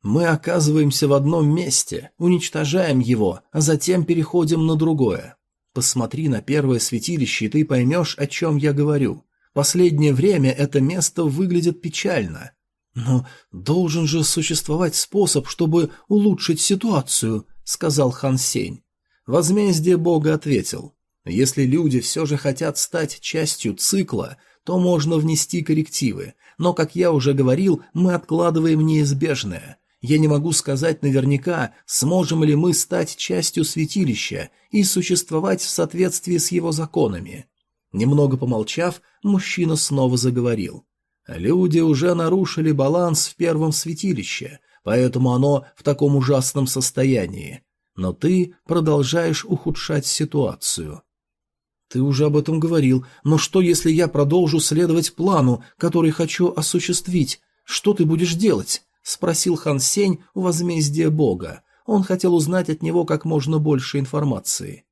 Мы оказываемся в одном месте, уничтожаем его, а затем переходим на другое. Посмотри на первое святилище, и ты поймешь, о чем я говорю. Последнее время это место выглядит печально. Но должен же существовать способ, чтобы улучшить ситуацию, сказал Хан Сень. Возмездие Бога ответил. Если люди все же хотят стать частью цикла, то можно внести коррективы, но, как я уже говорил, мы откладываем неизбежное. Я не могу сказать наверняка, сможем ли мы стать частью святилища и существовать в соответствии с его законами. Немного помолчав, мужчина снова заговорил. «Люди уже нарушили баланс в первом святилище, поэтому оно в таком ужасном состоянии. Но ты продолжаешь ухудшать ситуацию». «Ты уже об этом говорил, но что, если я продолжу следовать плану, который хочу осуществить? Что ты будешь делать?» — спросил Хан Сень у возмездия Бога. Он хотел узнать от него как можно больше информации.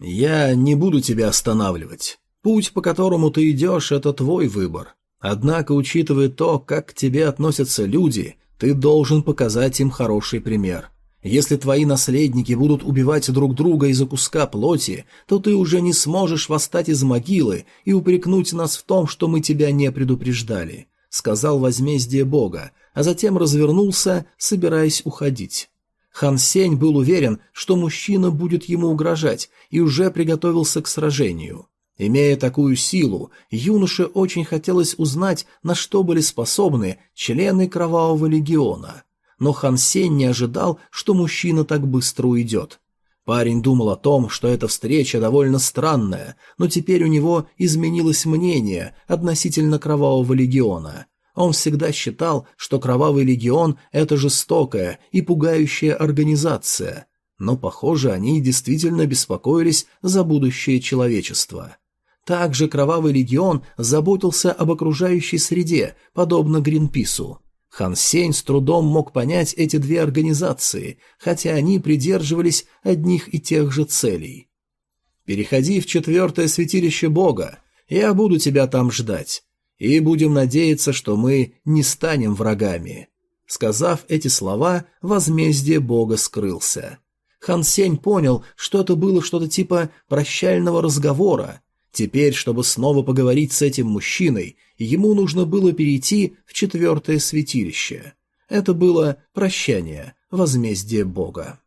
«Я не буду тебя останавливать. Путь, по которому ты идешь, это твой выбор. Однако, учитывая то, как к тебе относятся люди, ты должен показать им хороший пример. Если твои наследники будут убивать друг друга из-за куска плоти, то ты уже не сможешь восстать из могилы и упрекнуть нас в том, что мы тебя не предупреждали», — сказал возмездие Бога, а затем развернулся, собираясь уходить. Хан Сень был уверен, что мужчина будет ему угрожать, и уже приготовился к сражению. Имея такую силу, юноше очень хотелось узнать, на что были способны члены Кровавого Легиона. Но Хан Сень не ожидал, что мужчина так быстро уйдет. Парень думал о том, что эта встреча довольно странная, но теперь у него изменилось мнение относительно Кровавого Легиона. Он всегда считал, что Кровавый Легион – это жестокая и пугающая организация, но, похоже, они действительно беспокоились за будущее человечества. Также Кровавый Легион заботился об окружающей среде, подобно Гринпису. Хан Сень с трудом мог понять эти две организации, хотя они придерживались одних и тех же целей. «Переходи в четвертое святилище Бога, я буду тебя там ждать, и будем надеяться, что мы не станем врагами». Сказав эти слова, возмездие Бога скрылся. Хан Сень понял, что это было что-то типа прощального разговора, Теперь, чтобы снова поговорить с этим мужчиной, ему нужно было перейти в четвертое святилище. Это было прощание, возмездие Бога.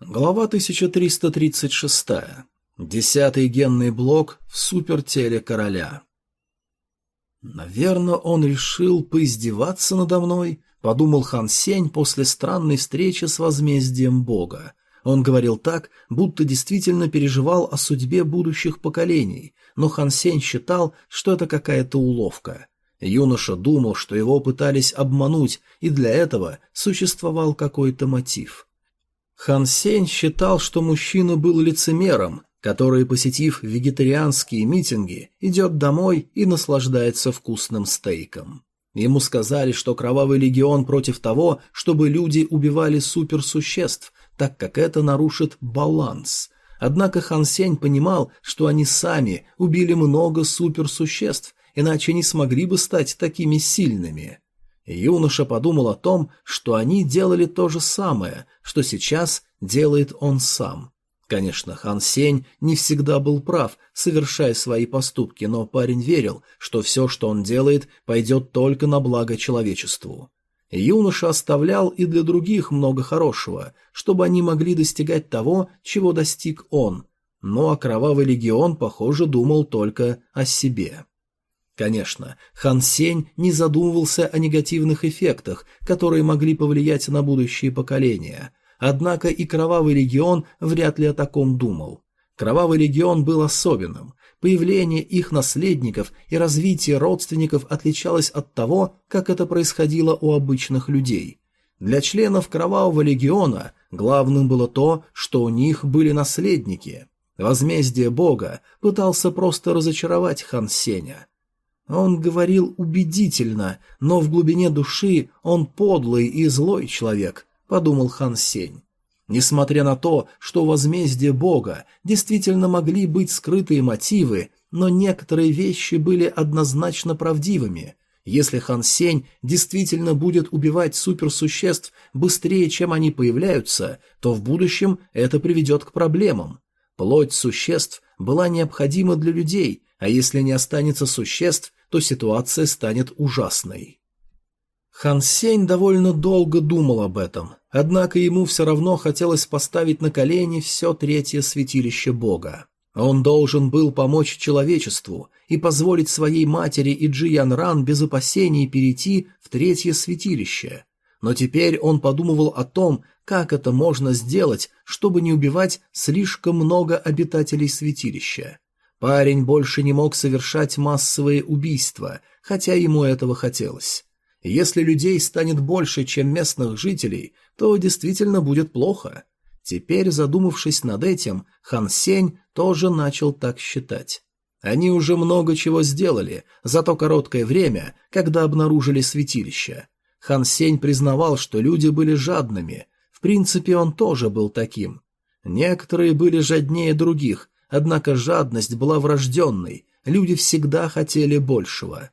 Глава 1336. Десятый генный блок в супертеле короля. «Наверное, он решил поиздеваться надо мной», — подумал Хан Сень после странной встречи с возмездием Бога. Он говорил так, будто действительно переживал о судьбе будущих поколений, но Хан Сень считал, что это какая-то уловка. Юноша думал, что его пытались обмануть, и для этого существовал какой-то мотив. Хан Сень считал, что мужчина был лицемером, который, посетив вегетарианские митинги, идет домой и наслаждается вкусным стейком. Ему сказали, что Кровавый Легион против того, чтобы люди убивали суперсуществ, так как это нарушит баланс. Однако Хан Сень понимал, что они сами убили много суперсуществ, иначе не смогли бы стать такими сильными. Юноша подумал о том, что они делали то же самое, что сейчас делает он сам. Конечно, Хан Сень не всегда был прав, совершая свои поступки, но парень верил, что все, что он делает, пойдет только на благо человечеству. Юноша оставлял и для других много хорошего, чтобы они могли достигать того, чего достиг он, но а Кровавый Легион, похоже, думал только о себе. Конечно, Хан Сень не задумывался о негативных эффектах, которые могли повлиять на будущие поколения, однако и Кровавый Легион вряд ли о таком думал. Кровавый Легион был особенным, появление их наследников и развитие родственников отличалось от того, как это происходило у обычных людей. Для членов Кровавого Легиона главным было то, что у них были наследники. Возмездие Бога пытался просто разочаровать Хан Сеня. Он говорил убедительно, но в глубине души он подлый и злой человек, подумал Хан Сень. Несмотря на то, что у возмездия Бога действительно могли быть скрытые мотивы, но некоторые вещи были однозначно правдивыми. Если Хан Сень действительно будет убивать суперсуществ быстрее, чем они появляются, то в будущем это приведет к проблемам. Плоть существ была необходима для людей, а если не останется существ, то ситуация станет ужасной. Хан Сень довольно долго думал об этом, однако ему все равно хотелось поставить на колени все третье святилище Бога. Он должен был помочь человечеству и позволить своей матери и Джиян Ран без опасений перейти в третье святилище. Но теперь он подумывал о том, как это можно сделать, чтобы не убивать слишком много обитателей святилища. Парень больше не мог совершать массовые убийства, хотя ему этого хотелось. Если людей станет больше, чем местных жителей, то действительно будет плохо. Теперь, задумавшись над этим, Хан Сень тоже начал так считать. Они уже много чего сделали за то короткое время, когда обнаружили святилище. Хан Сень признавал, что люди были жадными. В принципе, он тоже был таким. Некоторые были жаднее других, Однако жадность была врожденной, люди всегда хотели большего.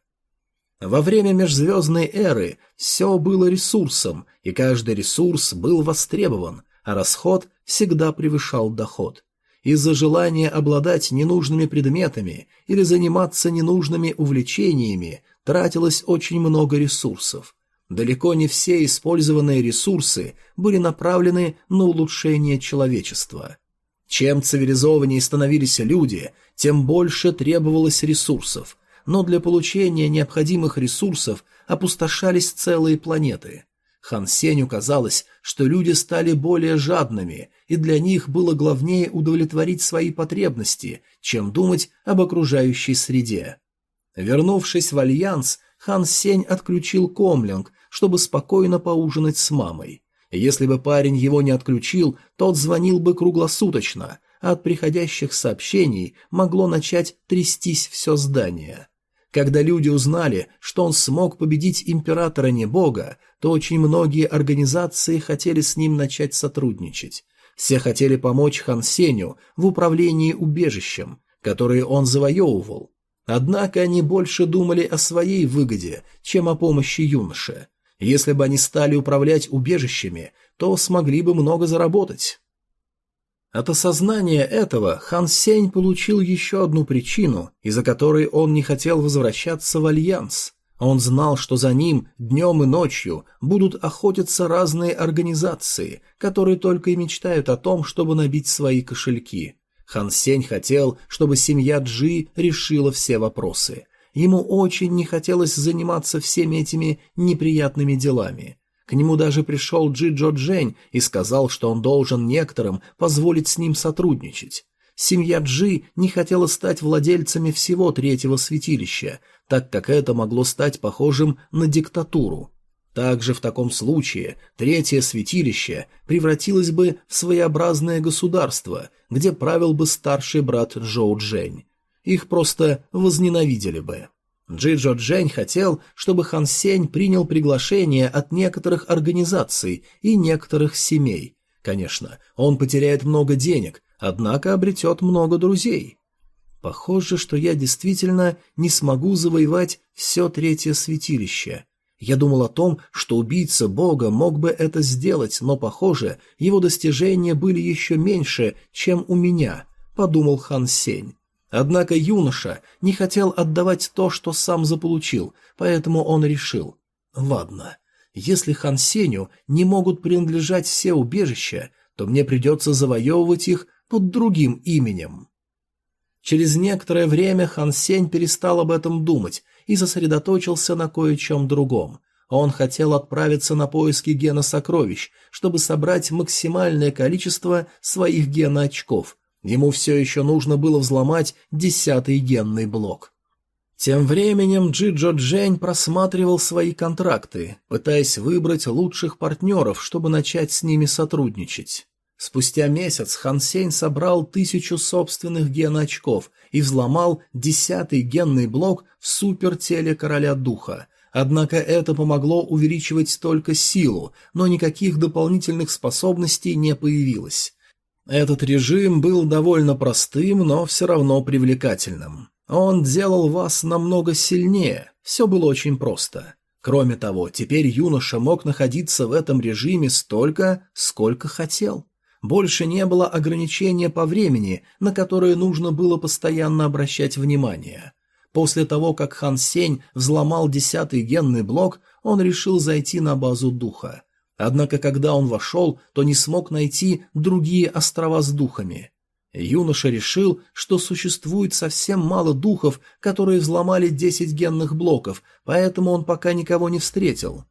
Во время межзвездной эры все было ресурсом, и каждый ресурс был востребован, а расход всегда превышал доход. Из-за желания обладать ненужными предметами или заниматься ненужными увлечениями тратилось очень много ресурсов. Далеко не все использованные ресурсы были направлены на улучшение человечества. Чем цивилизованнее становились люди, тем больше требовалось ресурсов, но для получения необходимых ресурсов опустошались целые планеты. Хан Сенью казалось, что люди стали более жадными, и для них было главнее удовлетворить свои потребности, чем думать об окружающей среде. Вернувшись в Альянс, Хан Сень отключил комлинк, чтобы спокойно поужинать с мамой. Если бы парень его не отключил, тот звонил бы круглосуточно, а от приходящих сообщений могло начать трястись все здание. Когда люди узнали, что он смог победить императора не бога, то очень многие организации хотели с ним начать сотрудничать. Все хотели помочь Хан Сеню в управлении убежищем, которое он завоевывал. Однако они больше думали о своей выгоде, чем о помощи юноше. Если бы они стали управлять убежищами, то смогли бы много заработать. От осознания этого Хан Сень получил еще одну причину, из-за которой он не хотел возвращаться в Альянс. Он знал, что за ним днем и ночью будут охотиться разные организации, которые только и мечтают о том, чтобы набить свои кошельки. Хан Сень хотел, чтобы семья Джи решила все вопросы. Ему очень не хотелось заниматься всеми этими неприятными делами. К нему даже пришел Джи Джо Джень и сказал, что он должен некоторым позволить с ним сотрудничать. Семья Джи не хотела стать владельцами всего третьего святилища, так как это могло стать похожим на диктатуру. Также в таком случае третье святилище превратилось бы в своеобразное государство, где правил бы старший брат Джоу Джень. Их просто возненавидели бы. Джиджо Джень хотел, чтобы Хан Сень принял приглашение от некоторых организаций и некоторых семей. Конечно, он потеряет много денег, однако обретет много друзей. Похоже, что я действительно не смогу завоевать все третье святилище. Я думал о том, что убийца бога мог бы это сделать, но, похоже, его достижения были еще меньше, чем у меня, подумал Хан Сень. Однако юноша не хотел отдавать то, что сам заполучил, поэтому он решил. Ладно, если Хан Сеню не могут принадлежать все убежища, то мне придется завоевывать их под другим именем. Через некоторое время Хан Сень перестал об этом думать и сосредоточился на кое-чем другом. Он хотел отправиться на поиски гена сокровищ, чтобы собрать максимальное количество своих геноочков. Ему все еще нужно было взломать десятый генный блок. Тем временем Джиджо Джень просматривал свои контракты, пытаясь выбрать лучших партнеров, чтобы начать с ними сотрудничать. Спустя месяц Хан Сень собрал тысячу собственных геноочков и взломал десятый генный блок в супертеле Короля Духа. Однако это помогло увеличивать только силу, но никаких дополнительных способностей не появилось. Этот режим был довольно простым, но все равно привлекательным. Он делал вас намного сильнее, все было очень просто. Кроме того, теперь юноша мог находиться в этом режиме столько, сколько хотел. Больше не было ограничения по времени, на которое нужно было постоянно обращать внимание. После того, как Хан Сень взломал десятый генный блок, он решил зайти на базу духа. Однако, когда он вошел, то не смог найти другие острова с духами. Юноша решил, что существует совсем мало духов, которые взломали десять генных блоков, поэтому он пока никого не встретил.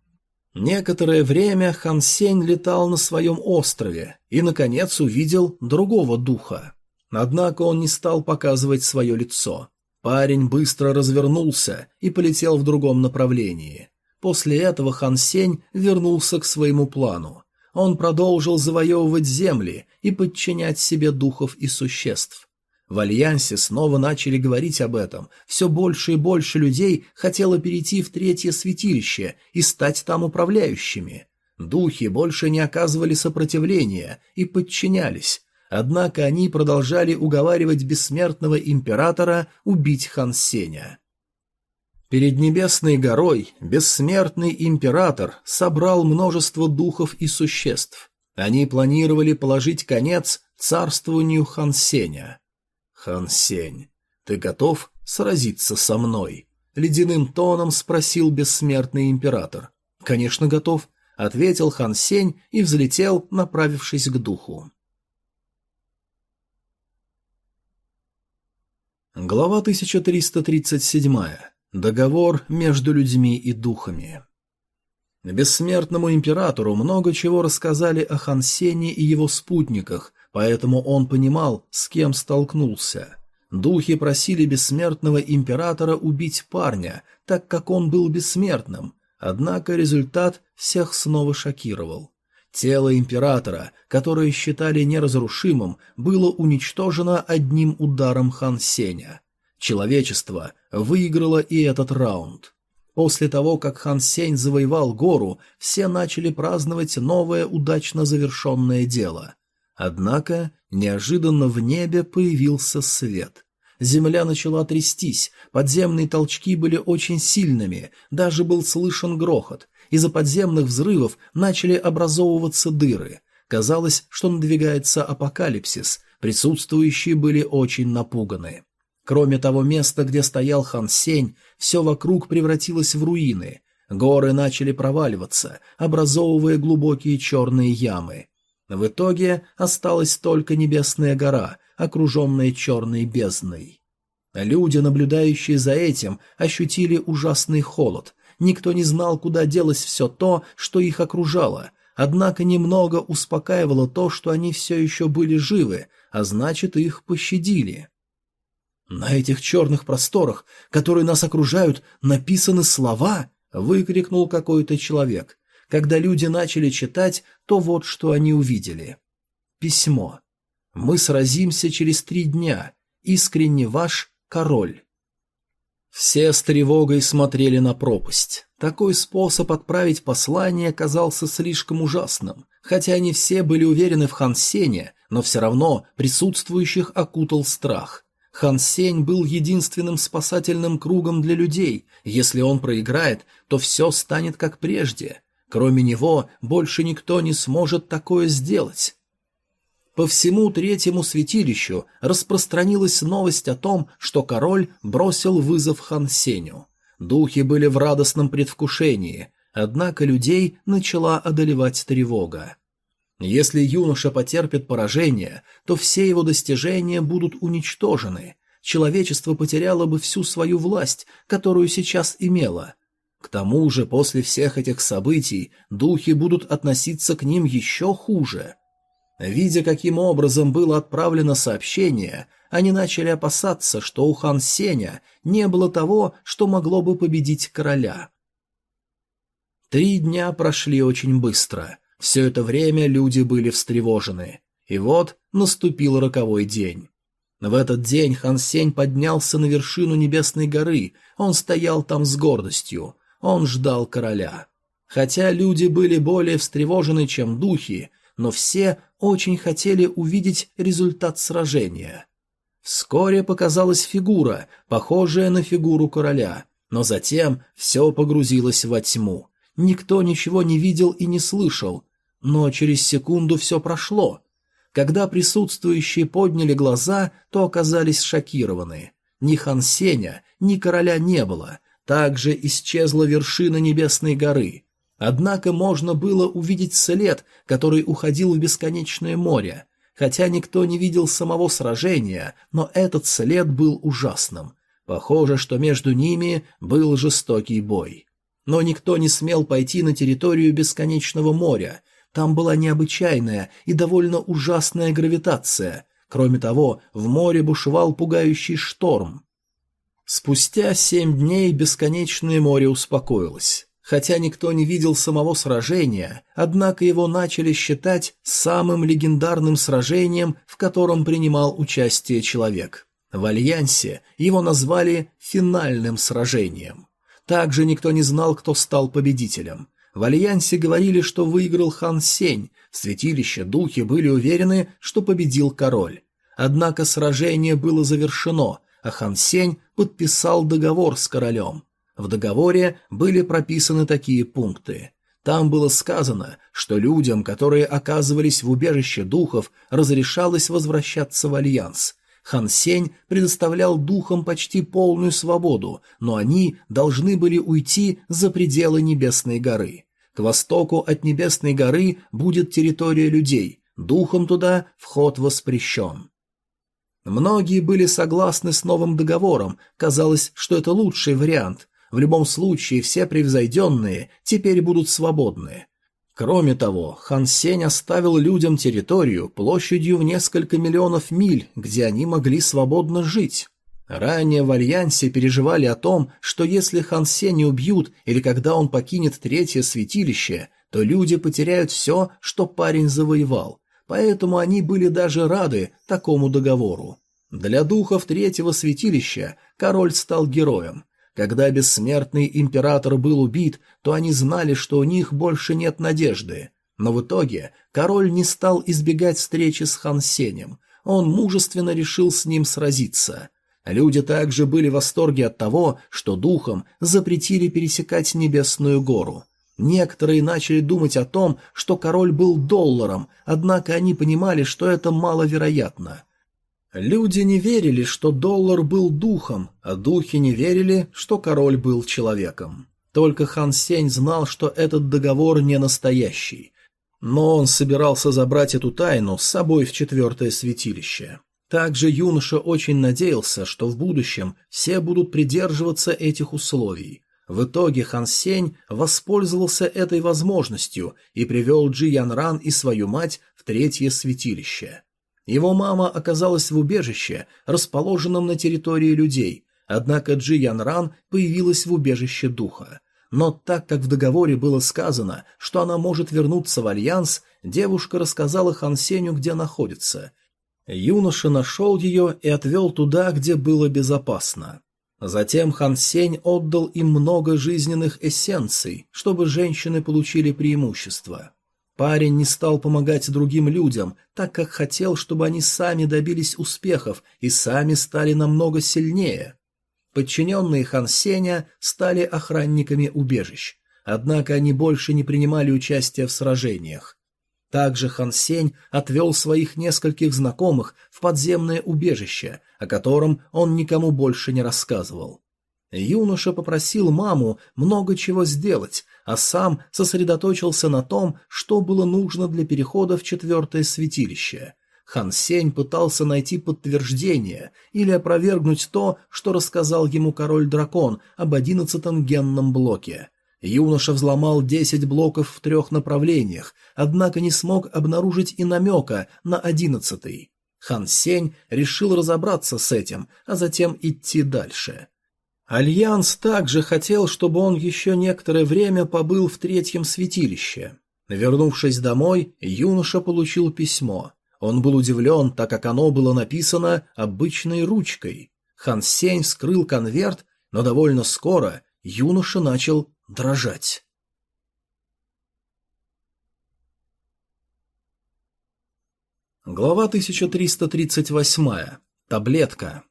Некоторое время Хан Сень летал на своем острове и, наконец, увидел другого духа. Однако он не стал показывать свое лицо. Парень быстро развернулся и полетел в другом направлении. После этого Хан Сень вернулся к своему плану. Он продолжил завоевывать земли и подчинять себе духов и существ. В Альянсе снова начали говорить об этом. Все больше и больше людей хотело перейти в третье святилище и стать там управляющими. Духи больше не оказывали сопротивления и подчинялись. Однако они продолжали уговаривать бессмертного императора убить Хан Сеня. Перед Небесной горой бессмертный император собрал множество духов и существ. Они планировали положить конец царствованию Хан Сеня. «Хан Сень, ты готов сразиться со мной?» — ледяным тоном спросил бессмертный император. «Конечно, готов», — ответил Хан Сень и взлетел, направившись к духу. Глава 1337. Договор между людьми и духами. Бессмертному императору много чего рассказали о Хан Сене и его спутниках, поэтому он понимал, с кем столкнулся. Духи просили бессмертного императора убить парня, так как он был бессмертным, однако результат всех снова шокировал. Тело императора, которое считали неразрушимым, было уничтожено одним ударом Хан Сеня. Человечество выиграло и этот раунд. После того, как Хан Сень завоевал гору, все начали праздновать новое удачно завершенное дело. Однако неожиданно в небе появился свет. Земля начала трястись, подземные толчки были очень сильными, даже был слышен грохот. Из-за подземных взрывов начали образовываться дыры. Казалось, что надвигается апокалипсис, присутствующие были очень напуганы. Кроме того места, где стоял Хан Сень, все вокруг превратилось в руины. Горы начали проваливаться, образовывая глубокие черные ямы. В итоге осталась только небесная гора, окруженная черной бездной. Люди, наблюдающие за этим, ощутили ужасный холод. Никто не знал, куда делось все то, что их окружало. Однако немного успокаивало то, что они все еще были живы, а значит, их пощадили. «На этих черных просторах, которые нас окружают, написаны слова!» — выкрикнул какой-то человек. Когда люди начали читать, то вот что они увидели. Письмо. «Мы сразимся через три дня. Искренне ваш король». Все с тревогой смотрели на пропасть. Такой способ отправить послание казался слишком ужасным. Хотя они все были уверены в Хансене, но все равно присутствующих окутал страх. Хан Сень был единственным спасательным кругом для людей. Если он проиграет, то все станет как прежде. Кроме него больше никто не сможет такое сделать. По всему третьему святилищу распространилась новость о том, что король бросил вызов Хан Сеню. Духи были в радостном предвкушении, однако людей начала одолевать тревога. Если юноша потерпит поражение, то все его достижения будут уничтожены. Человечество потеряло бы всю свою власть, которую сейчас имело. К тому же после всех этих событий духи будут относиться к ним еще хуже – Видя, каким образом было отправлено сообщение, они начали опасаться, что у хан Сеня не было того, что могло бы победить короля. Три дня прошли очень быстро. Все это время люди были встревожены. И вот наступил роковой день. В этот день Хан Сень поднялся на вершину Небесной горы, он стоял там с гордостью, он ждал короля. Хотя люди были более встревожены, чем духи, но все очень хотели увидеть результат сражения. Вскоре показалась фигура, похожая на фигуру короля, но затем все погрузилось во тьму. Никто ничего не видел и не слышал, но через секунду все прошло. Когда присутствующие подняли глаза, то оказались шокированы. Ни Хан Сеня, ни короля не было. Также исчезла вершина небесной горы. Однако можно было увидеть след, который уходил в бесконечное море. Хотя никто не видел самого сражения, но этот след был ужасным. Похоже, что между ними был жестокий бой. Но никто не смел пойти на территорию бесконечного моря. Там была необычайная и довольно ужасная гравитация. Кроме того, в море бушевал пугающий шторм. Спустя семь дней бесконечное море успокоилось. Хотя никто не видел самого сражения, однако его начали считать самым легендарным сражением, в котором принимал участие человек. В Альянсе его назвали «финальным сражением». Также никто не знал, кто стал победителем. В Альянсе говорили, что выиграл хан Сень, святилище духи были уверены, что победил король. Однако сражение было завершено, а Хан Сень подписал договор с королем. В договоре были прописаны такие пункты. Там было сказано, что людям, которые оказывались в убежище духов, разрешалось возвращаться в Альянс. Хан Сень предоставлял духам почти полную свободу, но они должны были уйти за пределы Небесной горы. К востоку от Небесной горы будет территория людей, духам туда вход воспрещен. Многие были согласны с новым договором, казалось, что это лучший вариант, в любом случае, все превзойденные теперь будут свободны. Кроме того, Хан Сень оставил людям территорию площадью в несколько миллионов миль, где они могли свободно жить. Ранее в Альянсе переживали о том, что если Хан Сеня убьют или когда он покинет третье святилище, то люди потеряют все, что парень завоевал, поэтому они были даже рады такому договору. Для духов третьего святилища король стал героем, когда бессмертный император был убит, то они знали, что у них больше нет надежды. Но в итоге король не стал избегать встречи с Хан Сенем. Он мужественно решил с ним сразиться. Люди также были в восторге от того, что духом запретили пересекать Небесную гору. Некоторые начали думать о том, что король был долларом, однако они понимали, что это маловероятно. Люди не верили, что доллар был духом, а духи не верили, что король был человеком. Только Хан Сень знал, что этот договор не настоящий. Но он собирался забрать эту тайну с собой в четвертое святилище. Также юноша очень надеялся, что в будущем все будут придерживаться этих условий. В итоге Хан Сень воспользовался этой возможностью и привел Джи Ян Ран и свою мать в третье святилище. Его мама оказалась в убежище, расположенном на территории людей, однако Джи Ян Ран появилась в убежище духа. Но так как в договоре было сказано, что она может вернуться в Альянс, девушка рассказала Хан Сеню, где находится. Юноша нашел ее и отвел туда, где было безопасно. Затем Хан Сень отдал им много жизненных эссенций, чтобы женщины получили преимущество. Парень не стал помогать другим людям, так как хотел, чтобы они сами добились успехов и сами стали намного сильнее. Подчиненные Хан Сеня стали охранниками убежищ, однако они больше не принимали участия в сражениях. Также Хан Сень отвел своих нескольких знакомых в подземное убежище, о котором он никому больше не рассказывал. Юноша попросил маму много чего сделать, а сам сосредоточился на том, что было нужно для перехода в четвертое святилище. Хан Сень пытался найти подтверждение или опровергнуть то, что рассказал ему король-дракон об одиннадцатом генном блоке. Юноша взломал десять блоков в трех направлениях, однако не смог обнаружить и намека на одиннадцатый. Хан Сень решил разобраться с этим, а затем идти дальше. Альянс также хотел, чтобы он еще некоторое время побыл в третьем святилище. Вернувшись домой, юноша получил письмо. Он был удивлен, так как оно было написано обычной ручкой. Хан Сень вскрыл конверт, но довольно скоро юноша начал дрожать. Глава 1338. Таблетка.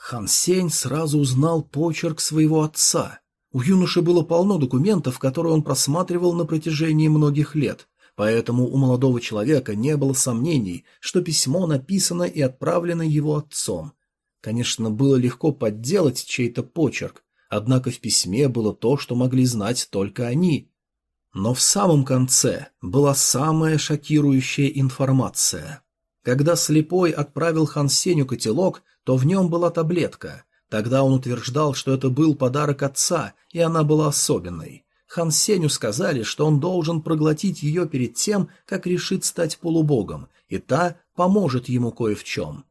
Хан Сень сразу узнал почерк своего отца. У юноши было полно документов, которые он просматривал на протяжении многих лет, поэтому у молодого человека не было сомнений, что письмо написано и отправлено его отцом. Конечно, было легко подделать чей-то почерк, Однако в письме было то, что могли знать только они. Но в самом конце была самая шокирующая информация. Когда слепой отправил Хан Сеню котелок, то в нем была таблетка. Тогда он утверждал, что это был подарок отца, и она была особенной. Хан Сеню сказали, что он должен проглотить ее перед тем, как решит стать полубогом, и та поможет ему кое в чем.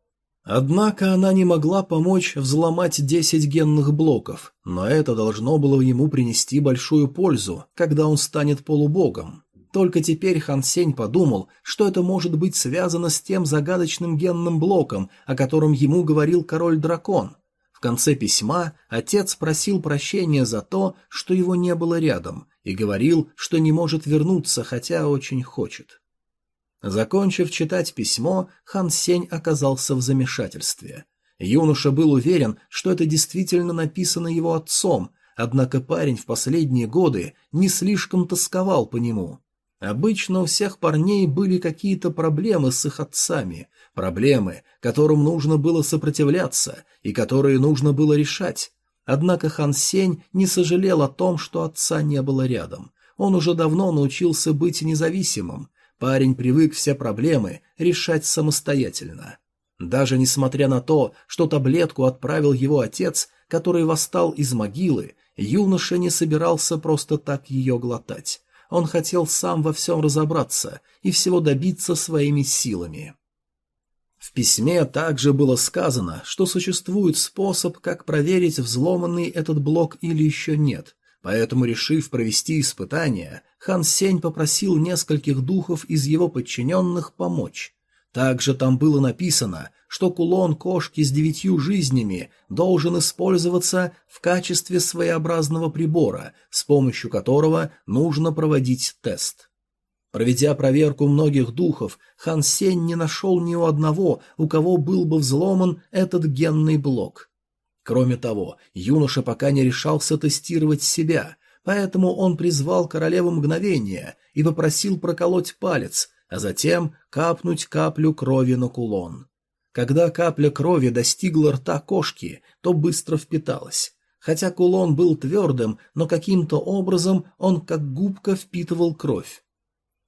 Однако она не могла помочь взломать 10 генных блоков, но это должно было ему принести большую пользу, когда он станет полубогом. Только теперь Хан Сень подумал, что это может быть связано с тем загадочным генным блоком, о котором ему говорил король-дракон. В конце письма отец просил прощения за то, что его не было рядом, и говорил, что не может вернуться, хотя очень хочет. Закончив читать письмо, Хан Сень оказался в замешательстве. Юноша был уверен, что это действительно написано его отцом, однако парень в последние годы не слишком тосковал по нему. Обычно у всех парней были какие-то проблемы с их отцами, проблемы, которым нужно было сопротивляться и которые нужно было решать. Однако Хан Сень не сожалел о том, что отца не было рядом. Он уже давно научился быть независимым, Парень привык все проблемы решать самостоятельно. Даже несмотря на то, что таблетку отправил его отец, который восстал из могилы, юноша не собирался просто так ее глотать. Он хотел сам во всем разобраться и всего добиться своими силами. В письме также было сказано, что существует способ, как проверить, взломанный этот блок или еще нет, Поэтому, решив провести испытание, хан Сень попросил нескольких духов из его подчиненных помочь. Также там было написано, что кулон кошки с девятью жизнями должен использоваться в качестве своеобразного прибора, с помощью которого нужно проводить тест. Проведя проверку многих духов, Хан Сень не нашел ни у одного, у кого был бы взломан этот генный блок. Кроме того, юноша пока не решался тестировать себя, поэтому он призвал королеву мгновения и попросил проколоть палец, а затем капнуть каплю крови на кулон. Когда капля крови достигла рта кошки, то быстро впиталась. Хотя кулон был твердым, но каким-то образом он как губка впитывал кровь.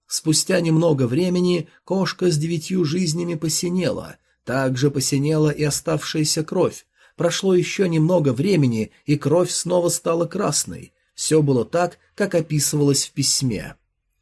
Спустя немного времени кошка с девятью жизнями посинела, также посинела и оставшаяся кровь, Прошло еще немного времени, и кровь снова стала красной. Все было так, как описывалось в письме.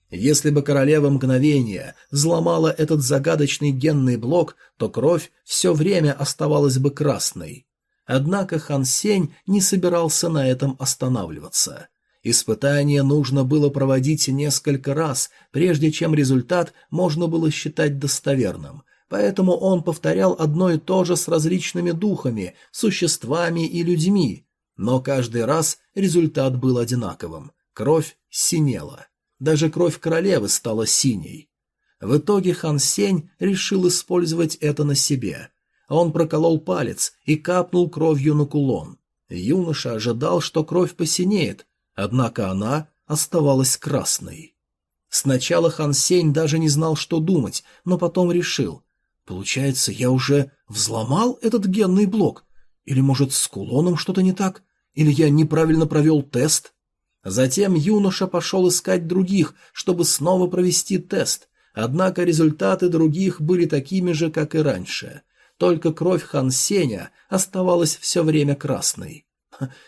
Если бы королева мгновения взломала этот загадочный генный блок, то кровь все время оставалась бы красной. Однако Хан Сень не собирался на этом останавливаться. Испытание нужно было проводить несколько раз, прежде чем результат можно было считать достоверным, поэтому он повторял одно и то же с различными духами, существами и людьми, но каждый раз результат был одинаковым – кровь синела. Даже кровь королевы стала синей. В итоге Хан Сень решил использовать это на себе. Он проколол палец и капнул кровью на кулон. Юноша ожидал, что кровь посинеет, однако она оставалась красной. Сначала Хан Сень даже не знал, что думать, но потом решил. Получается, я уже взломал этот генный блок? Или, может, с кулоном что-то не так? Или я неправильно провел тест? Затем юноша пошел искать других, чтобы снова провести тест, однако результаты других были такими же, как и раньше. Только кровь Хан Сеня оставалась все время красной.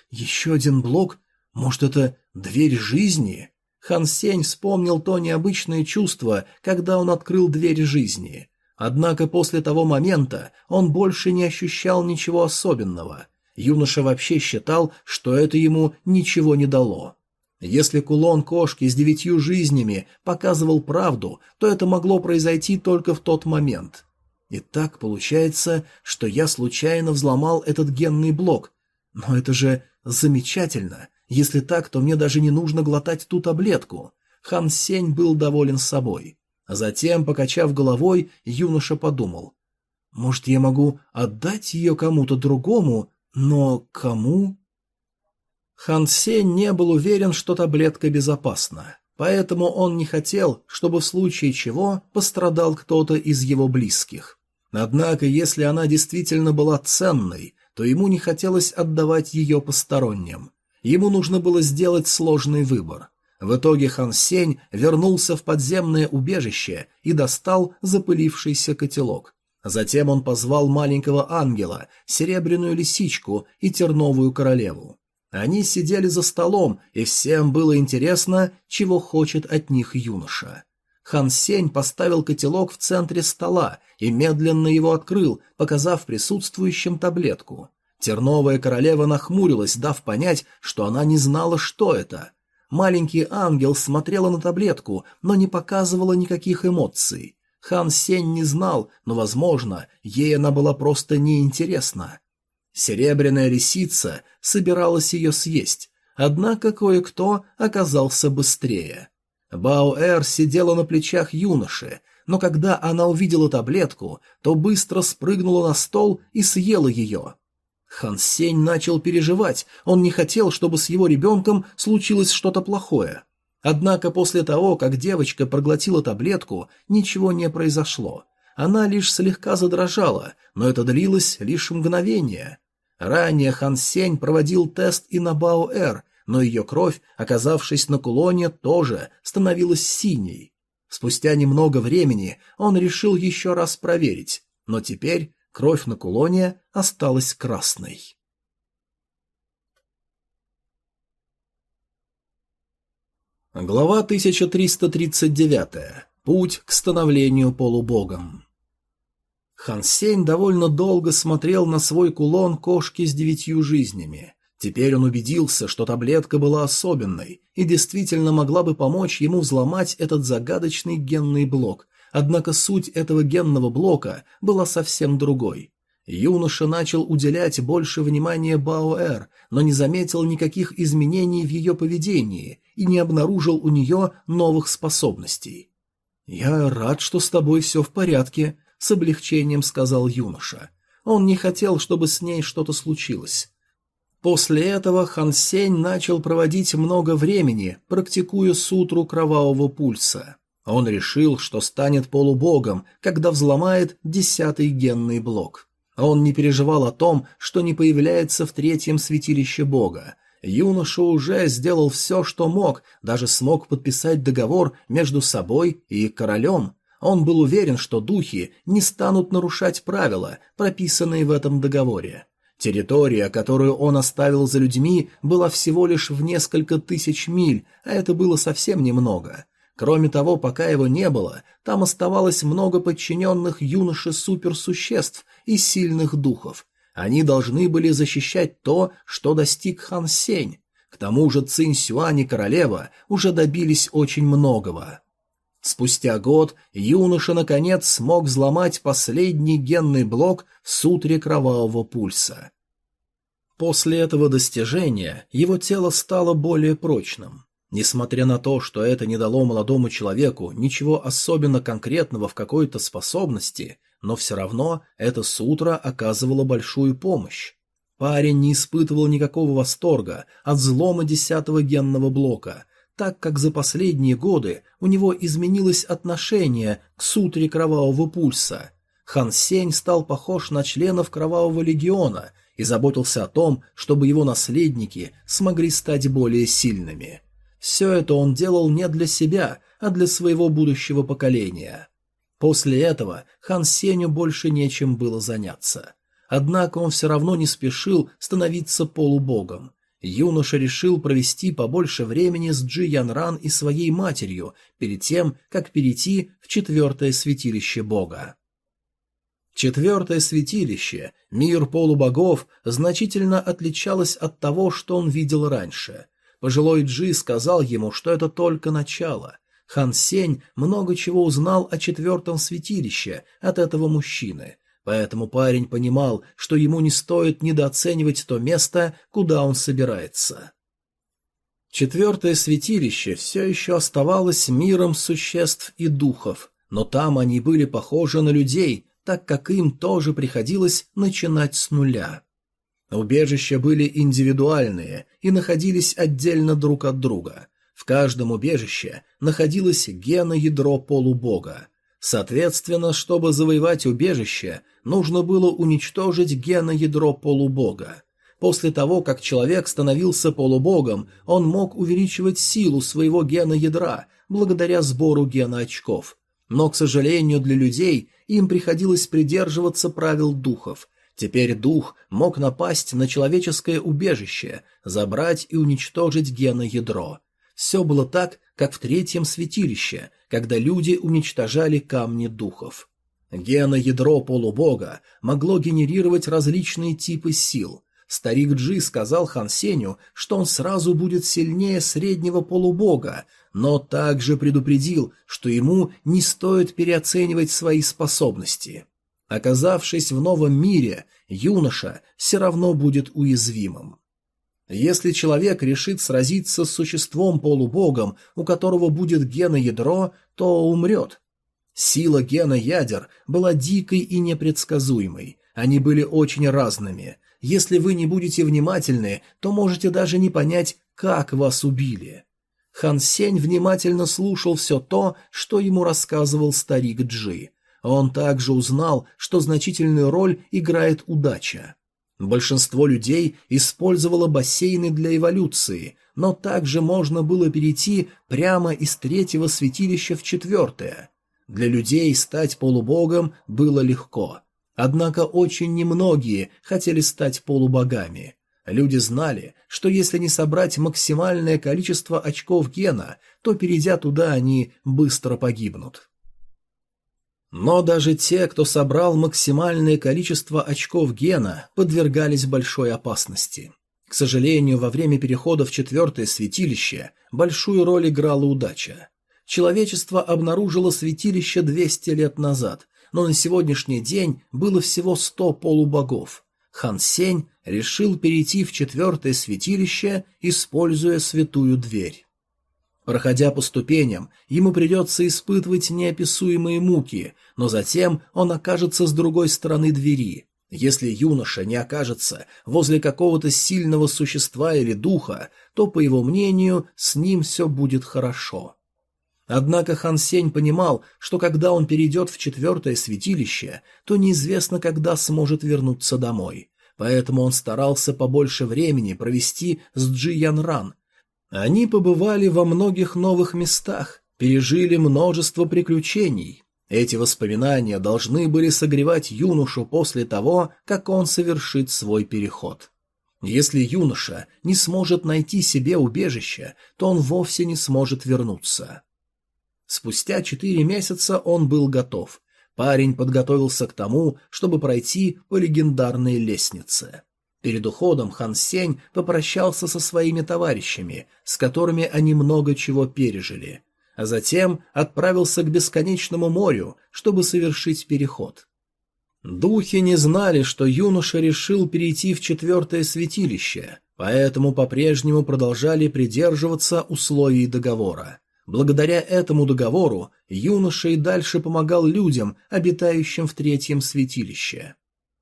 Еще один блок? Может, это дверь жизни? Хан Сень вспомнил то необычное чувство, когда он открыл дверь жизни. Однако после того момента он больше не ощущал ничего особенного. Юноша вообще считал, что это ему ничего не дало. Если кулон кошки с девятью жизнями показывал правду, то это могло произойти только в тот момент. И так получается, что я случайно взломал этот генный блок. Но это же замечательно. Если так, то мне даже не нужно глотать ту таблетку. Хан Сень был доволен собой. Затем, покачав головой, юноша подумал. Может, я могу отдать ее кому-то другому, но кому? Хан Сень не был уверен, что таблетка безопасна, поэтому он не хотел, чтобы в случае чего пострадал кто-то из его близких. Однако, если она действительно была ценной, то ему не хотелось отдавать ее посторонним. Ему нужно было сделать сложный выбор. В итоге Хан Сень вернулся в подземное убежище и достал запылившийся котелок. Затем он позвал маленького ангела, серебряную лисичку и терновую королеву. Они сидели за столом, и всем было интересно, чего хочет от них юноша. Хан Сень поставил котелок в центре стола и медленно его открыл, показав присутствующим таблетку. Терновая королева нахмурилась, дав понять, что она не знала, что это. Маленький ангел смотрела на таблетку, но не показывала никаких эмоций. Хан Сень не знал, но, возможно, ей она была просто неинтересна. Серебряная лисица собиралась ее съесть, однако кое-кто оказался быстрее. Баоэр сидела на плечах юноши, но когда она увидела таблетку, то быстро спрыгнула на стол и съела ее. Хан Сень начал переживать, он не хотел, чтобы с его ребенком случилось что-то плохое. Однако после того, как девочка проглотила таблетку, ничего не произошло. Она лишь слегка задрожала, но это длилось лишь мгновение. Ранее Хан Сень проводил тест и на Бао-Эр, но ее кровь, оказавшись на кулоне, тоже становилась синей. Спустя немного времени он решил еще раз проверить, но теперь кровь на кулоне осталась красной. Глава 1339. Путь к становлению полубогом. Хан Сень довольно долго смотрел на свой кулон кошки с девятью жизнями. Теперь он убедился, что таблетка была особенной и действительно могла бы помочь ему взломать этот загадочный генный блок, однако суть этого генного блока была совсем другой. Юноша начал уделять больше внимания Баоэр, но не заметил никаких изменений в ее поведении и не обнаружил у нее новых способностей. «Я рад, что с тобой все в порядке», — с облегчением сказал юноша. Он не хотел, чтобы с ней что-то случилось. После этого Хан Сень начал проводить много времени, практикуя сутру кровавого пульса. Он решил, что станет полубогом, когда взломает десятый генный блок. Он не переживал о том, что не появляется в третьем святилище бога. Юноша уже сделал все, что мог, даже смог подписать договор между собой и королем. Он был уверен, что духи не станут нарушать правила, прописанные в этом договоре. Территория, которую он оставил за людьми, была всего лишь в несколько тысяч миль, а это было совсем немного. Кроме того, пока его не было, там оставалось много подчиненных юноше суперсуществ и сильных духов. Они должны были защищать то, что достиг Хан Сень. К тому же Цинь Сюань и королева уже добились очень многого. Спустя год юноша наконец смог взломать последний генный блок в сутре кровавого пульса. После этого достижения его тело стало более прочным. Несмотря на то, что это не дало молодому человеку ничего особенно конкретного в какой-то способности, но все равно эта сутра оказывала большую помощь. Парень не испытывал никакого восторга от взлома десятого генного блока, так как за последние годы у него изменилось отношение к сутре кровавого пульса. Хан Сень стал похож на членов Кровавого легиона и заботился о том, чтобы его наследники смогли стать более сильными. Все это он делал не для себя, а для своего будущего поколения. После этого Хан Сеню больше нечем было заняться. Однако он все равно не спешил становиться полубогом. Юноша решил провести побольше времени с Джи Янран и своей матерью перед тем, как перейти в четвертое святилище бога. Четвертое святилище, мир полубогов, значительно отличалось от того, что он видел раньше. Пожилой Джи сказал ему, что это только начало. Хан Сень много чего узнал о четвертом святилище от этого мужчины, Поэтому парень понимал, что ему не стоит недооценивать то место, куда он собирается. Четвертое святилище все еще оставалось миром существ и духов, но там они были похожи на людей, так как им тоже приходилось начинать с нуля. Убежища были индивидуальные и находились отдельно друг от друга. В каждом убежище находилось геноядро полубога. Соответственно, чтобы завоевать убежище, нужно было уничтожить геноядро полубога. После того, как человек становился полубогом, он мог увеличивать силу своего геноядра благодаря сбору геноочков. Но, к сожалению, для людей им приходилось придерживаться правил духов. Теперь дух мог напасть на человеческое убежище, забрать и уничтожить геноядро. Все было так, как в третьем святилище, когда люди уничтожали камни духов. Геноядро полубога могло генерировать различные типы сил. Старик Джи сказал Хан Сеню, что он сразу будет сильнее среднего полубога, но также предупредил, что ему не стоит переоценивать свои способности. Оказавшись в новом мире, юноша все равно будет уязвимым. Если человек решит сразиться с существом-полубогом, у которого будет геноядро, то умрет. Сила гена ядер была дикой и непредсказуемой. Они были очень разными. Если вы не будете внимательны, то можете даже не понять, как вас убили. Хан Сень внимательно слушал все то, что ему рассказывал старик Джи. Он также узнал, что значительную роль играет удача. Большинство людей использовало бассейны для эволюции, но также можно было перейти прямо из третьего святилища в четвертое. Для людей стать полубогом было легко. Однако очень немногие хотели стать полубогами. Люди знали, что если не собрать максимальное количество очков гена, то, перейдя туда, они быстро погибнут. Но даже те, кто собрал максимальное количество очков гена, подвергались большой опасности. К сожалению, во время перехода в четвертое святилище большую роль играла удача. Человечество обнаружило святилище 200 лет назад, но на сегодняшний день было всего 100 полубогов. Хан Сень решил перейти в четвертое святилище, используя святую дверь. Проходя по ступеням, ему придется испытывать неописуемые муки, но затем он окажется с другой стороны двери. Если юноша не окажется возле какого-то сильного существа или духа, то, по его мнению, с ним все будет хорошо. Однако Хан Сень понимал, что когда он перейдет в четвертое святилище, то неизвестно, когда сможет вернуться домой. Поэтому он старался побольше времени провести с Джи Ян Ран, они побывали во многих новых местах, пережили множество приключений. Эти воспоминания должны были согревать юношу после того, как он совершит свой переход. Если юноша не сможет найти себе убежище, то он вовсе не сможет вернуться. Спустя четыре месяца он был готов. Парень подготовился к тому, чтобы пройти по легендарной лестнице. Перед уходом Хан Сень попрощался со своими товарищами, с которыми они много чего пережили, а затем отправился к бесконечному морю, чтобы совершить переход. Духи не знали, что юноша решил перейти в четвертое святилище. поэтому по-прежнему продолжали придерживаться условий договора. Благодаря этому договору юноша и дальше помогал людям, обитающим в третьем святилище.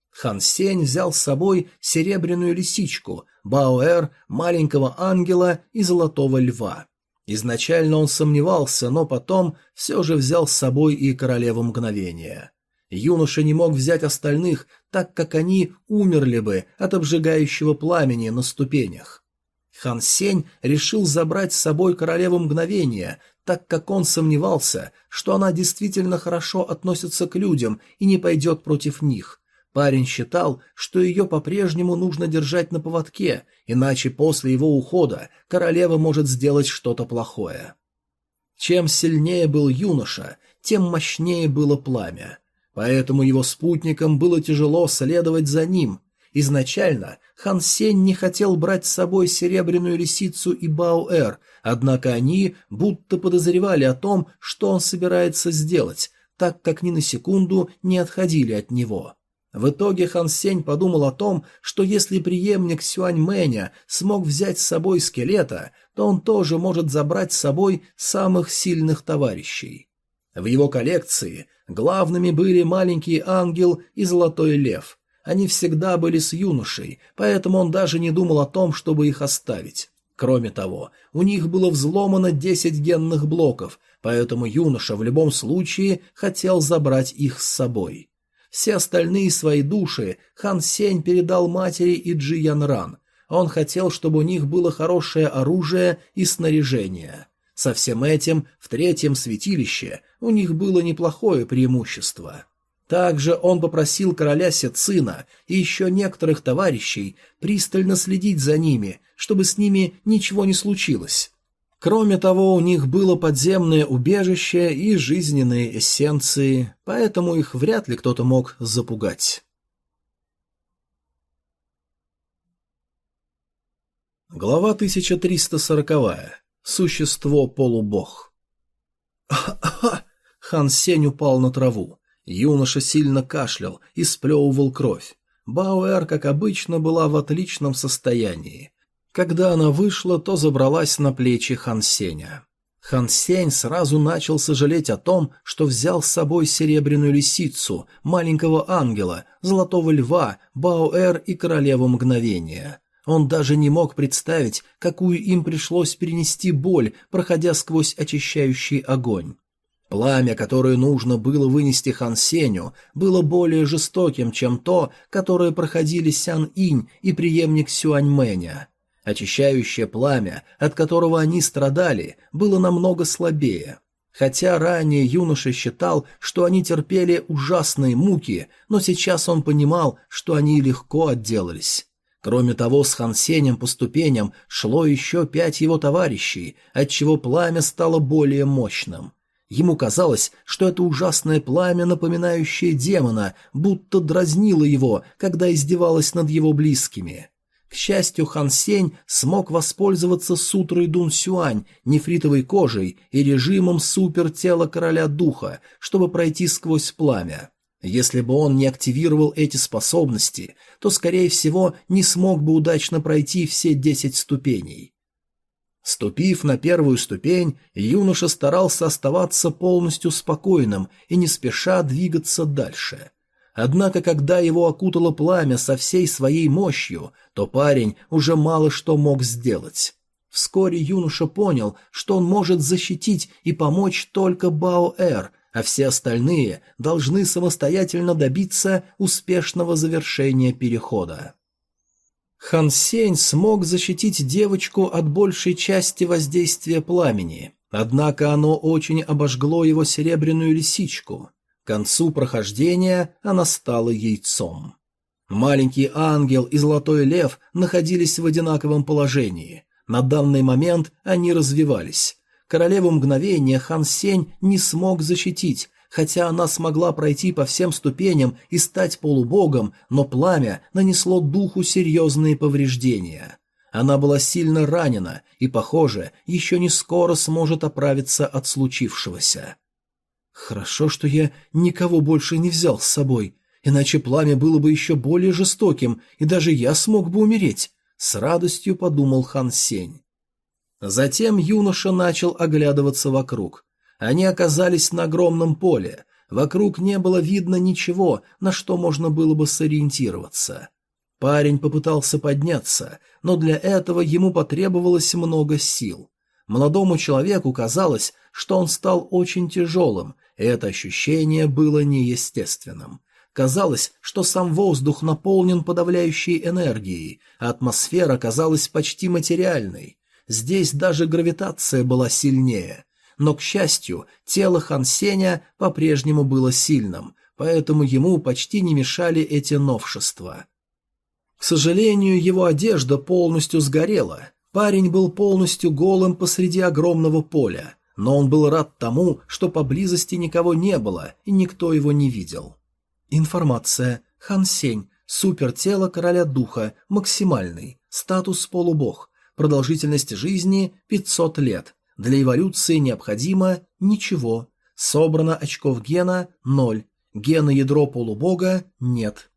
Хан Сень взял с собой серебряную лисичку, Баоэр, маленького ангела и золотого льва. Изначально он сомневался, но потом все же взял с собой и королеву мгновения. Юноша не мог взять остальных, так как они умерли бы от обжигающего пламени на ступенях. Хан Сень решил забрать с собой королеву мгновения, так как он сомневался, что она действительно хорошо относится к людям и не пойдет против них. Парень считал, что ее по-прежнему нужно держать на поводке, иначе после его ухода королева может сделать что-то плохое. Чем сильнее был юноша, тем мощнее было пламя. Поэтому его спутникам было тяжело следовать за ним. Изначально Хан Сень не хотел брать с собой серебряную лисицу и Баоэр, однако они будто подозревали о том, что он собирается сделать, так как ни на секунду не отходили от него. В итоге Хан Сень подумал о том, что если преемник Сюань Мэня смог взять с собой скелета, то он тоже может забрать с собой самых сильных товарищей. В его коллекции главными были маленький ангел и золотой лев. Они всегда были с юношей, поэтому он даже не думал о том, чтобы их оставить. Кроме того, у них было взломано 10 генных блоков, поэтому юноша в любом случае хотел забрать их с собой. Все остальные свои души Хан Сень передал матери и Джи Ян Ран. Он хотел, чтобы у них было хорошее оружие и снаряжение. Со всем этим в третьем святилище у них было неплохое преимущество. Также он попросил короля Сецина и еще некоторых товарищей пристально следить за ними, чтобы с ними ничего не случилось. Кроме того, у них было подземное убежище и жизненные эссенции, поэтому их вряд ли кто-то мог запугать. Глава 1340. Существо-полубог. Хан Сень упал на траву. Юноша сильно кашлял и сплевывал кровь. Бауэр, как обычно, была в отличном состоянии. Когда она вышла, то забралась на плечи Хан Сеня. Хан Сень сразу начал сожалеть о том, что взял с собой серебряную лисицу, маленького ангела, золотого льва, Баоэр и королеву мгновения. Он даже не мог представить, какую им пришлось перенести боль, проходя сквозь очищающий огонь. Пламя, которое нужно было вынести Хан Сеню, было более жестоким, чем то, которое проходили Сян Инь и преемник Сюань Мэня. Очищающее пламя, от которого они страдали, было намного слабее. Хотя ранее юноша считал, что они терпели ужасные муки, но сейчас он понимал, что они легко отделались. Кроме того, с Хансенем по ступеням шло еще пять его товарищей, отчего пламя стало более мощным. Ему казалось, что это ужасное пламя, напоминающее демона, будто дразнило его, когда издевалось над его близкими. К счастью, Хан Сень смог воспользоваться сутрой Дун Сюань, нефритовой кожей и режимом супертела короля духа, чтобы пройти сквозь пламя. Если бы он не активировал эти способности, то, скорее всего, не смог бы удачно пройти все десять ступеней. Ступив на первую ступень, юноша старался оставаться полностью спокойным и не спеша двигаться дальше. Однако, когда его окутало пламя со всей своей мощью, то парень уже мало что мог сделать. Вскоре юноша понял, что он может защитить и помочь только Бао-Эр, а все остальные должны самостоятельно добиться успешного завершения перехода. Хан Сень смог защитить девочку от большей части воздействия пламени, однако оно очень обожгло его серебряную лисичку. К концу прохождения она стала яйцом. Маленький ангел и золотой лев находились в одинаковом положении. На данный момент они развивались. Королеву мгновения Хан Сень не смог защитить, хотя она смогла пройти по всем ступеням и стать полубогом, но пламя нанесло духу серьезные повреждения. Она была сильно ранена и, похоже, еще не скоро сможет оправиться от случившегося. Хорошо, что я никого больше не взял с собой, иначе пламя было бы еще более жестоким, и даже я смог бы умереть. с радостью подумал Хан Сень. Затем юноша начал оглядываться вокруг. Они оказались на огромном поле. Вокруг не было видно ничего, на что можно было бы сориентироваться. Парень попытался подняться, но для этого ему потребовалось много сил. Молодому человеку казалось, что он стал очень тяжелым, и это ощущение было неестественным. Казалось, что сам воздух наполнен подавляющей энергией, а атмосфера казалась почти материальной. Здесь даже гравитация была сильнее. Но, к счастью, тело Хан Сеня по-прежнему было сильным, поэтому ему почти не мешали эти новшества. К сожалению, его одежда полностью сгорела. Парень был полностью голым посреди огромного поля, но он был рад тому, что поблизости никого не было и никто его не видел. Информация. Хан Сень. Супертело короля духа. Максимальный. Статус полубог. Продолжительность жизни 500 лет. Для эволюции необходимо ничего. Собрано очков гена 0. Гена ядро полубога нет.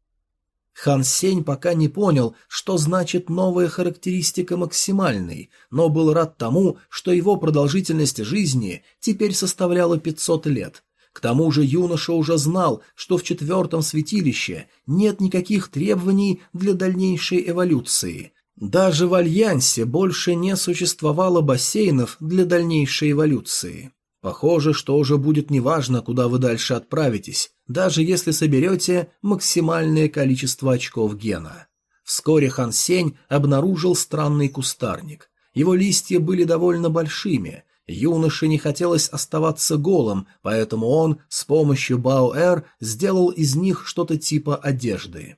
Хан Сень пока не понял, что значит новая характеристика максимальной, но был рад тому, что его продолжительность жизни теперь составляла 500 лет. К тому же юноша уже знал, что в четвертом святилище нет никаких требований для дальнейшей эволюции. Даже в Альянсе больше не существовало бассейнов для дальнейшей эволюции. Похоже, что уже будет неважно, куда вы дальше отправитесь, даже если соберете максимальное количество очков гена. Вскоре Хан Сень обнаружил странный кустарник. Его листья были довольно большими, Юноше не хотелось оставаться голым, поэтому он с помощью Баоэр сделал из них что-то типа одежды.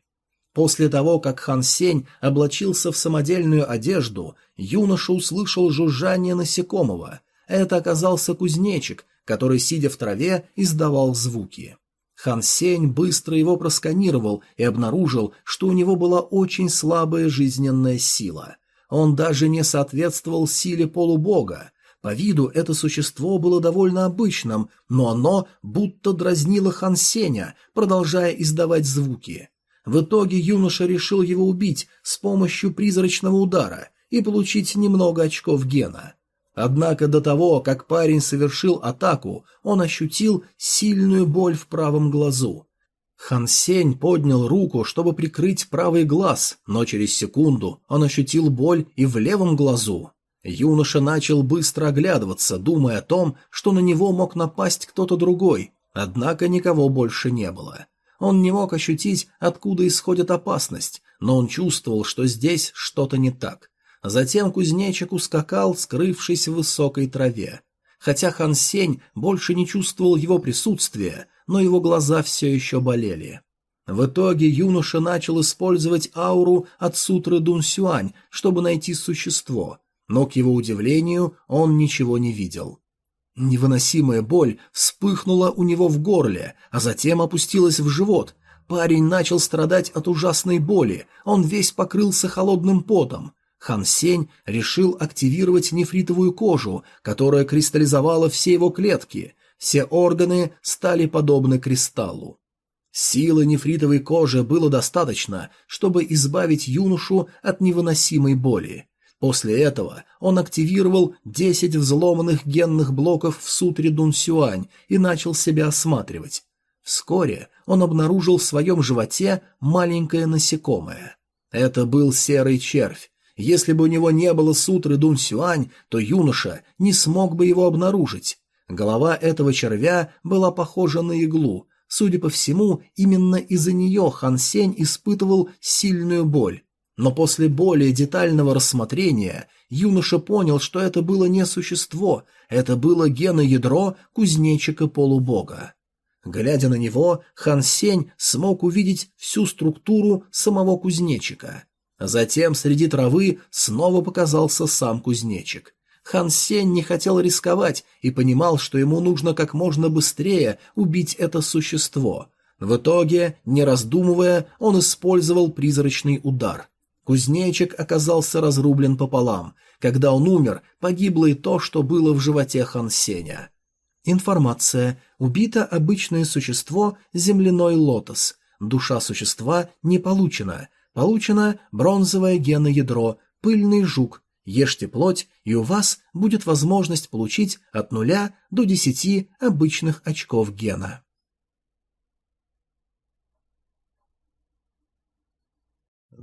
После того, как Хан Сень облачился в самодельную одежду, юноша услышал жужжание насекомого. Это оказался кузнечик, который, сидя в траве, издавал звуки. Хан Сень быстро его просканировал и обнаружил, что у него была очень слабая жизненная сила. Он даже не соответствовал силе полубога. По виду это существо было довольно обычным, но оно будто дразнило Хан Сеня, продолжая издавать звуки. В итоге юноша решил его убить с помощью призрачного удара и получить немного очков гена. Однако до того, как парень совершил атаку, он ощутил сильную боль в правом глазу. Хан Сень поднял руку, чтобы прикрыть правый глаз, но через секунду он ощутил боль и в левом глазу. Юноша начал быстро оглядываться, думая о том, что на него мог напасть кто-то другой, однако никого больше не было. Он не мог ощутить, откуда исходит опасность, но он чувствовал, что здесь что-то не так. Затем кузнечик ускакал, скрывшись в высокой траве. Хотя Хан Сень больше не чувствовал его присутствия, но его глаза все еще болели. В итоге юноша начал использовать ауру от сутры Дун Сюань, чтобы найти существо, но, к его удивлению, он ничего не видел. Невыносимая боль вспыхнула у него в горле, а затем опустилась в живот. Парень начал страдать от ужасной боли, он весь покрылся холодным потом. Хан Сень решил активировать нефритовую кожу, которая кристаллизовала все его клетки. Все органы стали подобны кристаллу. Силы нефритовой кожи было достаточно, чтобы избавить юношу от невыносимой боли. После этого он активировал 10 взломанных генных блоков в сутре Дун Сюань и начал себя осматривать. Вскоре он обнаружил в своем животе маленькое насекомое. Это был серый червь. Если бы у него не было сутры Дун Сюань, то юноша не смог бы его обнаружить. Голова этого червя была похожа на иглу. Судя по всему, именно из-за нее Хан Сень испытывал сильную боль. Но после более детального рассмотрения юноша понял, что это было не существо, это было геноядро кузнечика-полубога. Глядя на него, Хан Сень смог увидеть всю структуру самого кузнечика. Затем среди травы снова показался сам кузнечик. Хан Сень не хотел рисковать и понимал, что ему нужно как можно быстрее убить это существо. В итоге, не раздумывая, он использовал призрачный удар – Кузнечик оказался разрублен пополам. Когда он умер, погибло и то, что было в животе Хан Сеня. Информация. Убито обычное существо земляной лотос. Душа существа не получена. Получено бронзовое геноядро, пыльный жук. Ешьте плоть, и у вас будет возможность получить от нуля до десяти обычных очков гена.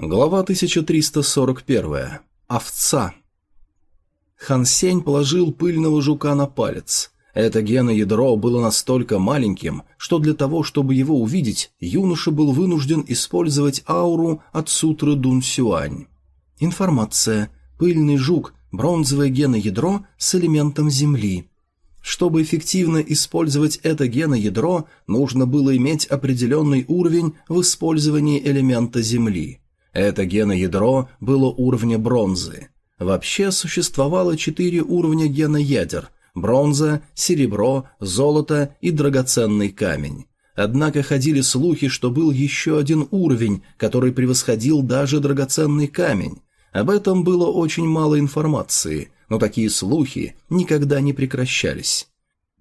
Глава 1341. Овца. Хан Сень положил пыльного жука на палец. Это геноядро было настолько маленьким, что для того, чтобы его увидеть, юноша был вынужден использовать ауру от сутры Дун Сюань. Информация. Пыльный жук, бронзовое геноядро с элементом Земли. Чтобы эффективно использовать это геноядро, нужно было иметь определенный уровень в использовании элемента Земли. Это геноядро было уровня бронзы. Вообще существовало четыре уровня геноядер – бронза, серебро, золото и драгоценный камень. Однако ходили слухи, что был еще один уровень, который превосходил даже драгоценный камень. Об этом было очень мало информации, но такие слухи никогда не прекращались.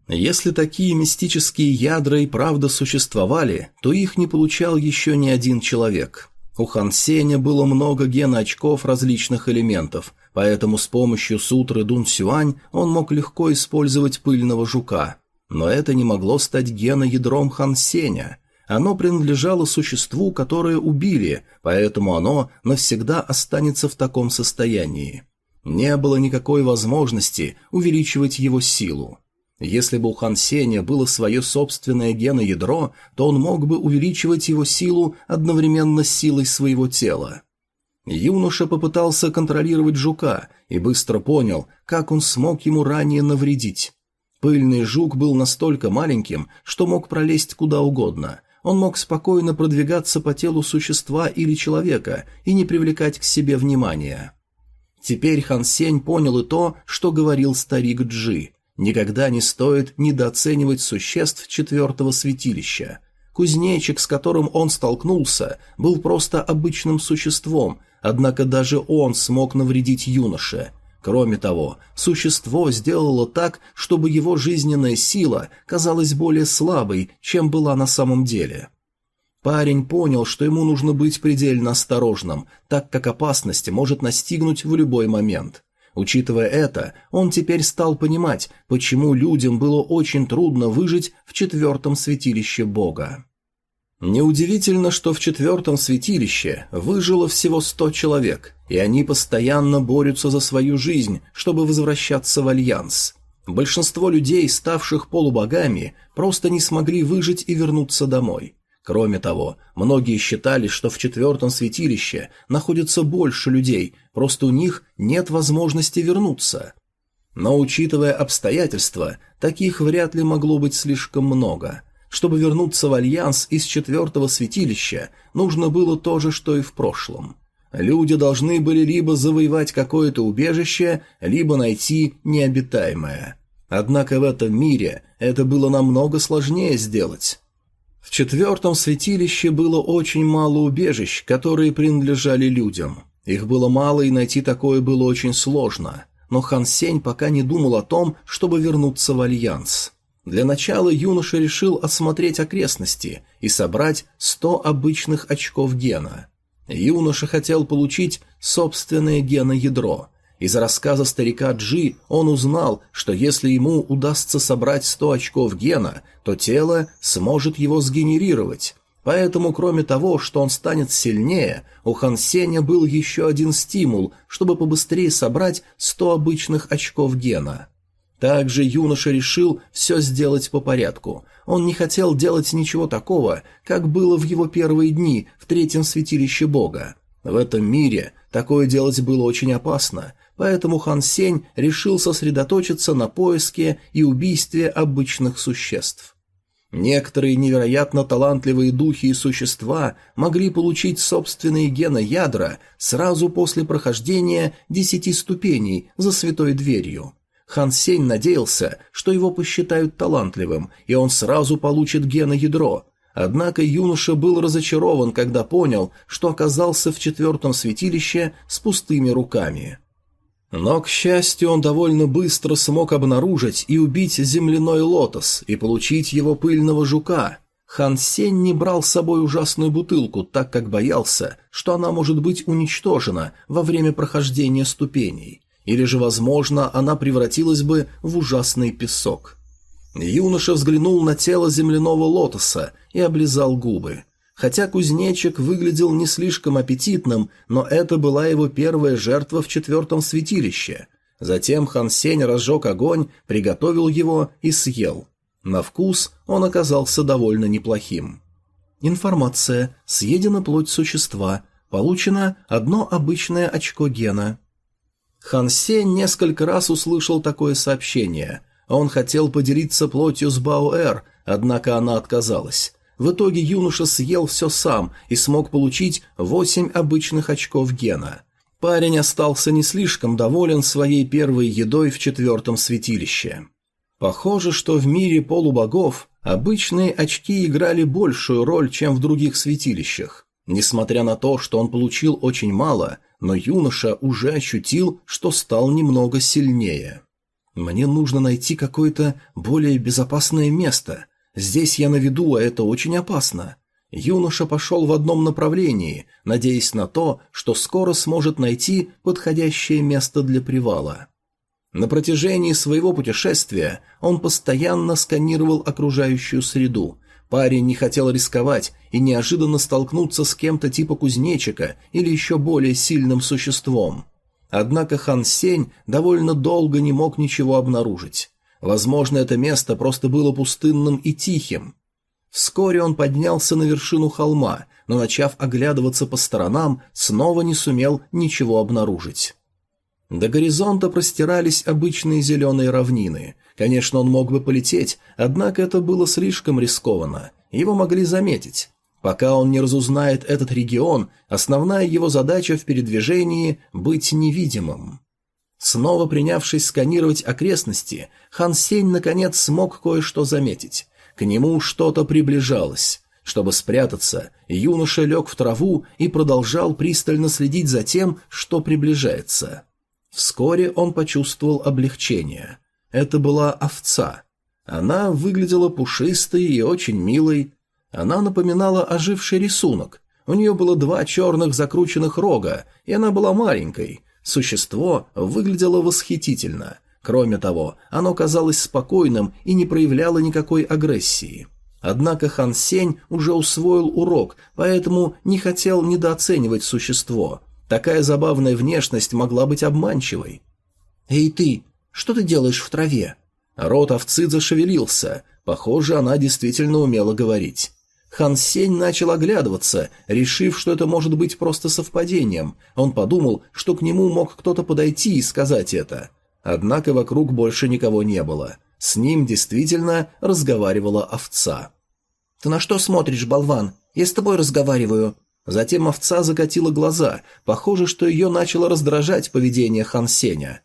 Если такие мистические ядра и правда существовали, то их не получал еще ни один человек. У Хан Сеня было много геноочков различных элементов, поэтому с помощью сутры Дун Сюань он мог легко использовать пыльного жука. Но это не могло стать геноядром Хан Сеня. Оно принадлежало существу, которое убили, поэтому оно навсегда останется в таком состоянии. Не было никакой возможности увеличивать его силу. Если бы у Хан Сеня было свое собственное геноядро, то он мог бы увеличивать его силу одновременно с силой своего тела. Юноша попытался контролировать жука и быстро понял, как он смог ему ранее навредить. Пыльный жук был настолько маленьким, что мог пролезть куда угодно. Он мог спокойно продвигаться по телу существа или человека и не привлекать к себе внимания. Теперь Хан Сень понял и то, что говорил старик Джи – Никогда не стоит недооценивать существ четвертого святилища. Кузнечик, с которым он столкнулся, был просто обычным существом, однако даже он смог навредить юноше. Кроме того, существо сделало так, чтобы его жизненная сила казалась более слабой, чем была на самом деле. Парень понял, что ему нужно быть предельно осторожным, так как опасность может настигнуть в любой момент. Учитывая это, он теперь стал понимать, почему людям было очень трудно выжить в четвертом святилище Бога. Неудивительно, что в четвертом святилище выжило всего сто человек, и они постоянно борются за свою жизнь, чтобы возвращаться в Альянс. Большинство людей, ставших полубогами, просто не смогли выжить и вернуться домой. Кроме того, многие считали, что в четвертом святилище находится больше людей, просто у них нет возможности вернуться. Но учитывая обстоятельства, таких вряд ли могло быть слишком много. Чтобы вернуться в Альянс из четвертого святилища, нужно было то же, что и в прошлом. Люди должны были либо завоевать какое-то убежище, либо найти необитаемое. Однако в этом мире это было намного сложнее сделать. В четвертом святилище было очень мало убежищ, которые принадлежали людям. Их было мало, и найти такое было очень сложно. Но Хан Сень пока не думал о том, чтобы вернуться в Альянс. Для начала юноша решил осмотреть окрестности и собрать 100 обычных очков гена. Юноша хотел получить собственное геноядро – из рассказа старика Джи он узнал, что если ему удастся собрать 100 очков гена, то тело сможет его сгенерировать. Поэтому, кроме того, что он станет сильнее, у Хан Сеня был еще один стимул, чтобы побыстрее собрать 100 обычных очков гена. Также юноша решил все сделать по порядку. Он не хотел делать ничего такого, как было в его первые дни в третьем святилище бога. В этом мире такое делать было очень опасно, поэтому Хан Сень решил сосредоточиться на поиске и убийстве обычных существ. Некоторые невероятно талантливые духи и существа могли получить собственные геноядра сразу после прохождения десяти ступеней за святой дверью. Хан Сень надеялся, что его посчитают талантливым, и он сразу получит геноядро. Однако юноша был разочарован, когда понял, что оказался в четвертом святилище с пустыми руками. Но, к счастью, он довольно быстро смог обнаружить и убить земляной лотос и получить его пыльного жука. Хан Сень не брал с собой ужасную бутылку, так как боялся, что она может быть уничтожена во время прохождения ступеней, или же, возможно, она превратилась бы в ужасный песок. Юноша взглянул на тело земляного лотоса и облизал губы. Хотя кузнечик выглядел не слишком аппетитным, но это была его первая жертва в четвертом святилище. Затем Хан Сень разжег огонь, приготовил его и съел. На вкус он оказался довольно неплохим. Информация. Съедена плоть существа. Получено одно обычное очко гена. Хан Сень несколько раз услышал такое сообщение. Он хотел поделиться плотью с Баоэр, однако она отказалась. В итоге юноша съел все сам и смог получить восемь обычных очков гена. Парень остался не слишком доволен своей первой едой в четвертом святилище. Похоже, что в мире полубогов обычные очки играли большую роль, чем в других святилищах. Несмотря на то, что он получил очень мало, но юноша уже ощутил, что стал немного сильнее. «Мне нужно найти какое-то более безопасное место», Здесь я на виду, а это очень опасно. Юноша пошел в одном направлении, надеясь на то, что скоро сможет найти подходящее место для привала. На протяжении своего путешествия он постоянно сканировал окружающую среду. Парень не хотел рисковать и неожиданно столкнуться с кем-то типа кузнечика или еще более сильным существом. Однако Хан Сень довольно долго не мог ничего обнаружить. Возможно, это место просто было пустынным и тихим. Вскоре он поднялся на вершину холма, но, начав оглядываться по сторонам, снова не сумел ничего обнаружить. До горизонта простирались обычные зеленые равнины. Конечно, он мог бы полететь, однако это было слишком рискованно. Его могли заметить. Пока он не разузнает этот регион, основная его задача в передвижении – быть невидимым. Снова принявшись сканировать окрестности, Хан Сень наконец смог кое-что заметить. К нему что-то приближалось. Чтобы спрятаться, юноша лег в траву и продолжал пристально следить за тем, что приближается. Вскоре он почувствовал облегчение. Это была овца. Она выглядела пушистой и очень милой. Она напоминала оживший рисунок. У нее было два черных закрученных рога, и она была маленькой, Существо выглядело восхитительно. Кроме того, оно казалось спокойным и не проявляло никакой агрессии. Однако Хан Сень уже усвоил урок, поэтому не хотел недооценивать существо. Такая забавная внешность могла быть обманчивой. «Эй ты, что ты делаешь в траве?» Рот овцы зашевелился. Похоже, она действительно умела говорить. Хан Сень начал оглядываться, решив, что это может быть просто совпадением. Он подумал, что к нему мог кто-то подойти и сказать это. Однако вокруг больше никого не было. С ним действительно разговаривала овца. «Ты на что смотришь, болван? Я с тобой разговариваю». Затем овца закатила глаза. Похоже, что ее начало раздражать поведение Хан Сеня.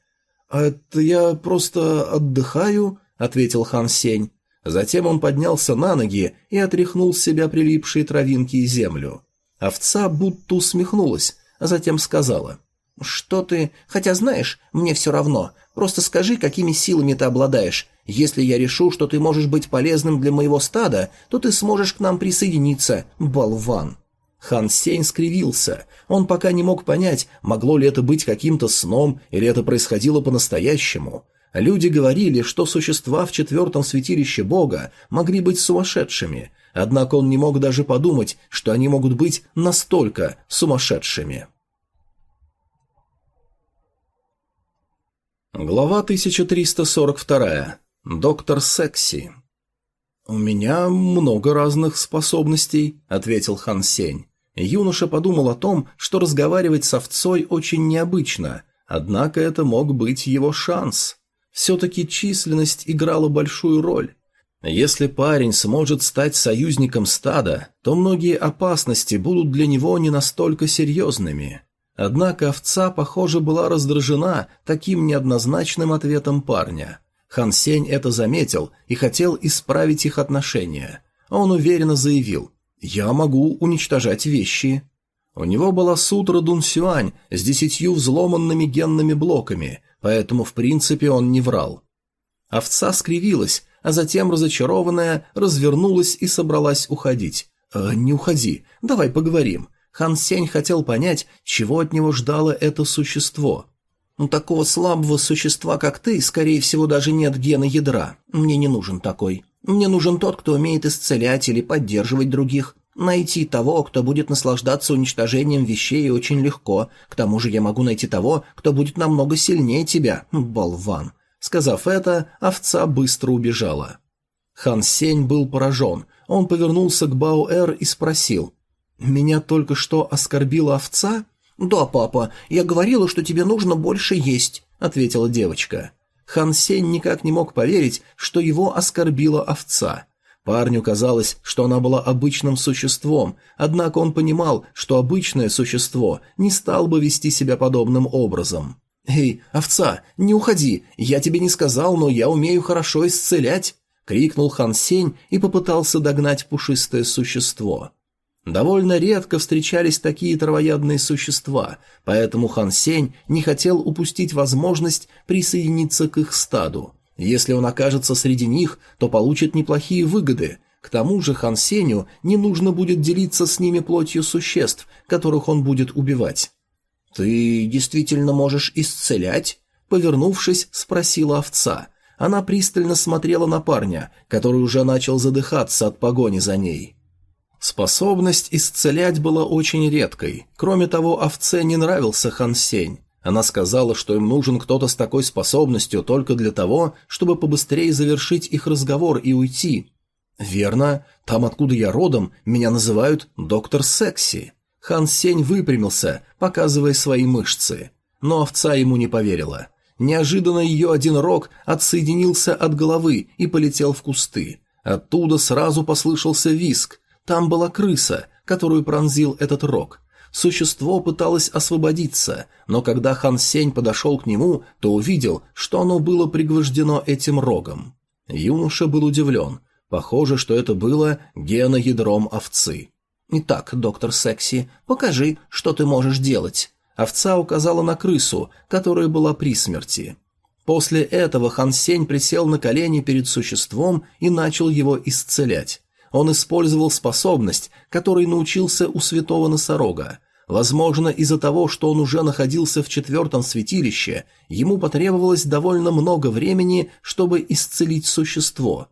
«А это я просто отдыхаю», — ответил Хан Сень. Затем он поднялся на ноги и отряхнул с себя прилипшие травинки и землю. Овца будто усмехнулась, а затем сказала. «Что ты... Хотя знаешь, мне все равно. Просто скажи, какими силами ты обладаешь. Если я решу, что ты можешь быть полезным для моего стада, то ты сможешь к нам присоединиться, болван». Хан Сень скривился. Он пока не мог понять, могло ли это быть каким-то сном или это происходило по-настоящему. Люди говорили, что существа в четвертом святилище Бога могли быть сумасшедшими, однако он не мог даже подумать, что они могут быть настолько сумасшедшими. Глава 1342. Доктор Секси. «У меня много разных способностей», — ответил Хан Сень. Юноша подумал о том, что разговаривать с овцой очень необычно, однако это мог быть его шанс. Все-таки численность играла большую роль. Если парень сможет стать союзником стада, то многие опасности будут для него не настолько серьезными. Однако овца, похоже, была раздражена таким неоднозначным ответом парня. Хан Сень это заметил и хотел исправить их отношения. Он уверенно заявил «Я могу уничтожать вещи». У него была сутра Дун Сюань с десятью взломанными генными блоками, поэтому в принципе он не врал. Овца скривилась, а затем, разочарованная, развернулась и собралась уходить. «Э, «Не уходи, давай поговорим». Хан Сень хотел понять, чего от него ждало это существо. «У такого слабого существа, как ты, скорее всего, даже нет гена ядра. Мне не нужен такой. Мне нужен тот, кто умеет исцелять или поддерживать других. Найти того, кто будет наслаждаться уничтожением вещей, очень легко. К тому же я могу найти того, кто будет намного сильнее тебя, болван». Сказав это, овца быстро убежала. Хан Сень был поражен. Он повернулся к Баоэр и спросил. «Меня только что оскорбила овца?» «Да, папа, я говорила, что тебе нужно больше есть», — ответила девочка. Хан Сень никак не мог поверить, что его оскорбила овца. Парню казалось, что она была обычным существом, однако он понимал, что обычное существо не стал бы вести себя подобным образом. «Эй, овца, не уходи! Я тебе не сказал, но я умею хорошо исцелять!» — крикнул Хан Сень и попытался догнать пушистое существо. Довольно редко встречались такие травоядные существа, поэтому Хан Сень не хотел упустить возможность присоединиться к их стаду. Если он окажется среди них, то получит неплохие выгоды. К тому же Хан Сенью не нужно будет делиться с ними плотью существ, которых он будет убивать. «Ты действительно можешь исцелять?» Повернувшись, спросила овца. Она пристально смотрела на парня, который уже начал задыхаться от погони за ней. Способность исцелять была очень редкой. Кроме того, овце не нравился Хан Сень. Она сказала, что им нужен кто-то с такой способностью только для того, чтобы побыстрее завершить их разговор и уйти. «Верно. Там, откуда я родом, меня называют доктор Секси». Хан Сень выпрямился, показывая свои мышцы. Но овца ему не поверила. Неожиданно ее один рог отсоединился от головы и полетел в кусты. Оттуда сразу послышался виск. Там была крыса, которую пронзил этот рог. Существо пыталось освободиться, но когда Хан Сень подошел к нему, то увидел, что оно было пригвождено этим рогом. Юноша был удивлен. Похоже, что это было геноядром овцы. «Итак, доктор Секси, покажи, что ты можешь делать». Овца указала на крысу, которая была при смерти. После этого Хан Сень присел на колени перед существом и начал его исцелять. Он использовал способность, которой научился у святого носорога. Возможно, из-за того, что он уже находился в четвертом святилище, ему потребовалось довольно много времени, чтобы исцелить существо.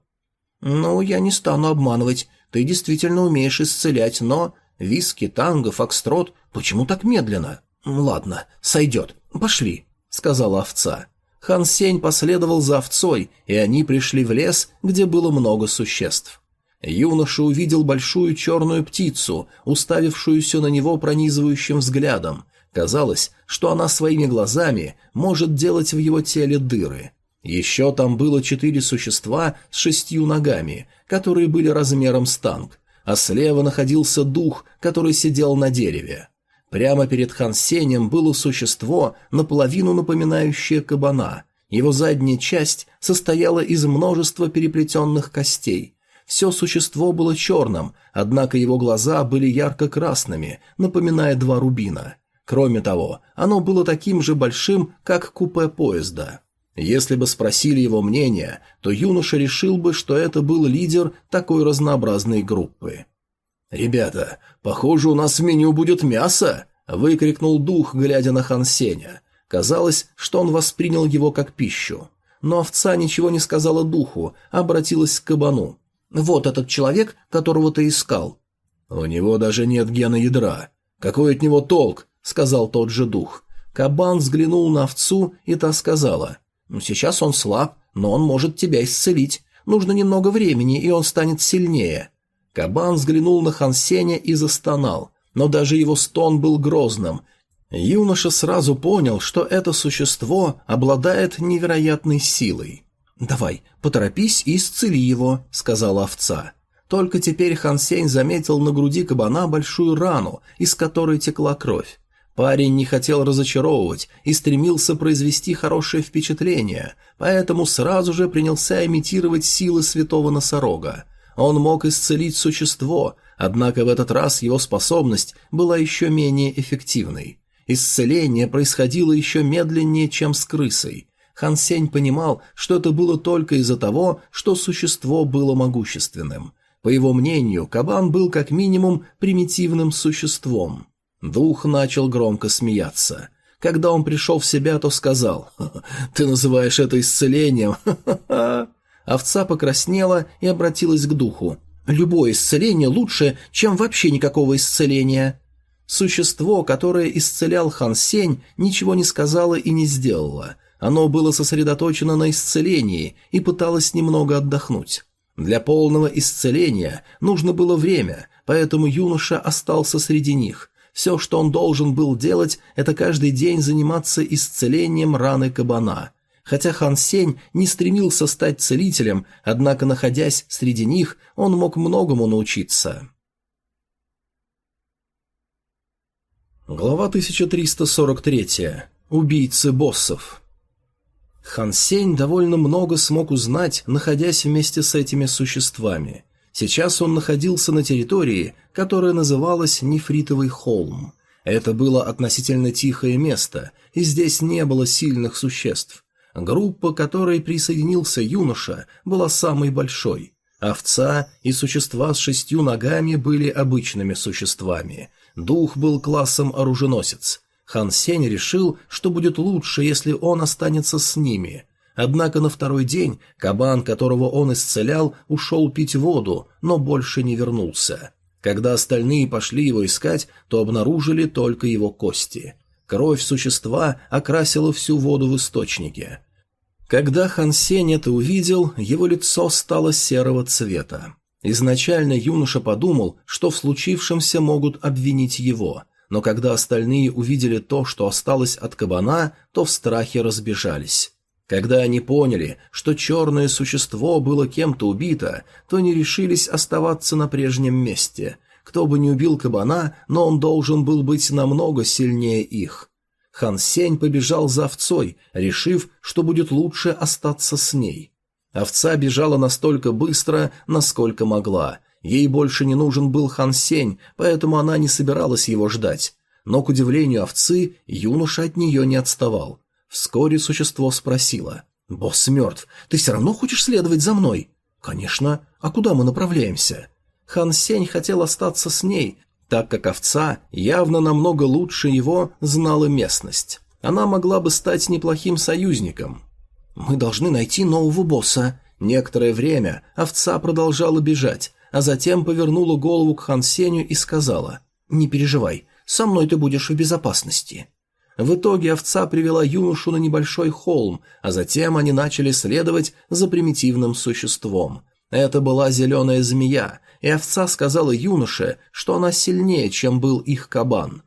«Ну, я не стану обманывать. Ты действительно умеешь исцелять, но... Виски, танго, фокстрот... Почему так медленно? Ладно, сойдет. Пошли», — сказала овца. Хан Сень последовал за овцой, и они пришли в лес, где было много существ. Юноша увидел большую черную птицу, уставившуюся на него пронизывающим взглядом. Казалось, что она своими глазами может делать в его теле дыры. Еще там было четыре существа с шестью ногами, которые были размером с танк, а слева находился дух, который сидел на дереве. Прямо перед Хансенем было существо, наполовину напоминающее кабана. Его задняя часть состояла из множества переплетенных костей. Все существо было черным, однако его глаза были ярко-красными, напоминая два рубина. Кроме того, оно было таким же большим, как купе поезда. Если бы спросили его мнение, то юноша решил бы, что это был лидер такой разнообразной группы. «Ребята, похоже, у нас в меню будет мясо!» – выкрикнул дух, глядя на Хан Сеня. Казалось, что он воспринял его как пищу. Но овца ничего не сказала духу, обратилась к кабану. «Вот этот человек, которого ты искал». «У него даже нет гена ядра. Какой от него толк?» – сказал тот же дух. Кабан взглянул на овцу, и та сказала – ну, сейчас он слаб, но он может тебя исцелить. Нужно немного времени, и он станет сильнее. Кабан взглянул на Хансеня и застонал, но даже его стон был грозным. Юноша сразу понял, что это существо обладает невероятной силой. «Давай, поторопись и исцели его», — сказала овца. Только теперь Хан Сень заметил на груди кабана большую рану, из которой текла кровь. Парень не хотел разочаровывать и стремился произвести хорошее впечатление, поэтому сразу же принялся имитировать силы святого носорога. Он мог исцелить существо, однако в этот раз его способность была еще менее эффективной. Исцеление происходило еще медленнее, чем с крысой. Хан Сень понимал, что это было только из-за того, что существо было могущественным. По его мнению, кабан был как минимум примитивным существом. Дух начал громко смеяться. Когда он пришел в себя, то сказал «Ты называешь это исцелением?» Овца покраснела и обратилась к духу. «Любое исцеление лучше, чем вообще никакого исцеления». Существо, которое исцелял Хан Сень, ничего не сказала и не сделала. Оно было сосредоточено на исцелении и пыталось немного отдохнуть. Для полного исцеления нужно было время, поэтому юноша остался среди них. Все, что он должен был делать, это каждый день заниматься исцелением раны кабана. Хотя Хан Сень не стремился стать целителем, однако, находясь среди них, он мог многому научиться. Глава 1343. Убийцы боссов. Хан Сень довольно много смог узнать, находясь вместе с этими существами. Сейчас он находился на территории, которая называлась Нефритовый холм. Это было относительно тихое место, и здесь не было сильных существ. Группа, которой присоединился юноша, была самой большой. Овца и существа с шестью ногами были обычными существами. Дух был классом оруженосец. Хан Сень решил, что будет лучше, если он останется с ними. Однако на второй день кабан, которого он исцелял, ушел пить воду, но больше не вернулся. Когда остальные пошли его искать, то обнаружили только его кости. Кровь существа окрасила всю воду в источнике. Когда Хан Сень это увидел, его лицо стало серого цвета. Изначально юноша подумал, что в случившемся могут обвинить его, но когда остальные увидели то, что осталось от кабана, то в страхе разбежались. Когда они поняли, что черное существо было кем-то убито, то не решились оставаться на прежнем месте. Кто бы не убил кабана, но он должен был быть намного сильнее их. Хан Сень побежал за овцой, решив, что будет лучше остаться с ней. Овца бежала настолько быстро, насколько могла, Ей больше не нужен был Хан Сень, поэтому она не собиралась его ждать. Но, к удивлению овцы, юноша от нее не отставал. Вскоре существо спросило. «Босс мертв. Ты все равно хочешь следовать за мной?» «Конечно. А куда мы направляемся?» Хан Сень хотел остаться с ней, так как овца явно намного лучше его знала местность. Она могла бы стать неплохим союзником. «Мы должны найти нового босса». Некоторое время овца продолжала бежать, а затем повернула голову к Хан Сеню и сказала «Не переживай, со мной ты будешь в безопасности». В итоге овца привела юношу на небольшой холм, а затем они начали следовать за примитивным существом. Это была зеленая змея, и овца сказала юноше, что она сильнее, чем был их кабан.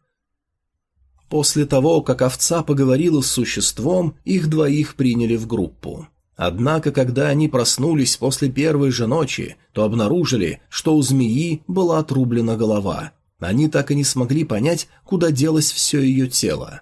После того, как овца поговорила с существом, их двоих приняли в группу. Однако, когда они проснулись после первой же ночи, то обнаружили, что у змеи была отрублена голова. Они так и не смогли понять, куда делось все ее тело.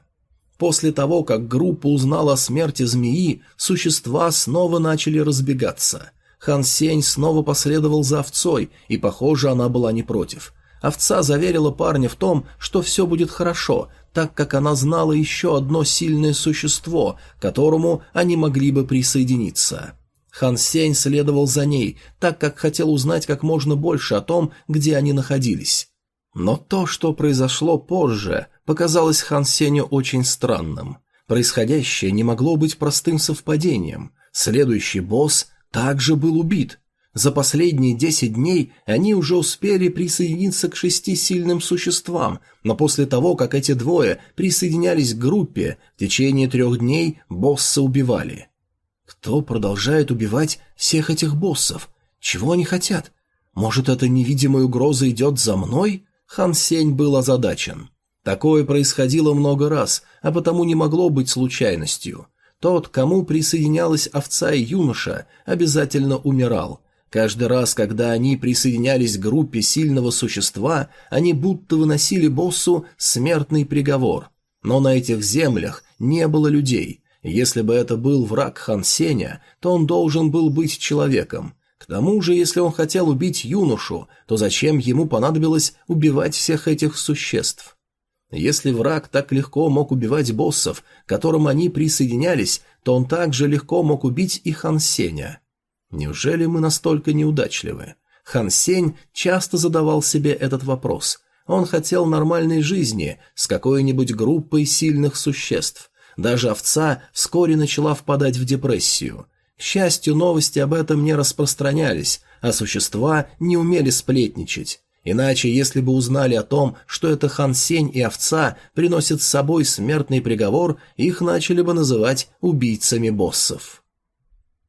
После того, как группа узнала о смерти змеи, существа снова начали разбегаться. Хан Сень снова последовал за овцой, и, похоже, она была не против. Овца заверила парня в том, что все будет хорошо, так как она знала еще одно сильное существо, к которому они могли бы присоединиться. Хан Сень следовал за ней, так как хотел узнать как можно больше о том, где они находились. Но то, что произошло позже, показалось Хан Сеню очень странным. Происходящее не могло быть простым совпадением. Следующий босс также был убит. За последние десять дней они уже успели присоединиться к шести сильным существам, но после того, как эти двое присоединялись к группе, в течение трех дней босса убивали. Кто продолжает убивать всех этих боссов? Чего они хотят? Может, эта невидимая угроза идет за мной? Хан Сень был озадачен. Такое происходило много раз, а потому не могло быть случайностью. Тот, кому присоединялась овца и юноша, обязательно умирал. Каждый раз, когда они присоединялись к группе сильного существа, они будто выносили боссу смертный приговор. Но на этих землях не было людей. Если бы это был враг Хан Сеня, то он должен был быть человеком. К тому же, если он хотел убить юношу, то зачем ему понадобилось убивать всех этих существ? Если враг так легко мог убивать боссов, к которым они присоединялись, то он также легко мог убить и Хан Сеня. Неужели мы настолько неудачливы? Хан Сень часто задавал себе этот вопрос. Он хотел нормальной жизни с какой-нибудь группой сильных существ. Даже овца вскоре начала впадать в депрессию. К счастью, новости об этом не распространялись, а существа не умели сплетничать. Иначе, если бы узнали о том, что это Хан Сень и овца приносят с собой смертный приговор, их начали бы называть убийцами боссов.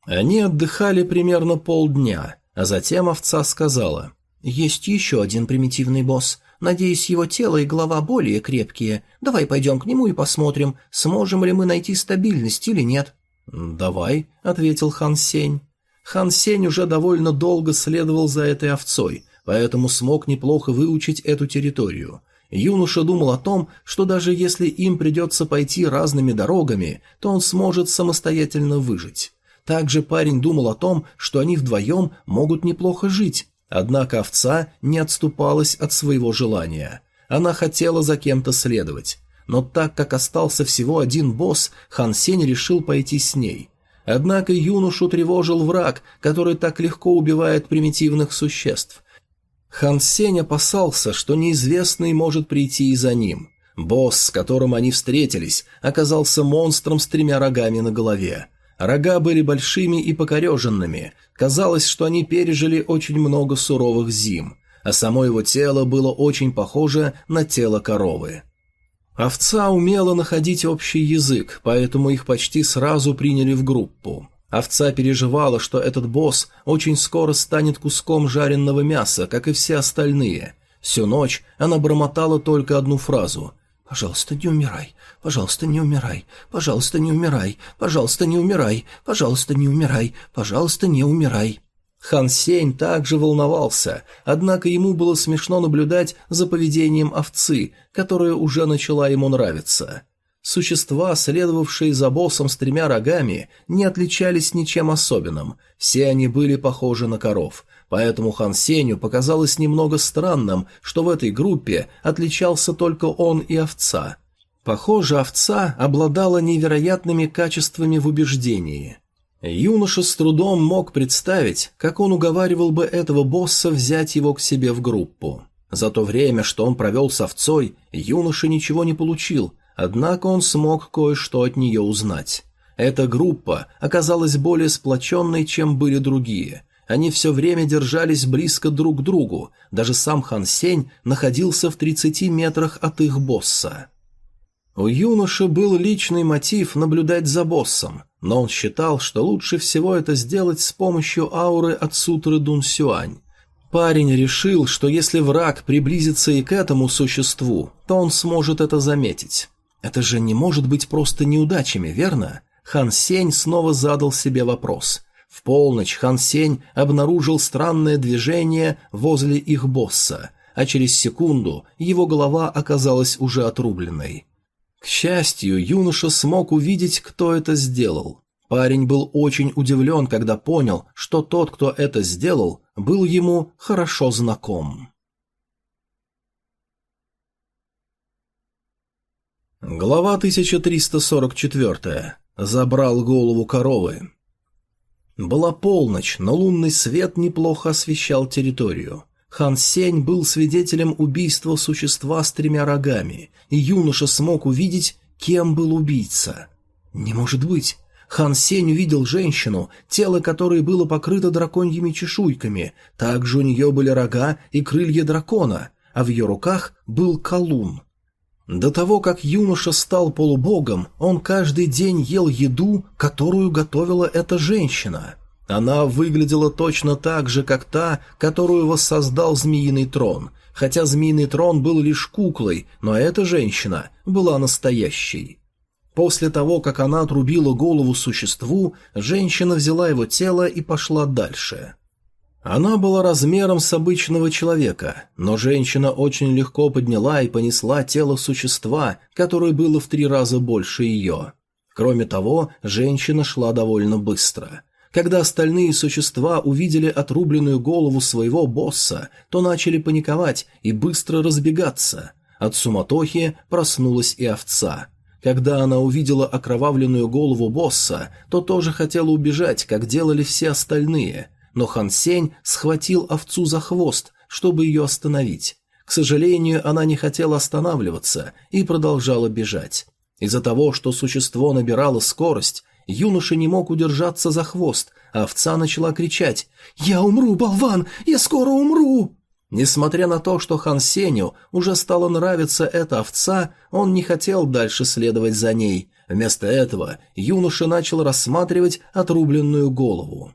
Они отдыхали примерно полдня, а затем овца сказала, «Есть еще один примитивный босс. Надеюсь, его тело и голова более крепкие. Давай пойдем к нему и посмотрим, сможем ли мы найти стабильность или нет». «Давай», — ответил Хан Сень. Хан Сень уже довольно долго следовал за этой овцой — поэтому смог неплохо выучить эту территорию. Юноша думал о том, что даже если им придется пойти разными дорогами, то он сможет самостоятельно выжить. Также парень думал о том, что они вдвоем могут неплохо жить, однако овца не отступалась от своего желания. Она хотела за кем-то следовать. Но так как остался всего один босс, Хан Сень решил пойти с ней. Однако юношу тревожил враг, который так легко убивает примитивных существ. Хан Сень опасался, что неизвестный может прийти и за ним. Босс, с которым они встретились, оказался монстром с тремя рогами на голове. Рога были большими и покореженными, казалось, что они пережили очень много суровых зим, а само его тело было очень похоже на тело коровы. Овца умела находить общий язык, поэтому их почти сразу приняли в группу. Овца переживала, что этот босс очень скоро станет куском жареного мяса, как и все остальные. Всю ночь она бормотала только одну фразу «Пожалуйста, не умирай, пожалуйста, не умирай, пожалуйста, не умирай, пожалуйста, не умирай, пожалуйста, не умирай, пожалуйста, не умирай». Хан Сень также волновался, однако ему было смешно наблюдать за поведением овцы, которая уже начала ему нравиться. Существа, следовавшие за боссом с тремя рогами, не отличались ничем особенным, все они были похожи на коров, поэтому Хан Сеню показалось немного странным, что в этой группе отличался только он и овца. Похоже, овца обладала невероятными качествами в убеждении. Юноша с трудом мог представить, как он уговаривал бы этого босса взять его к себе в группу. За то время, что он провел с овцой, юноша ничего не получил, Однако он смог кое-что от нее узнать. Эта группа оказалась более сплоченной, чем были другие. Они все время держались близко друг к другу, даже сам Хан Сень находился в 30 метрах от их босса. У юноши был личный мотив наблюдать за боссом, но он считал, что лучше всего это сделать с помощью ауры от сутры Дун Сюань. Парень решил, что если враг приблизится и к этому существу, то он сможет это заметить. Это же не может быть просто неудачами, верно? Хан Сень снова задал себе вопрос. В полночь Хан Сень обнаружил странное движение возле их босса, а через секунду его голова оказалась уже отрубленной. К счастью, юноша смог увидеть, кто это сделал. Парень был очень удивлен, когда понял, что тот, кто это сделал, был ему хорошо знаком. Глава 1344. Забрал голову коровы. Была полночь, но лунный свет неплохо освещал территорию. Хан Сень был свидетелем убийства существа с тремя рогами, и юноша смог увидеть, кем был убийца. Не может быть. Хан Сень увидел женщину, тело которой было покрыто драконьими чешуйками, также у нее были рога и крылья дракона, а в ее руках был колун – до того, как юноша стал полубогом, он каждый день ел еду, которую готовила эта женщина. Она выглядела точно так же, как та, которую воссоздал Змеиный Трон, хотя Змеиный Трон был лишь куклой, но эта женщина была настоящей. После того, как она отрубила голову существу, женщина взяла его тело и пошла дальше. Она была размером с обычного человека, но женщина очень легко подняла и понесла тело существа, которое было в три раза больше ее. Кроме того, женщина шла довольно быстро. Когда остальные существа увидели отрубленную голову своего босса, то начали паниковать и быстро разбегаться. От суматохи проснулась и овца. Когда она увидела окровавленную голову босса, то тоже хотела убежать, как делали все остальные, но Хан Сень схватил овцу за хвост, чтобы ее остановить. К сожалению, она не хотела останавливаться и продолжала бежать. Из-за того, что существо набирало скорость, юноша не мог удержаться за хвост, а овца начала кричать «Я умру, болван! Я скоро умру!» Несмотря на то, что Хан Сеню уже стало нравиться эта овца, он не хотел дальше следовать за ней. Вместо этого юноша начал рассматривать отрубленную голову.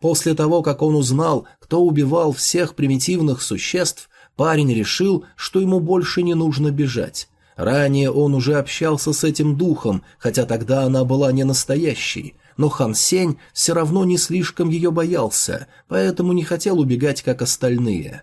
После того, как он узнал, кто убивал всех примитивных существ, парень решил, что ему больше не нужно бежать. Ранее он уже общался с этим духом, хотя тогда она была не настоящей, но Хан Сень все равно не слишком ее боялся, поэтому не хотел убегать, как остальные.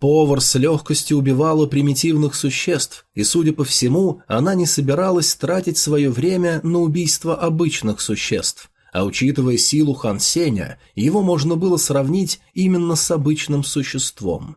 Повар с легкостью убивала примитивных существ, и, судя по всему, она не собиралась тратить свое время на убийство обычных существ. А учитывая силу Хан Сеня, его можно было сравнить именно с обычным существом.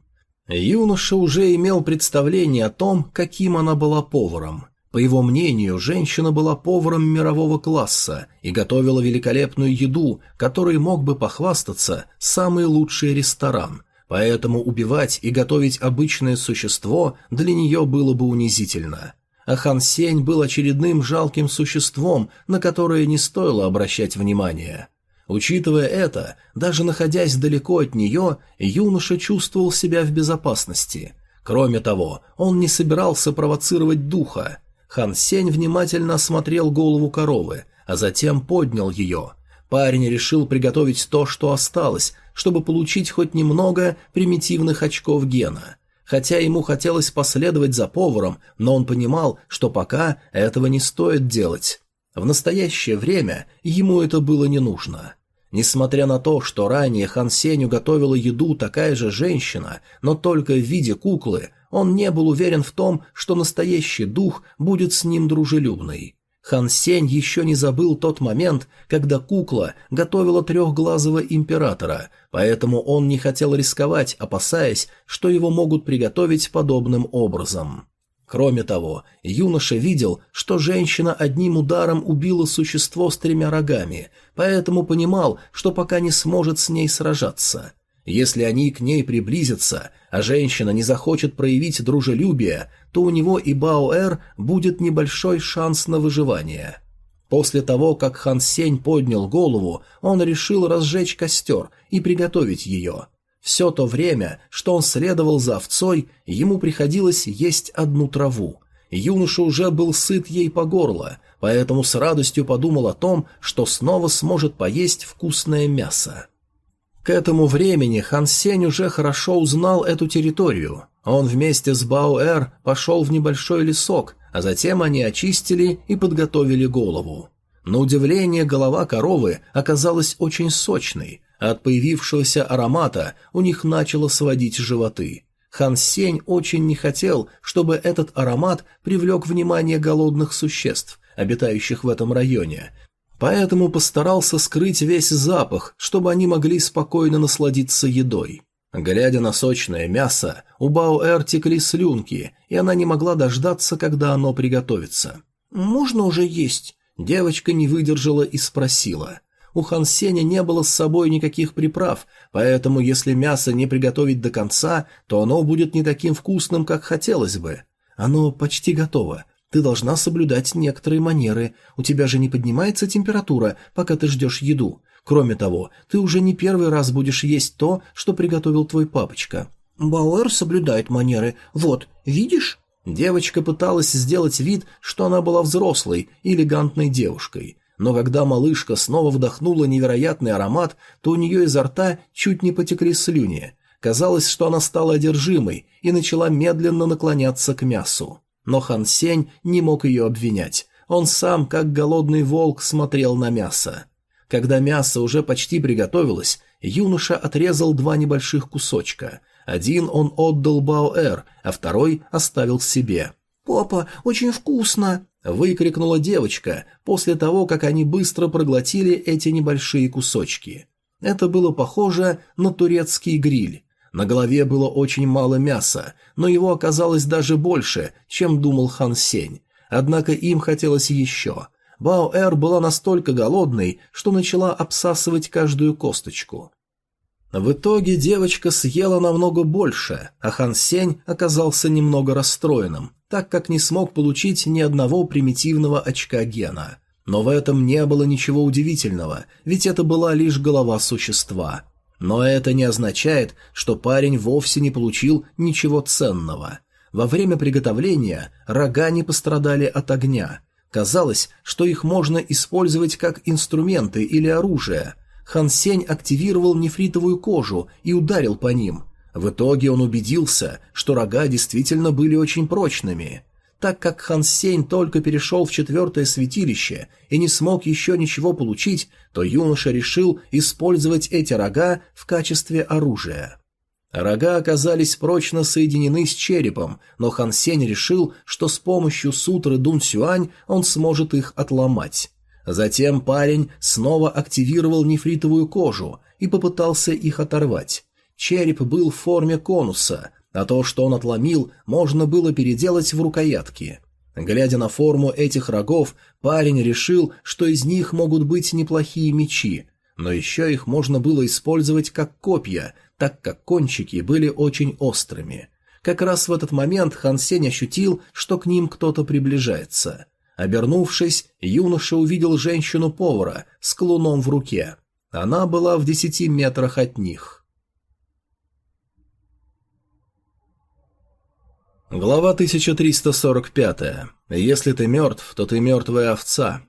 Юноша уже имел представление о том, каким она была поваром. По его мнению, женщина была поваром мирового класса и готовила великолепную еду, которой мог бы похвастаться самый лучший ресторан – Поэтому убивать и готовить обычное существо для нее было бы унизительно. А Хан Сень был очередным жалким существом, на которое не стоило обращать внимание. Учитывая это, даже находясь далеко от нее, юноша чувствовал себя в безопасности. Кроме того, он не собирался провоцировать духа. Хан Сень внимательно осмотрел голову коровы, а затем поднял ее – Парень решил приготовить то, что осталось, чтобы получить хоть немного примитивных очков гена. Хотя ему хотелось последовать за поваром, но он понимал, что пока этого не стоит делать. В настоящее время ему это было не нужно. Несмотря на то, что ранее Хан Сеню готовила еду такая же женщина, но только в виде куклы, он не был уверен в том, что настоящий дух будет с ним дружелюбный. Хан Сень еще не забыл тот момент, когда кукла готовила трехглазого императора, поэтому он не хотел рисковать, опасаясь, что его могут приготовить подобным образом. Кроме того, юноша видел, что женщина одним ударом убила существо с тремя рогами, поэтому понимал, что пока не сможет с ней сражаться. Если они к ней приблизятся, а женщина не захочет проявить дружелюбие, то у него и Баоэр будет небольшой шанс на выживание. После того, как Хан Сень поднял голову, он решил разжечь костер и приготовить ее. Все то время, что он следовал за овцой, ему приходилось есть одну траву. Юноша уже был сыт ей по горло, поэтому с радостью подумал о том, что снова сможет поесть вкусное мясо. К этому времени Хан Сень уже хорошо узнал эту территорию. Он вместе с Баоэр пошел в небольшой лесок, а затем они очистили и подготовили голову. На удивление голова коровы оказалась очень сочной, от появившегося аромата у них начало сводить животы. Хан Сень очень не хотел, чтобы этот аромат привлек внимание голодных существ, обитающих в этом районе, поэтому постарался скрыть весь запах, чтобы они могли спокойно насладиться едой. Глядя на сочное мясо, у Баоэр текли слюнки, и она не могла дождаться, когда оно приготовится. «Можно уже есть?» Девочка не выдержала и спросила. У Хан Сеня не было с собой никаких приправ, поэтому если мясо не приготовить до конца, то оно будет не таким вкусным, как хотелось бы. Оно почти готово. Ты должна соблюдать некоторые манеры. У тебя же не поднимается температура, пока ты ждешь еду. Кроме того, ты уже не первый раз будешь есть то, что приготовил твой папочка. Бауэр соблюдает манеры. Вот, видишь? Девочка пыталась сделать вид, что она была взрослой, элегантной девушкой. Но когда малышка снова вдохнула невероятный аромат, то у нее изо рта чуть не потекли слюни. Казалось, что она стала одержимой и начала медленно наклоняться к мясу. Но Хан Сень не мог ее обвинять. Он сам, как голодный волк, смотрел на мясо. Когда мясо уже почти приготовилось, юноша отрезал два небольших кусочка. Один он отдал Баоэр, а второй оставил себе. «Папа, очень вкусно!» — выкрикнула девочка после того, как они быстро проглотили эти небольшие кусочки. Это было похоже на турецкий гриль. На голове было очень мало мяса, но его оказалось даже больше, чем думал Хан Сень. Однако им хотелось еще. Бао-Эр была настолько голодной, что начала обсасывать каждую косточку. В итоге девочка съела намного больше, а Хан Сень оказался немного расстроенным, так как не смог получить ни одного примитивного очка гена. Но в этом не было ничего удивительного, ведь это была лишь голова существа. Но это не означает, что парень вовсе не получил ничего ценного. Во время приготовления рога не пострадали от огня. Казалось, что их можно использовать как инструменты или оружие – Хан Сень активировал нефритовую кожу и ударил по ним. В итоге он убедился, что рога действительно были очень прочными. Так как Хан Сень только перешел в четвертое святилище и не смог еще ничего получить, то юноша решил использовать эти рога в качестве оружия. Рога оказались прочно соединены с черепом, но Хан Сень решил, что с помощью сутры Дун Сюань он сможет их отломать. Затем парень снова активировал нефритовую кожу и попытался их оторвать. Череп был в форме конуса, а то, что он отломил, можно было переделать в рукоятки. Глядя на форму этих рогов, парень решил, что из них могут быть неплохие мечи, но еще их можно было использовать как копья, так как кончики были очень острыми. Как раз в этот момент Хан Сень ощутил, что к ним кто-то приближается. Обернувшись, юноша увидел женщину-повара с клуном в руке. Она была в десяти метрах от них. Глава 1345. Если ты мертв, то ты мертвая овца.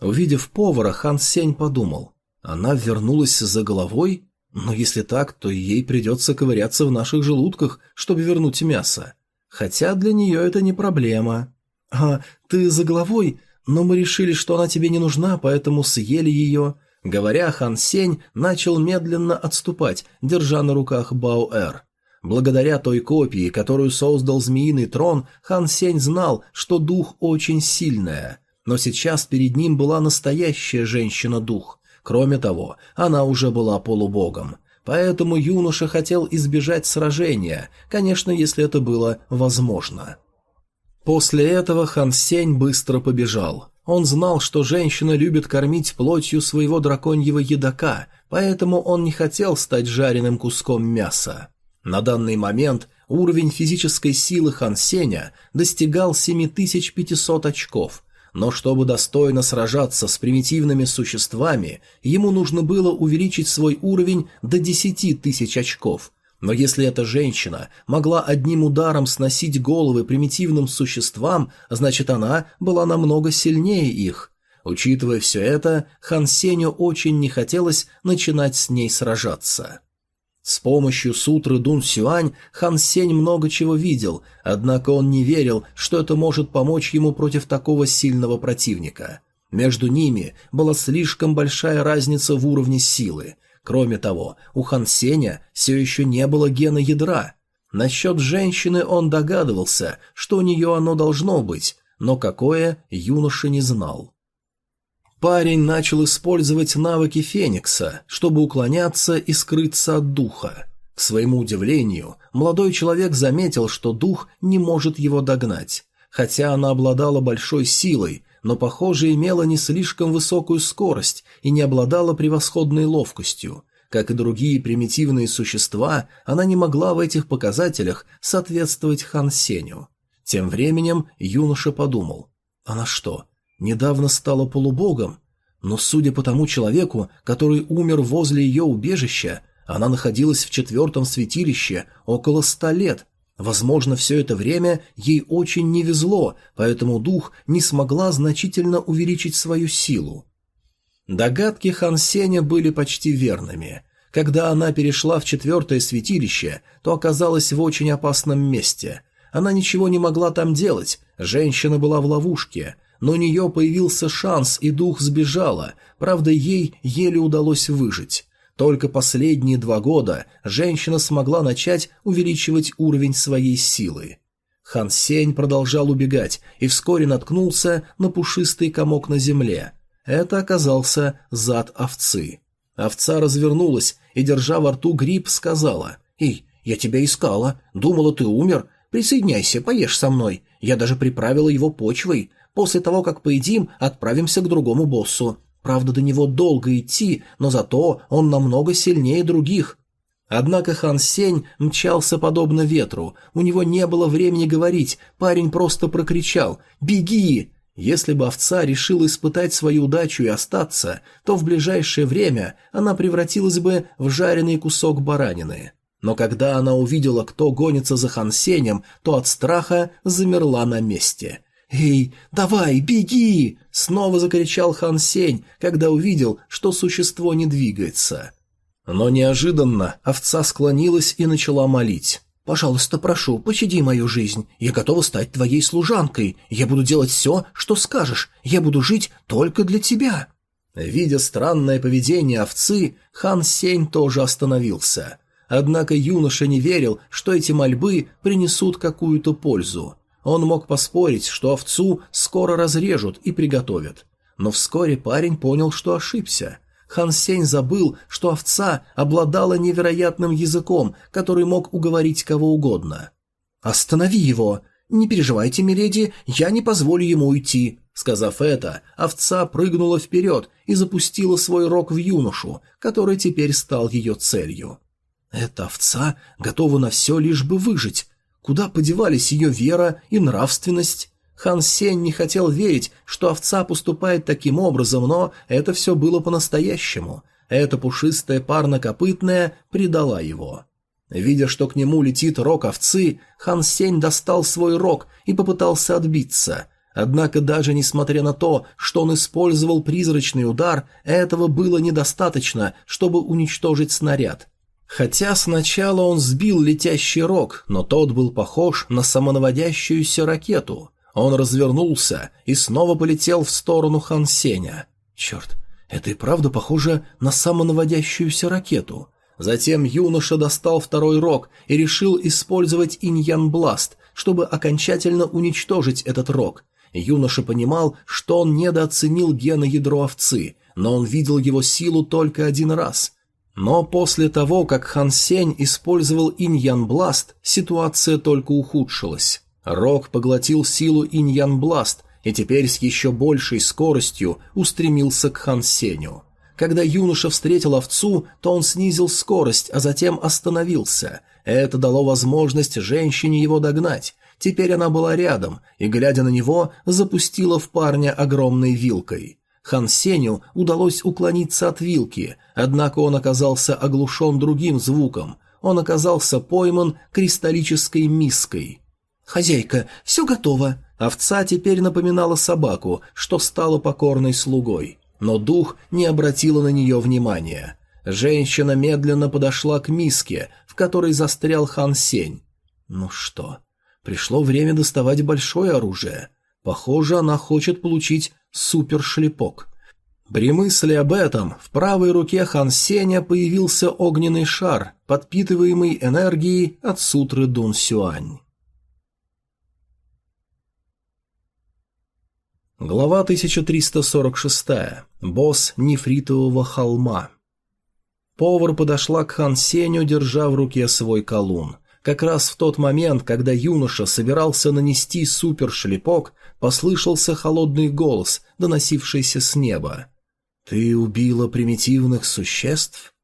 Увидев повара, Хан Сень подумал. Она вернулась за головой? Но если так, то ей придется ковыряться в наших желудках, чтобы вернуть мясо. Хотя для нее это не проблема. «А, ты за головой? Но мы решили, что она тебе не нужна, поэтому съели ее». Говоря, Хан Сень начал медленно отступать, держа на руках Баоэр. Благодаря той копии, которую создал Змеиный Трон, Хан Сень знал, что дух очень сильная. Но сейчас перед ним была настоящая женщина-дух. Кроме того, она уже была полубогом. Поэтому юноша хотел избежать сражения, конечно, если это было возможно. После этого Хан Сень быстро побежал. Он знал, что женщина любит кормить плотью своего драконьего едока, поэтому он не хотел стать жареным куском мяса. На данный момент уровень физической силы Хан Сеня достигал 7500 очков, но чтобы достойно сражаться с примитивными существами, ему нужно было увеличить свой уровень до 10 тысяч очков – но если эта женщина могла одним ударом сносить головы примитивным существам, значит она была намного сильнее их. Учитывая все это, Хан Сеню очень не хотелось начинать с ней сражаться. С помощью сутры Дун Сюань Хан Сень много чего видел, однако он не верил, что это может помочь ему против такого сильного противника. Между ними была слишком большая разница в уровне силы – Кроме того, у Хан Сеня все еще не было гена ядра. Насчет женщины он догадывался, что у нее оно должно быть, но какое юноша не знал. Парень начал использовать навыки Феникса, чтобы уклоняться и скрыться от духа. К своему удивлению, молодой человек заметил, что дух не может его догнать. Хотя она обладала большой силой, но, похоже, имела не слишком высокую скорость и не обладала превосходной ловкостью. Как и другие примитивные существа, она не могла в этих показателях соответствовать Хан Сеню. Тем временем юноша подумал, она что, недавно стала полубогом? Но судя по тому человеку, который умер возле ее убежища, она находилась в четвертом святилище около ста лет, Возможно, все это время ей очень не везло, поэтому дух не смогла значительно увеличить свою силу. Догадки Хан Сеня были почти верными. Когда она перешла в четвертое святилище, то оказалась в очень опасном месте. Она ничего не могла там делать, женщина была в ловушке, но у нее появился шанс, и дух сбежала, правда, ей еле удалось выжить. Только последние два года женщина смогла начать увеличивать уровень своей силы. Хан Сень продолжал убегать и вскоре наткнулся на пушистый комок на земле. Это оказался зад овцы. Овца развернулась и, держа во рту гриб, сказала «Эй, я тебя искала, думала, ты умер. Присоединяйся, поешь со мной. Я даже приправила его почвой. После того, как поедим, отправимся к другому боссу. Правда, до него долго идти, но зато он намного сильнее других. Однако Хан Сень мчался подобно ветру. У него не было времени говорить, парень просто прокричал «Беги!». Если бы овца решила испытать свою удачу и остаться, то в ближайшее время она превратилась бы в жареный кусок баранины. Но когда она увидела, кто гонится за Хан Сенем, то от страха замерла на месте – «Эй, давай, беги!» — снова закричал Хан Сень, когда увидел, что существо не двигается. Но неожиданно овца склонилась и начала молить. «Пожалуйста, прошу, пощади мою жизнь. Я готова стать твоей служанкой. Я буду делать все, что скажешь. Я буду жить только для тебя». Видя странное поведение овцы, хан Сень тоже остановился. Однако юноша не верил, что эти мольбы принесут какую-то пользу. Он мог поспорить, что овцу скоро разрежут и приготовят. Но вскоре парень понял, что ошибся. Хан Сень забыл, что овца обладала невероятным языком, который мог уговорить кого угодно. «Останови его! Не переживайте, миледи, я не позволю ему уйти!» Сказав это, овца прыгнула вперед и запустила свой рог в юношу, который теперь стал ее целью. Эта овца готова на все, лишь бы выжить, Куда подевались ее вера и нравственность? Хан Сень не хотел верить, что овца поступает таким образом, но это все было по-настоящему. Эта пушистая парнокопытная предала его. Видя, что к нему летит рог овцы, Хан Сень достал свой рог и попытался отбиться. Однако даже несмотря на то, что он использовал призрачный удар, этого было недостаточно, чтобы уничтожить снаряд. Хотя сначала он сбил летящий рог, но тот был похож на самонаводящуюся ракету. Он развернулся и снова полетел в сторону Хан Сеня. Черт, это и правда похоже на самонаводящуюся ракету. Затем юноша достал второй рог и решил использовать иньян-бласт, чтобы окончательно уничтожить этот рог. Юноша понимал, что он недооценил гена ядро овцы, но он видел его силу только один раз – но после того, как Хан Сень использовал Иньян Бласт, ситуация только ухудшилась. Рок поглотил силу Иньян Бласт и теперь с еще большей скоростью устремился к Хан Сенью. Когда юноша встретил овцу, то он снизил скорость, а затем остановился. Это дало возможность женщине его догнать. Теперь она была рядом и, глядя на него, запустила в парня огромной вилкой. Хан Сеню удалось уклониться от вилки, однако он оказался оглушен другим звуком. Он оказался пойман кристаллической миской. «Хозяйка, все готово!» Овца теперь напоминала собаку, что стала покорной слугой. Но дух не обратила на нее внимания. Женщина медленно подошла к миске, в которой застрял хан Сень. Ну что, пришло время доставать большое оружие. Похоже, она хочет получить супершлепок. При мысли об этом в правой руке Хан Сеня появился огненный шар, подпитываемый энергией от сутры Дун Сюань. Глава 1346. Босс нефритового холма. Повар подошла к Хан Сеню, держа в руке свой колун. Как раз в тот момент, когда юноша собирался нанести супершлепок, послышался холодный голос, доносившийся с неба. «Ты убила примитивных существ?»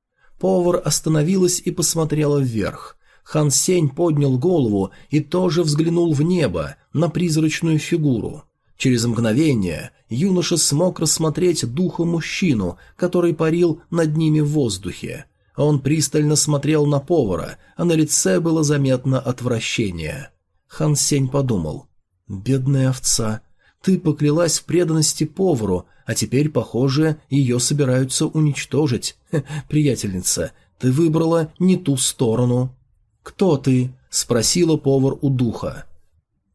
Повар остановилась и посмотрела вверх. Хан Сень поднял голову и тоже взглянул в небо, на призрачную фигуру. Через мгновение юноша смог рассмотреть духа мужчину, который парил над ними в воздухе. Он пристально смотрел на повара, а на лице было заметно отвращение. Хан Сень подумал. «Бедная овца, ты поклялась в преданности повару, а теперь, похоже, ее собираются уничтожить. Хе, приятельница, ты выбрала не ту сторону». «Кто ты?» — спросила повар у духа.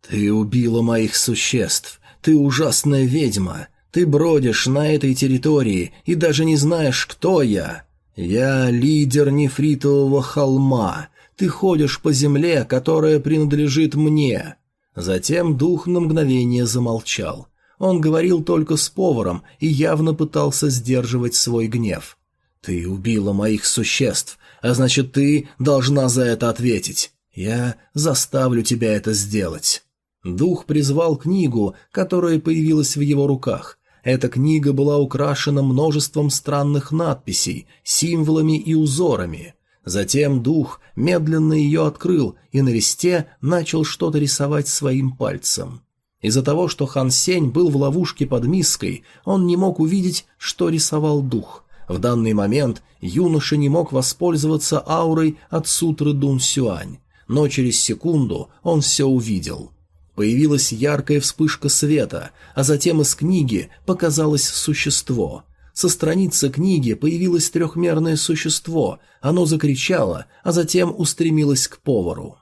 «Ты убила моих существ. ты ужасная ведьма. Ты бродишь на этой территории и даже не знаешь, кто я. Я лидер нефритового холма. Ты ходишь по земле, которая принадлежит мне». Затем дух на мгновение замолчал. Он говорил только с поваром и явно пытался сдерживать свой гнев. «Ты убила моих существ, а значит, ты должна за это ответить. Я заставлю тебя это сделать». Дух призвал книгу, которая появилась в его руках. Эта книга была украшена множеством странных надписей, символами и узорами. Затем дух медленно ее открыл и на листе начал что-то рисовать своим пальцем. Из-за того, что Хан Сень был в ловушке под миской, он не мог увидеть, что рисовал дух. В данный момент юноша не мог воспользоваться аурой от сутры Дун Сюань, но через секунду он все увидел. Появилась яркая вспышка света, а затем из книги показалось существо. Со страницы книги появилось трехмерное существо, оно закричало, а затем устремилось к повару.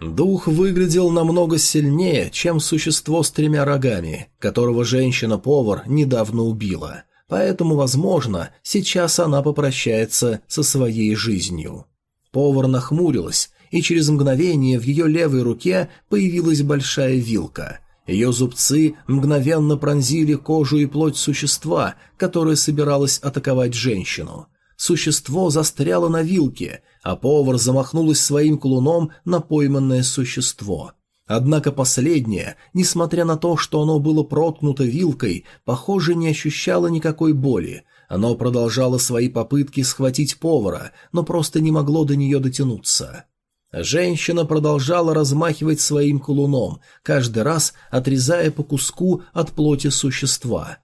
Дух выглядел намного сильнее, чем существо с тремя рогами, которого женщина-повар недавно убила, поэтому, возможно, сейчас она попрощается со своей жизнью. Повар нахмурилась, и через мгновение в ее левой руке появилась большая вилка. Ее зубцы мгновенно пронзили кожу и плоть существа, которое собиралось атаковать женщину. Существо застряло на вилке, а повар замахнулась своим кулуном на пойманное существо. Однако последнее, несмотря на то, что оно было проткнуто вилкой, похоже, не ощущало никакой боли. Оно продолжало свои попытки схватить повара, но просто не могло до нее дотянуться. Женщина продолжала размахивать своим кулуном, каждый раз отрезая по куску от плоти существа.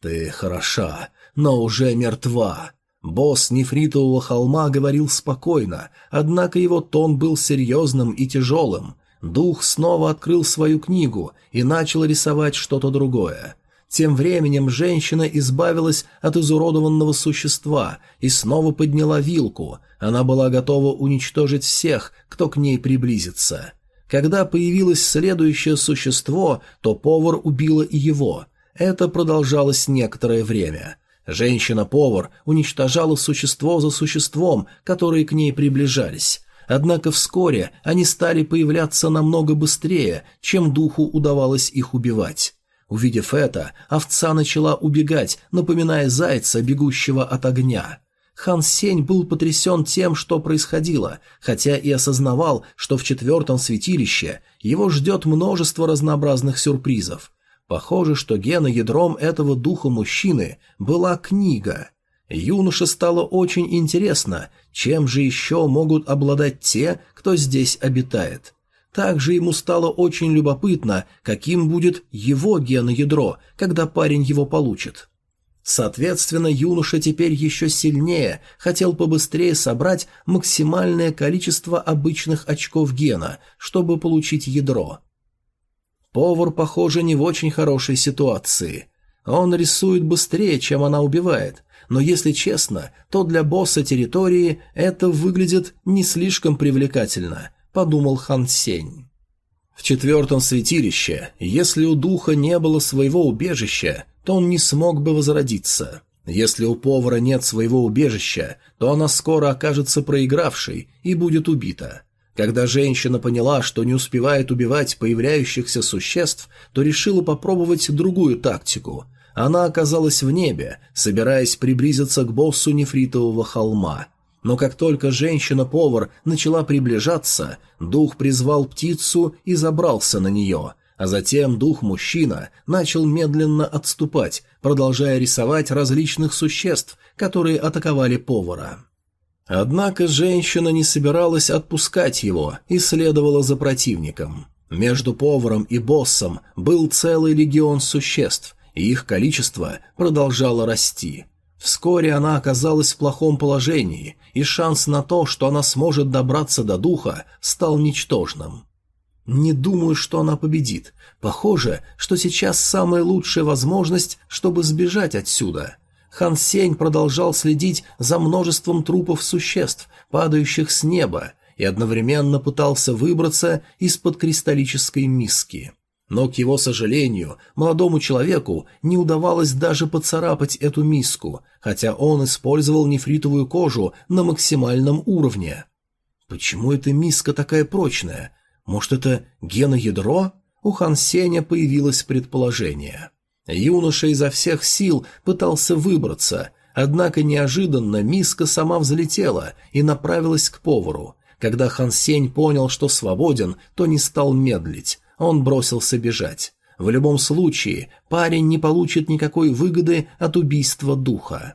«Ты хороша, но уже мертва», Босс нефритового холма говорил спокойно, однако его тон был серьезным и тяжелым. Дух снова открыл свою книгу и начал рисовать что-то другое. Тем временем женщина избавилась от изуродованного существа и снова подняла вилку. Она была готова уничтожить всех, кто к ней приблизится. Когда появилось следующее существо, то повар убила и его. Это продолжалось некоторое время. Женщина-повар уничтожала существо за существом, которые к ней приближались. Однако вскоре они стали появляться намного быстрее, чем духу удавалось их убивать. Увидев это, овца начала убегать, напоминая зайца, бегущего от огня. Хан Сень был потрясен тем, что происходило, хотя и осознавал, что в четвертом святилище его ждет множество разнообразных сюрпризов. Похоже, что геноядром этого духа мужчины была книга. Юноше стало очень интересно, чем же еще могут обладать те, кто здесь обитает. Также ему стало очень любопытно, каким будет его геноядро, когда парень его получит. Соответственно, юноша теперь еще сильнее хотел побыстрее собрать максимальное количество обычных очков гена, чтобы получить ядро. Повар, похоже, не в очень хорошей ситуации. Он рисует быстрее, чем она убивает, но если честно, то для босса территории это выглядит не слишком привлекательно, подумал Хан Сень. В четвертом святилище, если у духа не было своего убежища, то он не смог бы возродиться. Если у повара нет своего убежища, то она скоро окажется проигравшей и будет убита. Когда женщина поняла, что не успевает убивать появляющихся существ, то решила попробовать другую тактику. Она оказалась в небе, собираясь приблизиться к боссу нефритового холма. Но как только женщина-повар начала приближаться, дух призвал птицу и забрался на нее, а затем дух-мужчина начал медленно отступать, продолжая рисовать различных существ, которые атаковали повара. Однако женщина не собиралась отпускать его и следовала за противником. Между поваром и боссом был целый легион существ, и их количество продолжало расти. Вскоре она оказалась в плохом положении, и шанс на то, что она сможет добраться до духа, стал ничтожным. Не думаю, что она победит. Похоже, что сейчас самая лучшая возможность, чтобы сбежать отсюда. Хан Сень продолжал следить за множеством трупов существ, падающих с неба, и одновременно пытался выбраться из-под кристаллической миски. Но, к его сожалению, молодому человеку не удавалось даже поцарапать эту миску, хотя он использовал нефритовую кожу на максимальном уровне. Почему эта миска такая прочная? Может, это геноядро? У Хан Сеня появилось предположение. Юноша изо всех сил пытался выбраться, однако неожиданно миска сама взлетела и направилась к повару. Когда Хан Сень понял, что свободен, то не стал медлить, он бросился бежать. В любом случае, парень не получит никакой выгоды от убийства духа.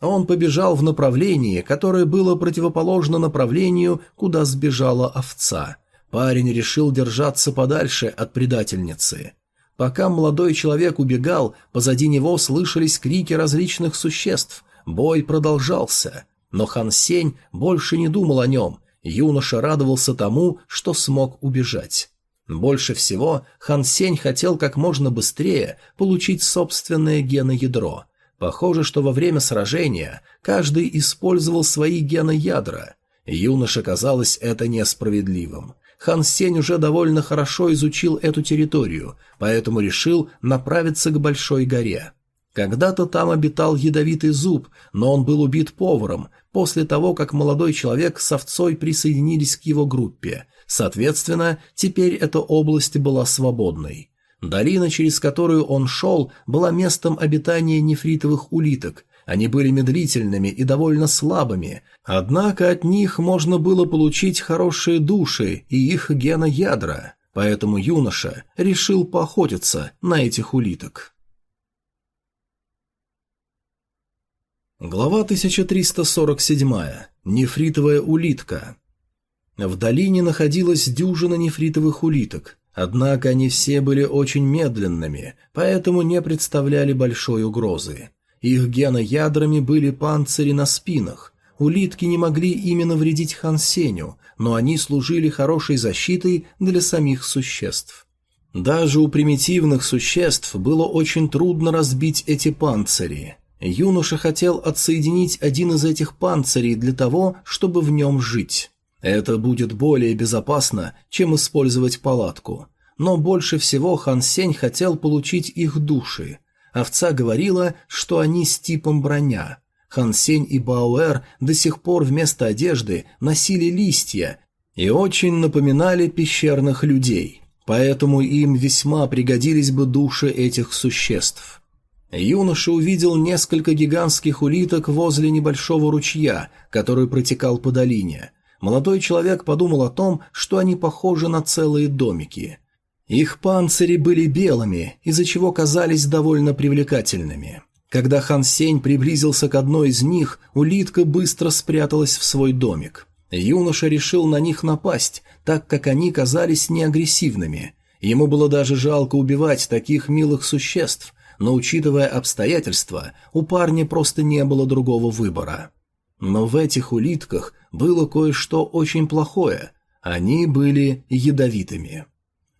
Он побежал в направлении, которое было противоположно направлению, куда сбежала овца. Парень решил держаться подальше от предательницы. Пока молодой человек убегал, позади него слышались крики различных существ. Бой продолжался. Но Хан Сень больше не думал о нем. Юноша радовался тому, что смог убежать. Больше всего Хан Сень хотел как можно быстрее получить собственное геноядро. Похоже, что во время сражения каждый использовал свои геноядра. Юноше казалось это несправедливым. Хан Сень уже довольно хорошо изучил эту территорию, поэтому решил направиться к Большой горе. Когда-то там обитал ядовитый зуб, но он был убит поваром после того, как молодой человек с овцой присоединились к его группе. Соответственно, теперь эта область была свободной. Долина, через которую он шел, была местом обитания нефритовых улиток. Они были медлительными и довольно слабыми, однако от них можно было получить хорошие души и их геноядра, поэтому юноша решил поохотиться на этих улиток. Глава 1347. Нефритовая улитка. В долине находилась дюжина нефритовых улиток. Однако они все были очень медленными, поэтому не представляли большой угрозы. Их геноядрами были панцири на спинах. Улитки не могли именно вредить Хансеню, но они служили хорошей защитой для самих существ. Даже у примитивных существ было очень трудно разбить эти панцири. Юноша хотел отсоединить один из этих панцирей для того, чтобы в нем жить. Это будет более безопасно, чем использовать палатку. Но больше всего Хан Сень хотел получить их души. Овца говорила, что они с типом броня. Хан Сень и Бауэр до сих пор вместо одежды носили листья и очень напоминали пещерных людей, поэтому им весьма пригодились бы души этих существ. Юноша увидел несколько гигантских улиток возле небольшого ручья, который протекал по долине – молодой человек подумал о том, что они похожи на целые домики. Их панцири были белыми, из-за чего казались довольно привлекательными. Когда Хан Сень приблизился к одной из них, улитка быстро спряталась в свой домик. Юноша решил на них напасть, так как они казались неагрессивными. Ему было даже жалко убивать таких милых существ, но, учитывая обстоятельства, у парня просто не было другого выбора. Но в этих улитках было кое-что очень плохое. Они были ядовитыми.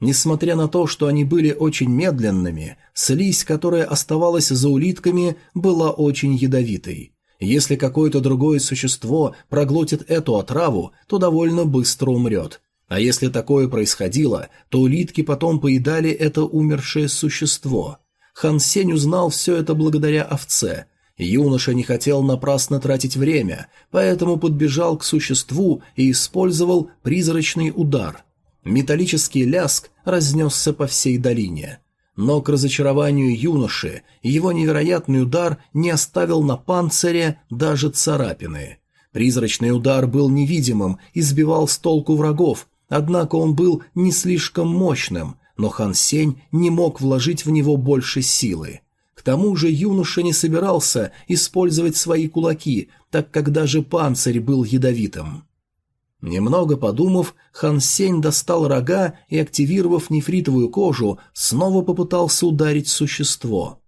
Несмотря на то, что они были очень медленными, слизь, которая оставалась за улитками, была очень ядовитой. Если какое-то другое существо проглотит эту отраву, то довольно быстро умрет. А если такое происходило, то улитки потом поедали это умершее существо. Хан Сень узнал все это благодаря овце – Юноша не хотел напрасно тратить время, поэтому подбежал к существу и использовал призрачный удар. Металлический ляск разнесся по всей долине. Но к разочарованию юноши его невероятный удар не оставил на панцире даже царапины. Призрачный удар был невидимым и сбивал с толку врагов, однако он был не слишком мощным, но Хан Сень не мог вложить в него больше силы. Тому же юноша не собирался использовать свои кулаки, так как даже панцирь был ядовитым. Немного подумав, Хан Сень достал рога и, активировав нефритовую кожу, снова попытался ударить существо.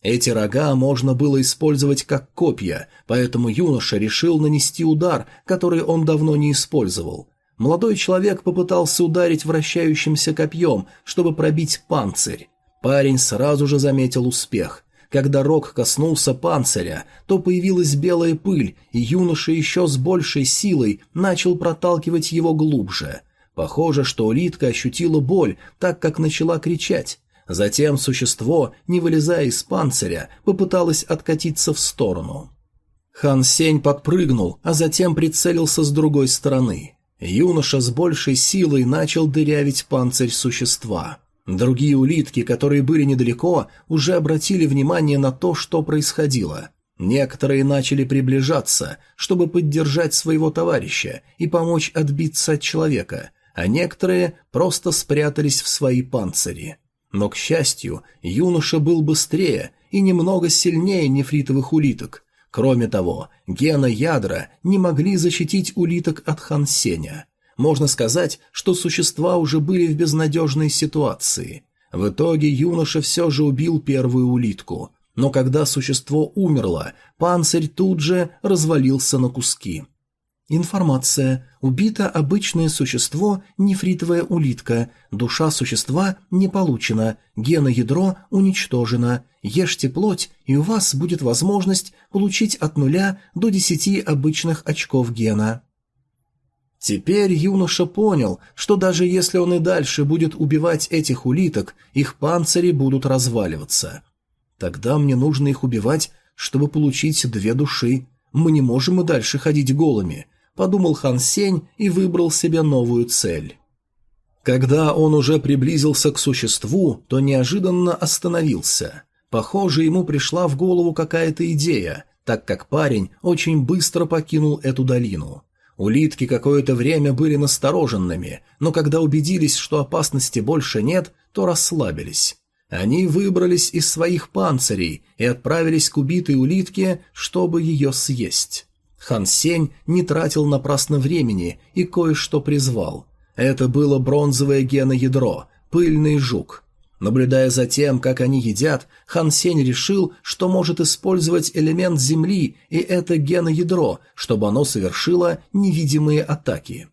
Эти рога можно было использовать как копья, поэтому юноша решил нанести удар, который он давно не использовал. Молодой человек попытался ударить вращающимся копьем, чтобы пробить панцирь. Парень сразу же заметил успех. Когда рог коснулся панциря, то появилась белая пыль, и юноша еще с большей силой начал проталкивать его глубже. Похоже, что улитка ощутила боль, так как начала кричать. Затем существо, не вылезая из панциря, попыталось откатиться в сторону. Хан Сень подпрыгнул, а затем прицелился с другой стороны. Юноша с большей силой начал дырявить панцирь существа. Другие улитки, которые были недалеко, уже обратили внимание на то, что происходило. Некоторые начали приближаться, чтобы поддержать своего товарища и помочь отбиться от человека, а некоторые просто спрятались в свои панцири. Но, к счастью, юноша был быстрее и немного сильнее нефритовых улиток, Кроме того, гена ядра не могли защитить улиток от Хансеня. Можно сказать, что существа уже были в безнадежной ситуации. В итоге юноша все же убил первую улитку, но когда существо умерло, панцирь тут же развалился на куски. Информация. Убито обычное существо, нефритовая улитка. Душа существа не получена. Геноядро уничтожено. Ешьте плоть, и у вас будет возможность получить от нуля до десяти обычных очков гена. Теперь юноша понял, что даже если он и дальше будет убивать этих улиток, их панцири будут разваливаться. Тогда мне нужно их убивать, чтобы получить две души. Мы не можем и дальше ходить голыми подумал Хан Сень и выбрал себе новую цель. Когда он уже приблизился к существу, то неожиданно остановился. Похоже, ему пришла в голову какая-то идея, так как парень очень быстро покинул эту долину. Улитки какое-то время были настороженными, но когда убедились, что опасности больше нет, то расслабились. Они выбрались из своих панцирей и отправились к убитой улитке, чтобы ее съесть. Хан Сень не тратил напрасно времени и кое-что призвал. Это было бронзовое геноядро, пыльный жук. Наблюдая за тем, как они едят, Хан Сень решил, что может использовать элемент земли и это геноядро, чтобы оно совершило невидимые атаки.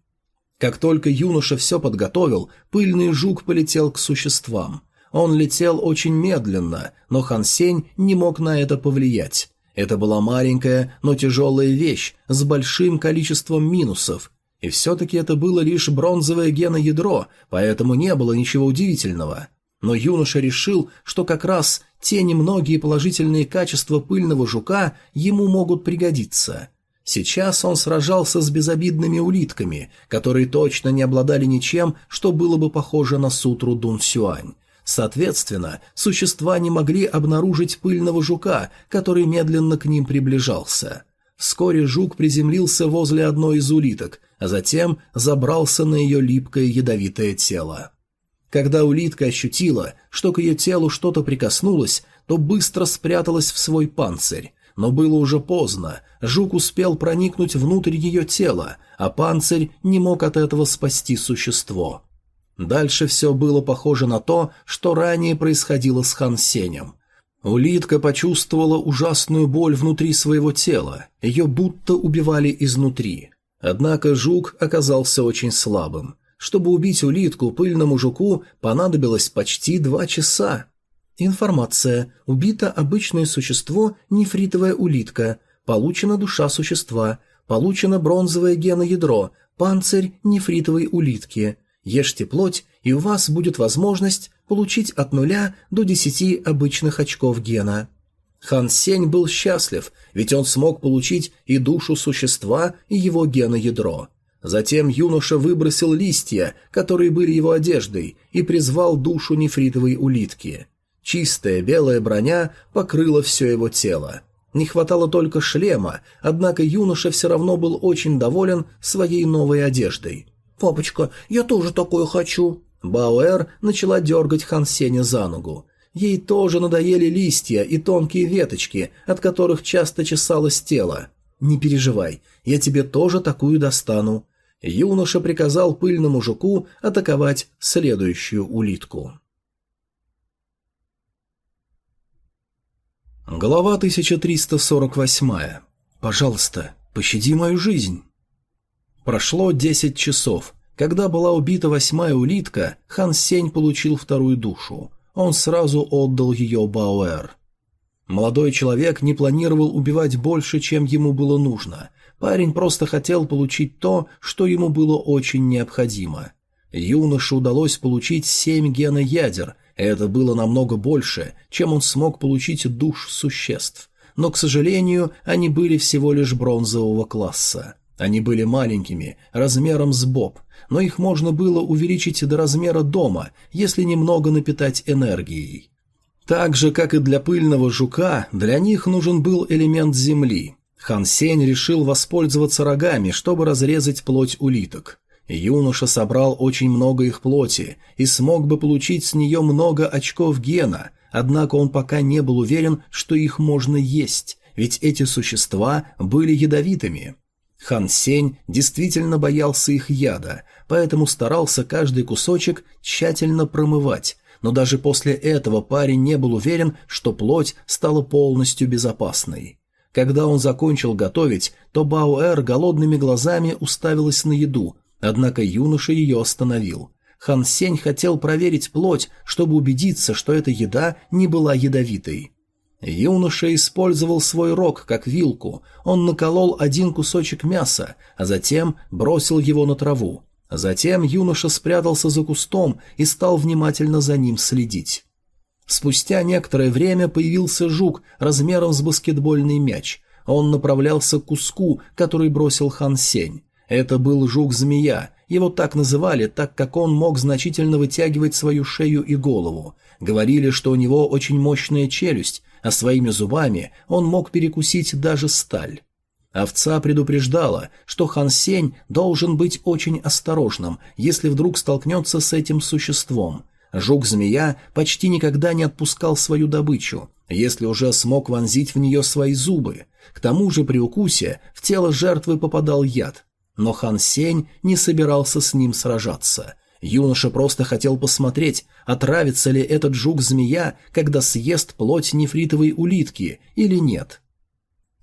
Как только юноша все подготовил, пыльный жук полетел к существам. Он летел очень медленно, но Хан Сень не мог на это повлиять. Это была маленькая, но тяжелая вещь с большим количеством минусов, и все-таки это было лишь бронзовое геноядро, поэтому не было ничего удивительного. Но юноша решил, что как раз те немногие положительные качества пыльного жука ему могут пригодиться. Сейчас он сражался с безобидными улитками, которые точно не обладали ничем, что было бы похоже на сутру Дун Сюань. Соответственно, существа не могли обнаружить пыльного жука, который медленно к ним приближался. Вскоре жук приземлился возле одной из улиток, а затем забрался на ее липкое ядовитое тело. Когда улитка ощутила, что к ее телу что-то прикоснулось, то быстро спряталась в свой панцирь. Но было уже поздно, жук успел проникнуть внутрь ее тела, а панцирь не мог от этого спасти существо. Дальше все было похоже на то, что ранее происходило с Хан Сенем. Улитка почувствовала ужасную боль внутри своего тела, ее будто убивали изнутри. Однако жук оказался очень слабым. Чтобы убить улитку, пыльному жуку понадобилось почти два часа. Информация. Убито обычное существо, нефритовая улитка. Получена душа существа. Получено бронзовое геноядро, панцирь нефритовой улитки. Ешьте плоть, и у вас будет возможность получить от нуля до десяти обычных очков гена. Хан Сень был счастлив, ведь он смог получить и душу существа, и его геноядро. Затем юноша выбросил листья, которые были его одеждой, и призвал душу нефритовой улитки. Чистая белая броня покрыла все его тело. Не хватало только шлема, однако юноша все равно был очень доволен своей новой одеждой. «Папочка, я тоже такое хочу». Бауэр начала дергать Хан Сеня за ногу. Ей тоже надоели листья и тонкие веточки, от которых часто чесалось тело. «Не переживай, я тебе тоже такую достану». Юноша приказал пыльному жуку атаковать следующую улитку. Глава 1348. «Пожалуйста, пощади мою жизнь». Прошло десять часов. Когда была убита восьмая улитка, Хан Сень получил вторую душу. Он сразу отдал ее Бауэр. Молодой человек не планировал убивать больше, чем ему было нужно. Парень просто хотел получить то, что ему было очень необходимо. Юноше удалось получить семь геноядер, это было намного больше, чем он смог получить душ существ. Но, к сожалению, они были всего лишь бронзового класса. Они были маленькими, размером с боб, но их можно было увеличить до размера дома, если немного напитать энергией. Так же, как и для пыльного жука, для них нужен был элемент земли. Хан Сень решил воспользоваться рогами, чтобы разрезать плоть улиток. Юноша собрал очень много их плоти и смог бы получить с нее много очков гена, однако он пока не был уверен, что их можно есть, ведь эти существа были ядовитыми. Хан Сень действительно боялся их яда, поэтому старался каждый кусочек тщательно промывать, но даже после этого парень не был уверен, что плоть стала полностью безопасной. Когда он закончил готовить, то Бауэр голодными глазами уставилась на еду, однако юноша ее остановил. Хан Сень хотел проверить плоть, чтобы убедиться, что эта еда не была ядовитой. Юноша использовал свой рог как вилку. Он наколол один кусочек мяса, а затем бросил его на траву. Затем юноша спрятался за кустом и стал внимательно за ним следить. Спустя некоторое время появился жук размером с баскетбольный мяч. Он направлялся к куску, который бросил Хан Сень. Это был жук-змея, его так называли, так как он мог значительно вытягивать свою шею и голову. Говорили, что у него очень мощная челюсть, а своими зубами он мог перекусить даже сталь. Овца предупреждала, что Хан Сень должен быть очень осторожным, если вдруг столкнется с этим существом. Жук-змея почти никогда не отпускал свою добычу, если уже смог вонзить в нее свои зубы. К тому же при укусе в тело жертвы попадал яд. Но Хан Сень не собирался с ним сражаться. Юноша просто хотел посмотреть, отравится ли этот жук-змея, когда съест плоть нефритовой улитки или нет.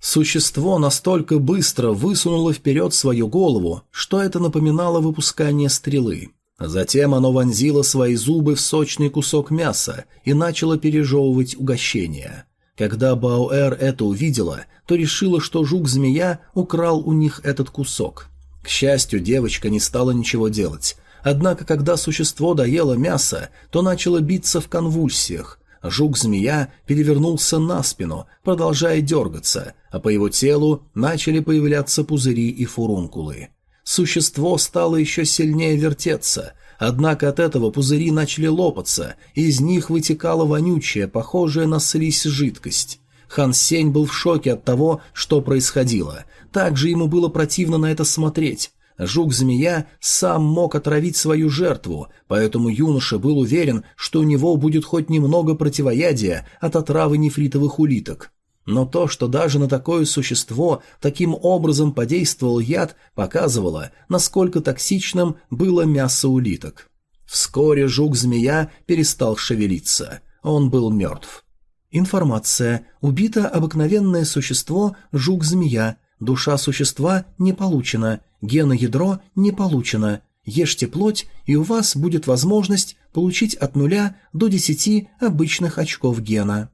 Существо настолько быстро высунуло вперед свою голову, что это напоминало выпускание стрелы. Затем оно вонзило свои зубы в сочный кусок мяса и начало пережевывать угощение. Когда Бауэр это увидела, то решила, что жук-змея украл у них этот кусок. К счастью, девочка не стала ничего делать. Однако, когда существо доело мясо, то начало биться в конвульсиях. Жук-змея перевернулся на спину, продолжая дергаться, а по его телу начали появляться пузыри и фурункулы. Существо стало еще сильнее вертеться, однако от этого пузыри начали лопаться, и из них вытекала вонючая, похожая на слизь жидкость. Хан Сень был в шоке от того, что происходило. Также ему было противно на это смотреть. Жук-змея сам мог отравить свою жертву, поэтому юноша был уверен, что у него будет хоть немного противоядия от отравы нефритовых улиток. Но то, что даже на такое существо таким образом подействовал яд, показывало, насколько токсичным было мясо улиток. Вскоре жук-змея перестал шевелиться. Он был мертв. Информация. Убито обыкновенное существо жук-змея. Душа существа не получена, геноядро не получено. Ешьте плоть, и у вас будет возможность получить от нуля до десяти обычных очков гена.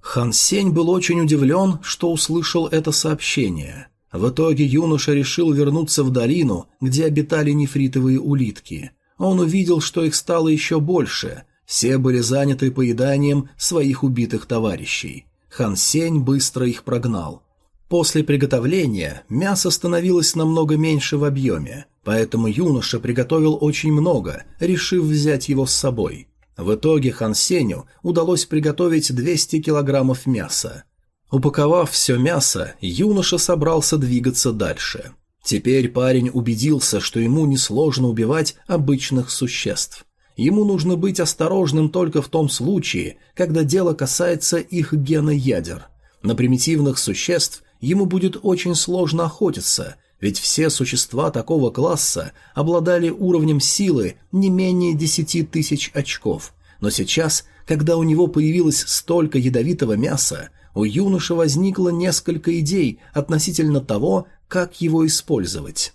Хан Сень был очень удивлен, что услышал это сообщение. В итоге юноша решил вернуться в долину, где обитали нефритовые улитки. Он увидел, что их стало еще больше. Все были заняты поеданием своих убитых товарищей. Хан Сень быстро их прогнал. После приготовления мясо становилось намного меньше в объеме, поэтому юноша приготовил очень много, решив взять его с собой. В итоге Хан Сеню удалось приготовить 200 килограммов мяса. Упаковав все мясо, юноша собрался двигаться дальше. Теперь парень убедился, что ему несложно убивать обычных существ. Ему нужно быть осторожным только в том случае, когда дело касается их гена ядер. На примитивных существ ему будет очень сложно охотиться, ведь все существа такого класса обладали уровнем силы не менее десяти тысяч очков. Но сейчас, когда у него появилось столько ядовитого мяса, у юноши возникло несколько идей относительно того, как его использовать.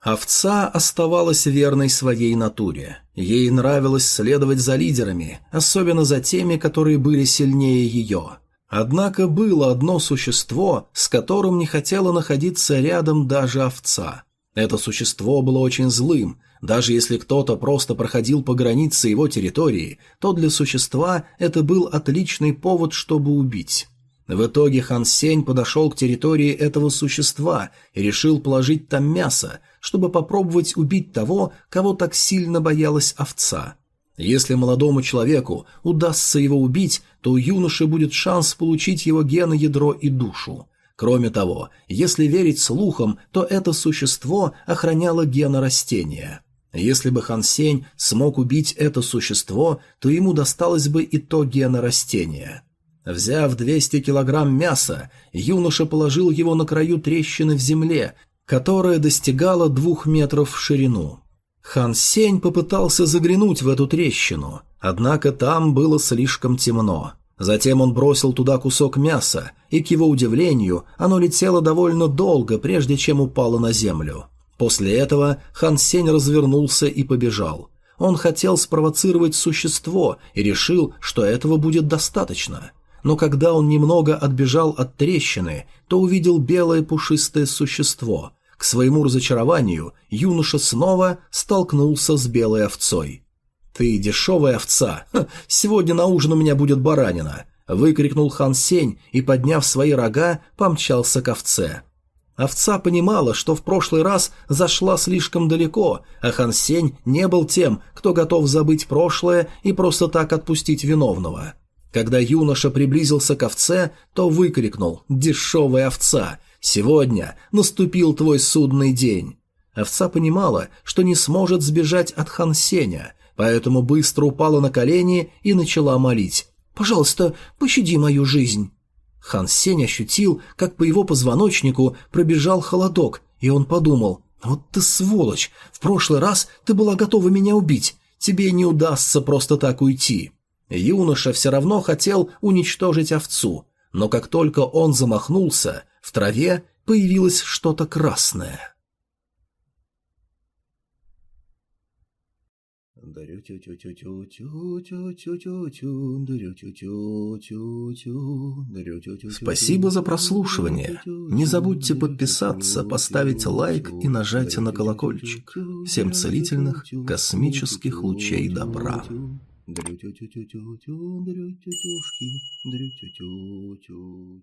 Овца оставалась верной своей натуре. Ей нравилось следовать за лидерами, особенно за теми, которые были сильнее ее. Однако было одно существо, с которым не хотела находиться рядом даже овца. Это существо было очень злым, Даже если кто-то просто проходил по границе его территории, то для существа это был отличный повод, чтобы убить. В итоге Хан Сень подошел к территории этого существа и решил положить там мясо, чтобы попробовать убить того, кого так сильно боялась овца. Если молодому человеку удастся его убить, то у юноши будет шанс получить его гены, ядро и душу. Кроме того, если верить слухам, то это существо охраняло гена растения. Если бы Хан Сень смог убить это существо, то ему досталось бы и то гена растения. Взяв 200 килограмм мяса, юноша положил его на краю трещины в земле, которая достигала двух метров в ширину. Хан Сень попытался заглянуть в эту трещину, однако там было слишком темно. Затем он бросил туда кусок мяса, и, к его удивлению, оно летело довольно долго, прежде чем упало на землю. После этого Хан Сень развернулся и побежал. Он хотел спровоцировать существо и решил, что этого будет достаточно – но когда он немного отбежал от трещины, то увидел белое пушистое существо. К своему разочарованию юноша снова столкнулся с белой овцой. «Ты дешевая овца! Ха, сегодня на ужин у меня будет баранина!» — выкрикнул Хан Сень и, подняв свои рога, помчался к овце. Овца понимала, что в прошлый раз зашла слишком далеко, а Хан Сень не был тем, кто готов забыть прошлое и просто так отпустить виновного. Когда юноша приблизился к овце, то выкрикнул «Дешевая овца! Сегодня наступил твой судный день!» Овца понимала, что не сможет сбежать от Хансеня, поэтому быстро упала на колени и начала молить «Пожалуйста, пощади мою жизнь!» Хан Сень ощутил, как по его позвоночнику пробежал холодок, и он подумал «Вот ты сволочь! В прошлый раз ты была готова меня убить, тебе не удастся просто так уйти!» Юноша все равно хотел уничтожить овцу, но как только он замахнулся, в траве появилось что-то красное. Спасибо за прослушивание. Не забудьте подписаться, поставить лайк и нажать на колокольчик. Всем целительных космических лучей добра. Дрю-тю-тю-тю-тю-тю, дрю-тю-тюшки, дрю-тю-тю-тю-тю.